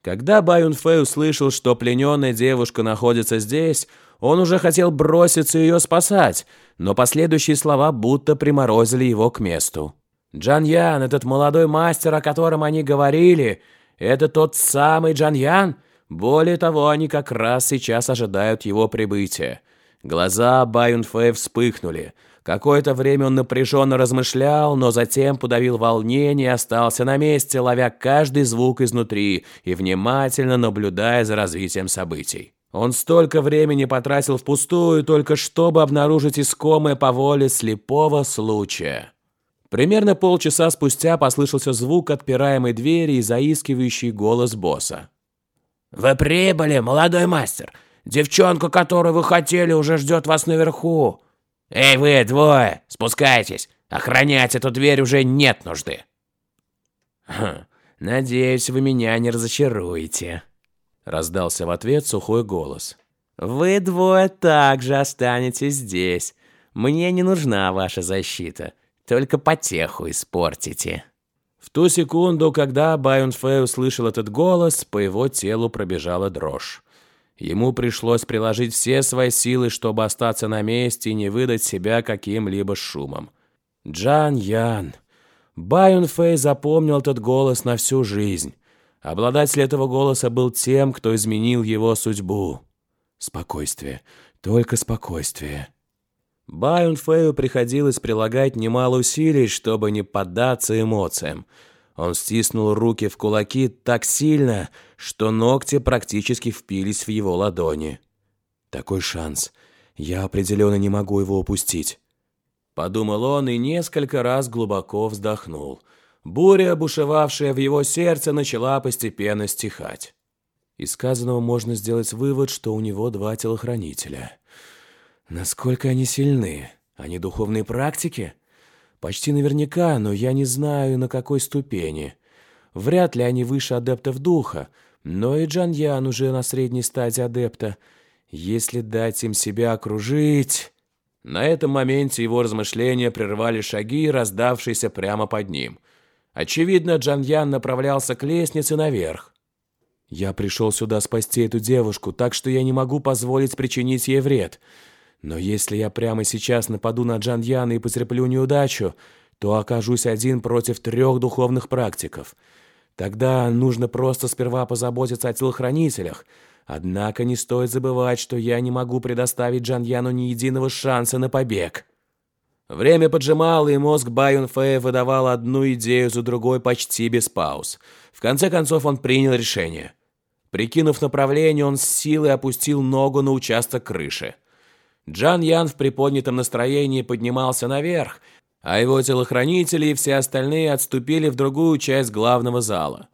Когда Баюн Фэй услышал, что плененная девушка находится здесь, он уже хотел броситься ее спасать, но последующие слова будто приморозили его к месту. Джан Ян, этот молодой мастер, о котором они говорили, это тот самый Джан Ян? Более того, они как раз сейчас ожидают его прибытия. Глаза Баюн Фэ вспыхнули. Какое-то время он напряженно размышлял, но затем подавил волнение и остался на месте, ловя каждый звук изнутри и внимательно наблюдая за развитием событий. Он столько времени потратил впустую, только чтобы обнаружить искомое по воле слепого случая. Примерно полчаса спустя послышался звук отпираемой двери и заискивающий голос босса. «Вы прибыли, молодой мастер! Девчонка, которую вы хотели, уже ждет вас наверху!» «Эй, вы двое, спускайтесь! Охранять эту дверь уже нет нужды!» хм, «Надеюсь, вы меня не разочаруете», — раздался в ответ сухой голос. «Вы двое также останетесь здесь. Мне не нужна ваша защита, только потеху испортите». В ту секунду, когда Байон Фэй услышал этот голос, по его телу пробежала дрожь. Ему пришлось приложить все свои силы, чтобы остаться на месте и не выдать себя каким-либо шумом. Джан Ян. Байон Фэй запомнил этот голос на всю жизнь. Обладатель этого голоса был тем, кто изменил его судьбу. Спокойствие. Только спокойствие. Байон Фэю приходилось прилагать немало усилий, чтобы не поддаться эмоциям. Он стиснул руки в кулаки так сильно, что ногти практически впились в его ладони. Такой шанс. Я определенно не могу его упустить. Подумал он и несколько раз глубоко вздохнул. Буря, бушевавшая в его сердце, начала постепенно стихать. Из сказанного можно сделать вывод, что у него два телохранителя. Насколько они сильны? Они духовные практики? Почти наверняка, но я не знаю, на какой ступени. Вряд ли они выше адептов духа, но и Джан Ян уже на средней стадии адепта. Если дать им себя окружить... На этом моменте его размышления прервали шаги, раздавшиеся прямо под ним. Очевидно, Джан Ян направлялся к лестнице наверх. «Я пришел сюда спасти эту девушку, так что я не могу позволить причинить ей вред. Но если я прямо сейчас нападу на Джан Яна и потерплю неудачу, то окажусь один против трех духовных практиков. Тогда нужно просто сперва позаботиться о телохранителях. Однако не стоит забывать, что я не могу предоставить Джан Яну ни единого шанса на побег. Время поджимало, и мозг Байон Фэя выдавал одну идею за другой почти без пауз. В конце концов он принял решение. Прикинув направление, он с силой опустил ногу на участок крыши. Джан Ян в приподнятом настроении поднимался наверх, а его телохранители и все остальные отступили в другую часть главного зала.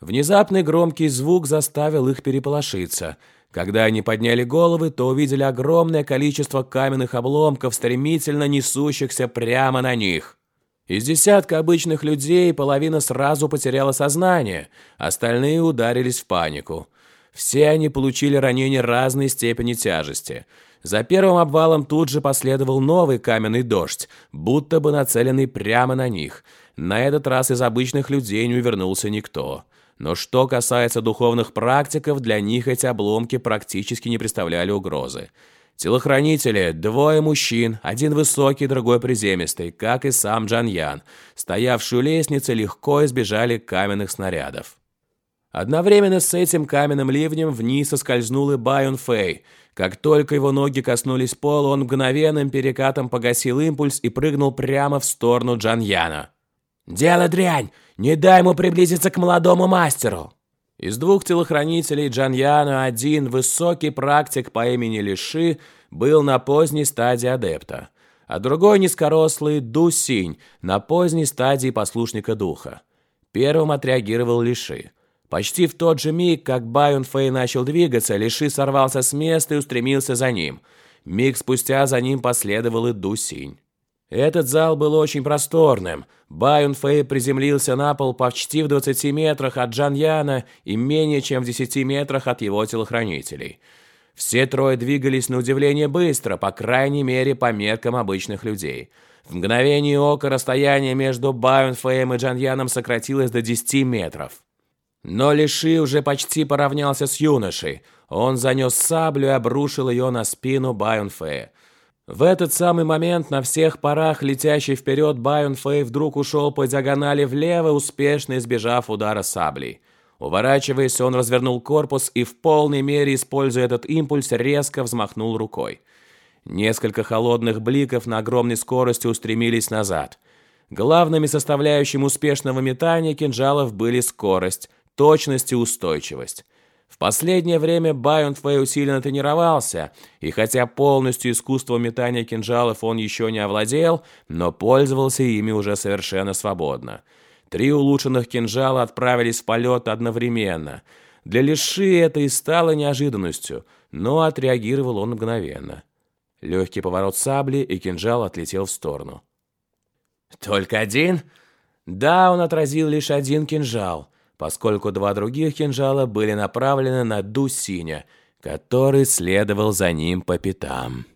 Внезапный громкий звук заставил их переполошиться. Когда они подняли головы, то увидели огромное количество каменных обломков, стремительно несущихся прямо на них. Из десятка обычных людей половина сразу потеряла сознание, остальные ударились в панику. Все они получили ранения разной степени тяжести – за первым обвалом тут же последовал новый каменный дождь, будто бы нацеленный прямо на них. На этот раз из обычных людей не увернулся никто. Но что касается духовных практиков, для них эти обломки практически не представляли угрозы. Телохранители, двое мужчин, один высокий, другой приземистый, как и сам Джан Ян, стоявшие у лестницы, легко избежали каменных снарядов. Одновременно с этим каменным ливнем вниз соскользнул и Байон Фэй – как только его ноги коснулись пола, он мгновенным перекатом погасил импульс и прыгнул прямо в сторону Джаньяна. «Дело дрянь! Не дай ему приблизиться к молодому мастеру!» Из двух телохранителей Джаньяна один, высокий практик по имени Лиши, был на поздней стадии адепта, а другой низкорослый Ду Синь на поздней стадии послушника духа. Первым отреагировал Лиши – Почти в тот же миг, как Байон Фэй начал двигаться, Лиши сорвался с места и устремился за ним. Миг спустя за ним последовал и Ду Синь. Этот зал был очень просторным. Байон Фэй приземлился на пол почти в 20 метрах от Джан Яна и менее чем в 10 метрах от его телохранителей. Все трое двигались на удивление быстро, по крайней мере, по меркам обычных людей. В мгновение ока расстояние между Байон Фэем и Джан Яном сократилось до 10 метров. Но Лиши уже почти поравнялся с юношей. Он занес саблю и обрушил ее на спину Байон Фэя. В этот самый момент на всех парах летящий вперед Байон Фэй вдруг ушел по диагонали влево, успешно избежав удара саблей. Уворачиваясь, он развернул корпус и в полной мере, используя этот импульс, резко взмахнул рукой. Несколько холодных бликов на огромной скорости устремились назад. Главными составляющими успешного метания кинжалов были скорость, точность и устойчивость. В последнее время Байон Фэй усиленно тренировался, и хотя полностью искусство метания кинжалов он еще не овладел, но пользовался ими уже совершенно свободно. Три улучшенных кинжала отправились в полет одновременно. Для Лиши это и стало неожиданностью, но отреагировал он мгновенно. Легкий поворот сабли, и кинжал отлетел в сторону. «Только один?» Да, он отразил лишь один кинжал поскольку два других кинжала были направлены на Ду Синя, который следовал за ним по пятам.